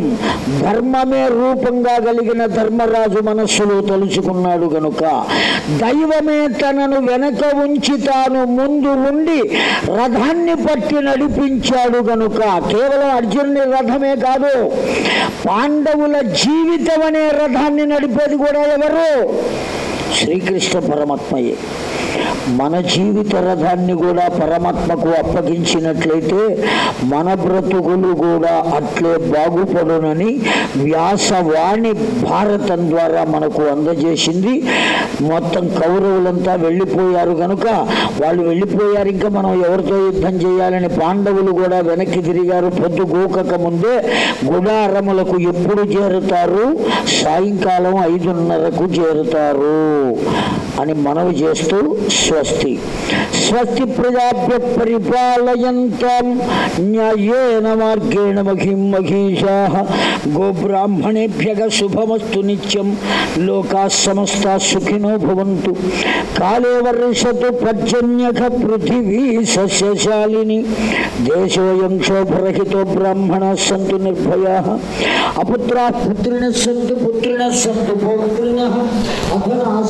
ధర్మమే రూపంగా కలిగిన ధర్మరాజు మనస్సులో తలుచుకున్నాడు గనుక దైవ దైవమే తనను వెనక ఉంచి తాను ముందు ఉండి రథాన్ని పట్టి నడిపించాడు గనుక. కేవలం అర్జునుని రథమే కాదు పాండవుల జీవితం అనే రథాన్ని నడిపేది కూడా ఎవరు? శ్రీకృష్ణ పరమాత్మయే. మన జీవిత రథాన్ని కూడా పరమాత్మకు అప్పగించినట్లయితే మన బ్రతుకులు కూడా అట్లే బాగుపడునని వ్యాసవాణి భారతం ద్వారా మనకు అందజేసింది. మొత్తం కౌరవులంతా వెళ్ళిపోయారు కనుక వాళ్ళు వెళ్ళిపోయారు. ఇంకా మనం ఎవరితో యుద్ధం చేయాలని పాండవులు కూడా వెనక్కి తిరిగారు. పొద్దు గోకక ముందే గుడారములకు ఎప్పుడు చేరుతారు? సాయంకాలం ఐదున్నరకు చేరుతారు అని మనవి చేస్తూ స్వస్తి. స్వస్తి ప్రజాభ్య పరిపాలయంతాం న్యాయేన మార్గేణ మహిం మహిషా. గోబ్రాహ్మణేభ్య శుభమస్తు నిత్యం. లోకా సమస్త సుఖినో భవంతు. కాలే వర్షతు పర్జన్యక పృథివీ సస్యశాలిని. దేశోయం క్షోభరహితో బ్రాహ్మణ సంతు నిర్భయా. అపుత్రా పుత్రిణ సంతు పుత్రిణ సంతు పౌత్రిణ అధనా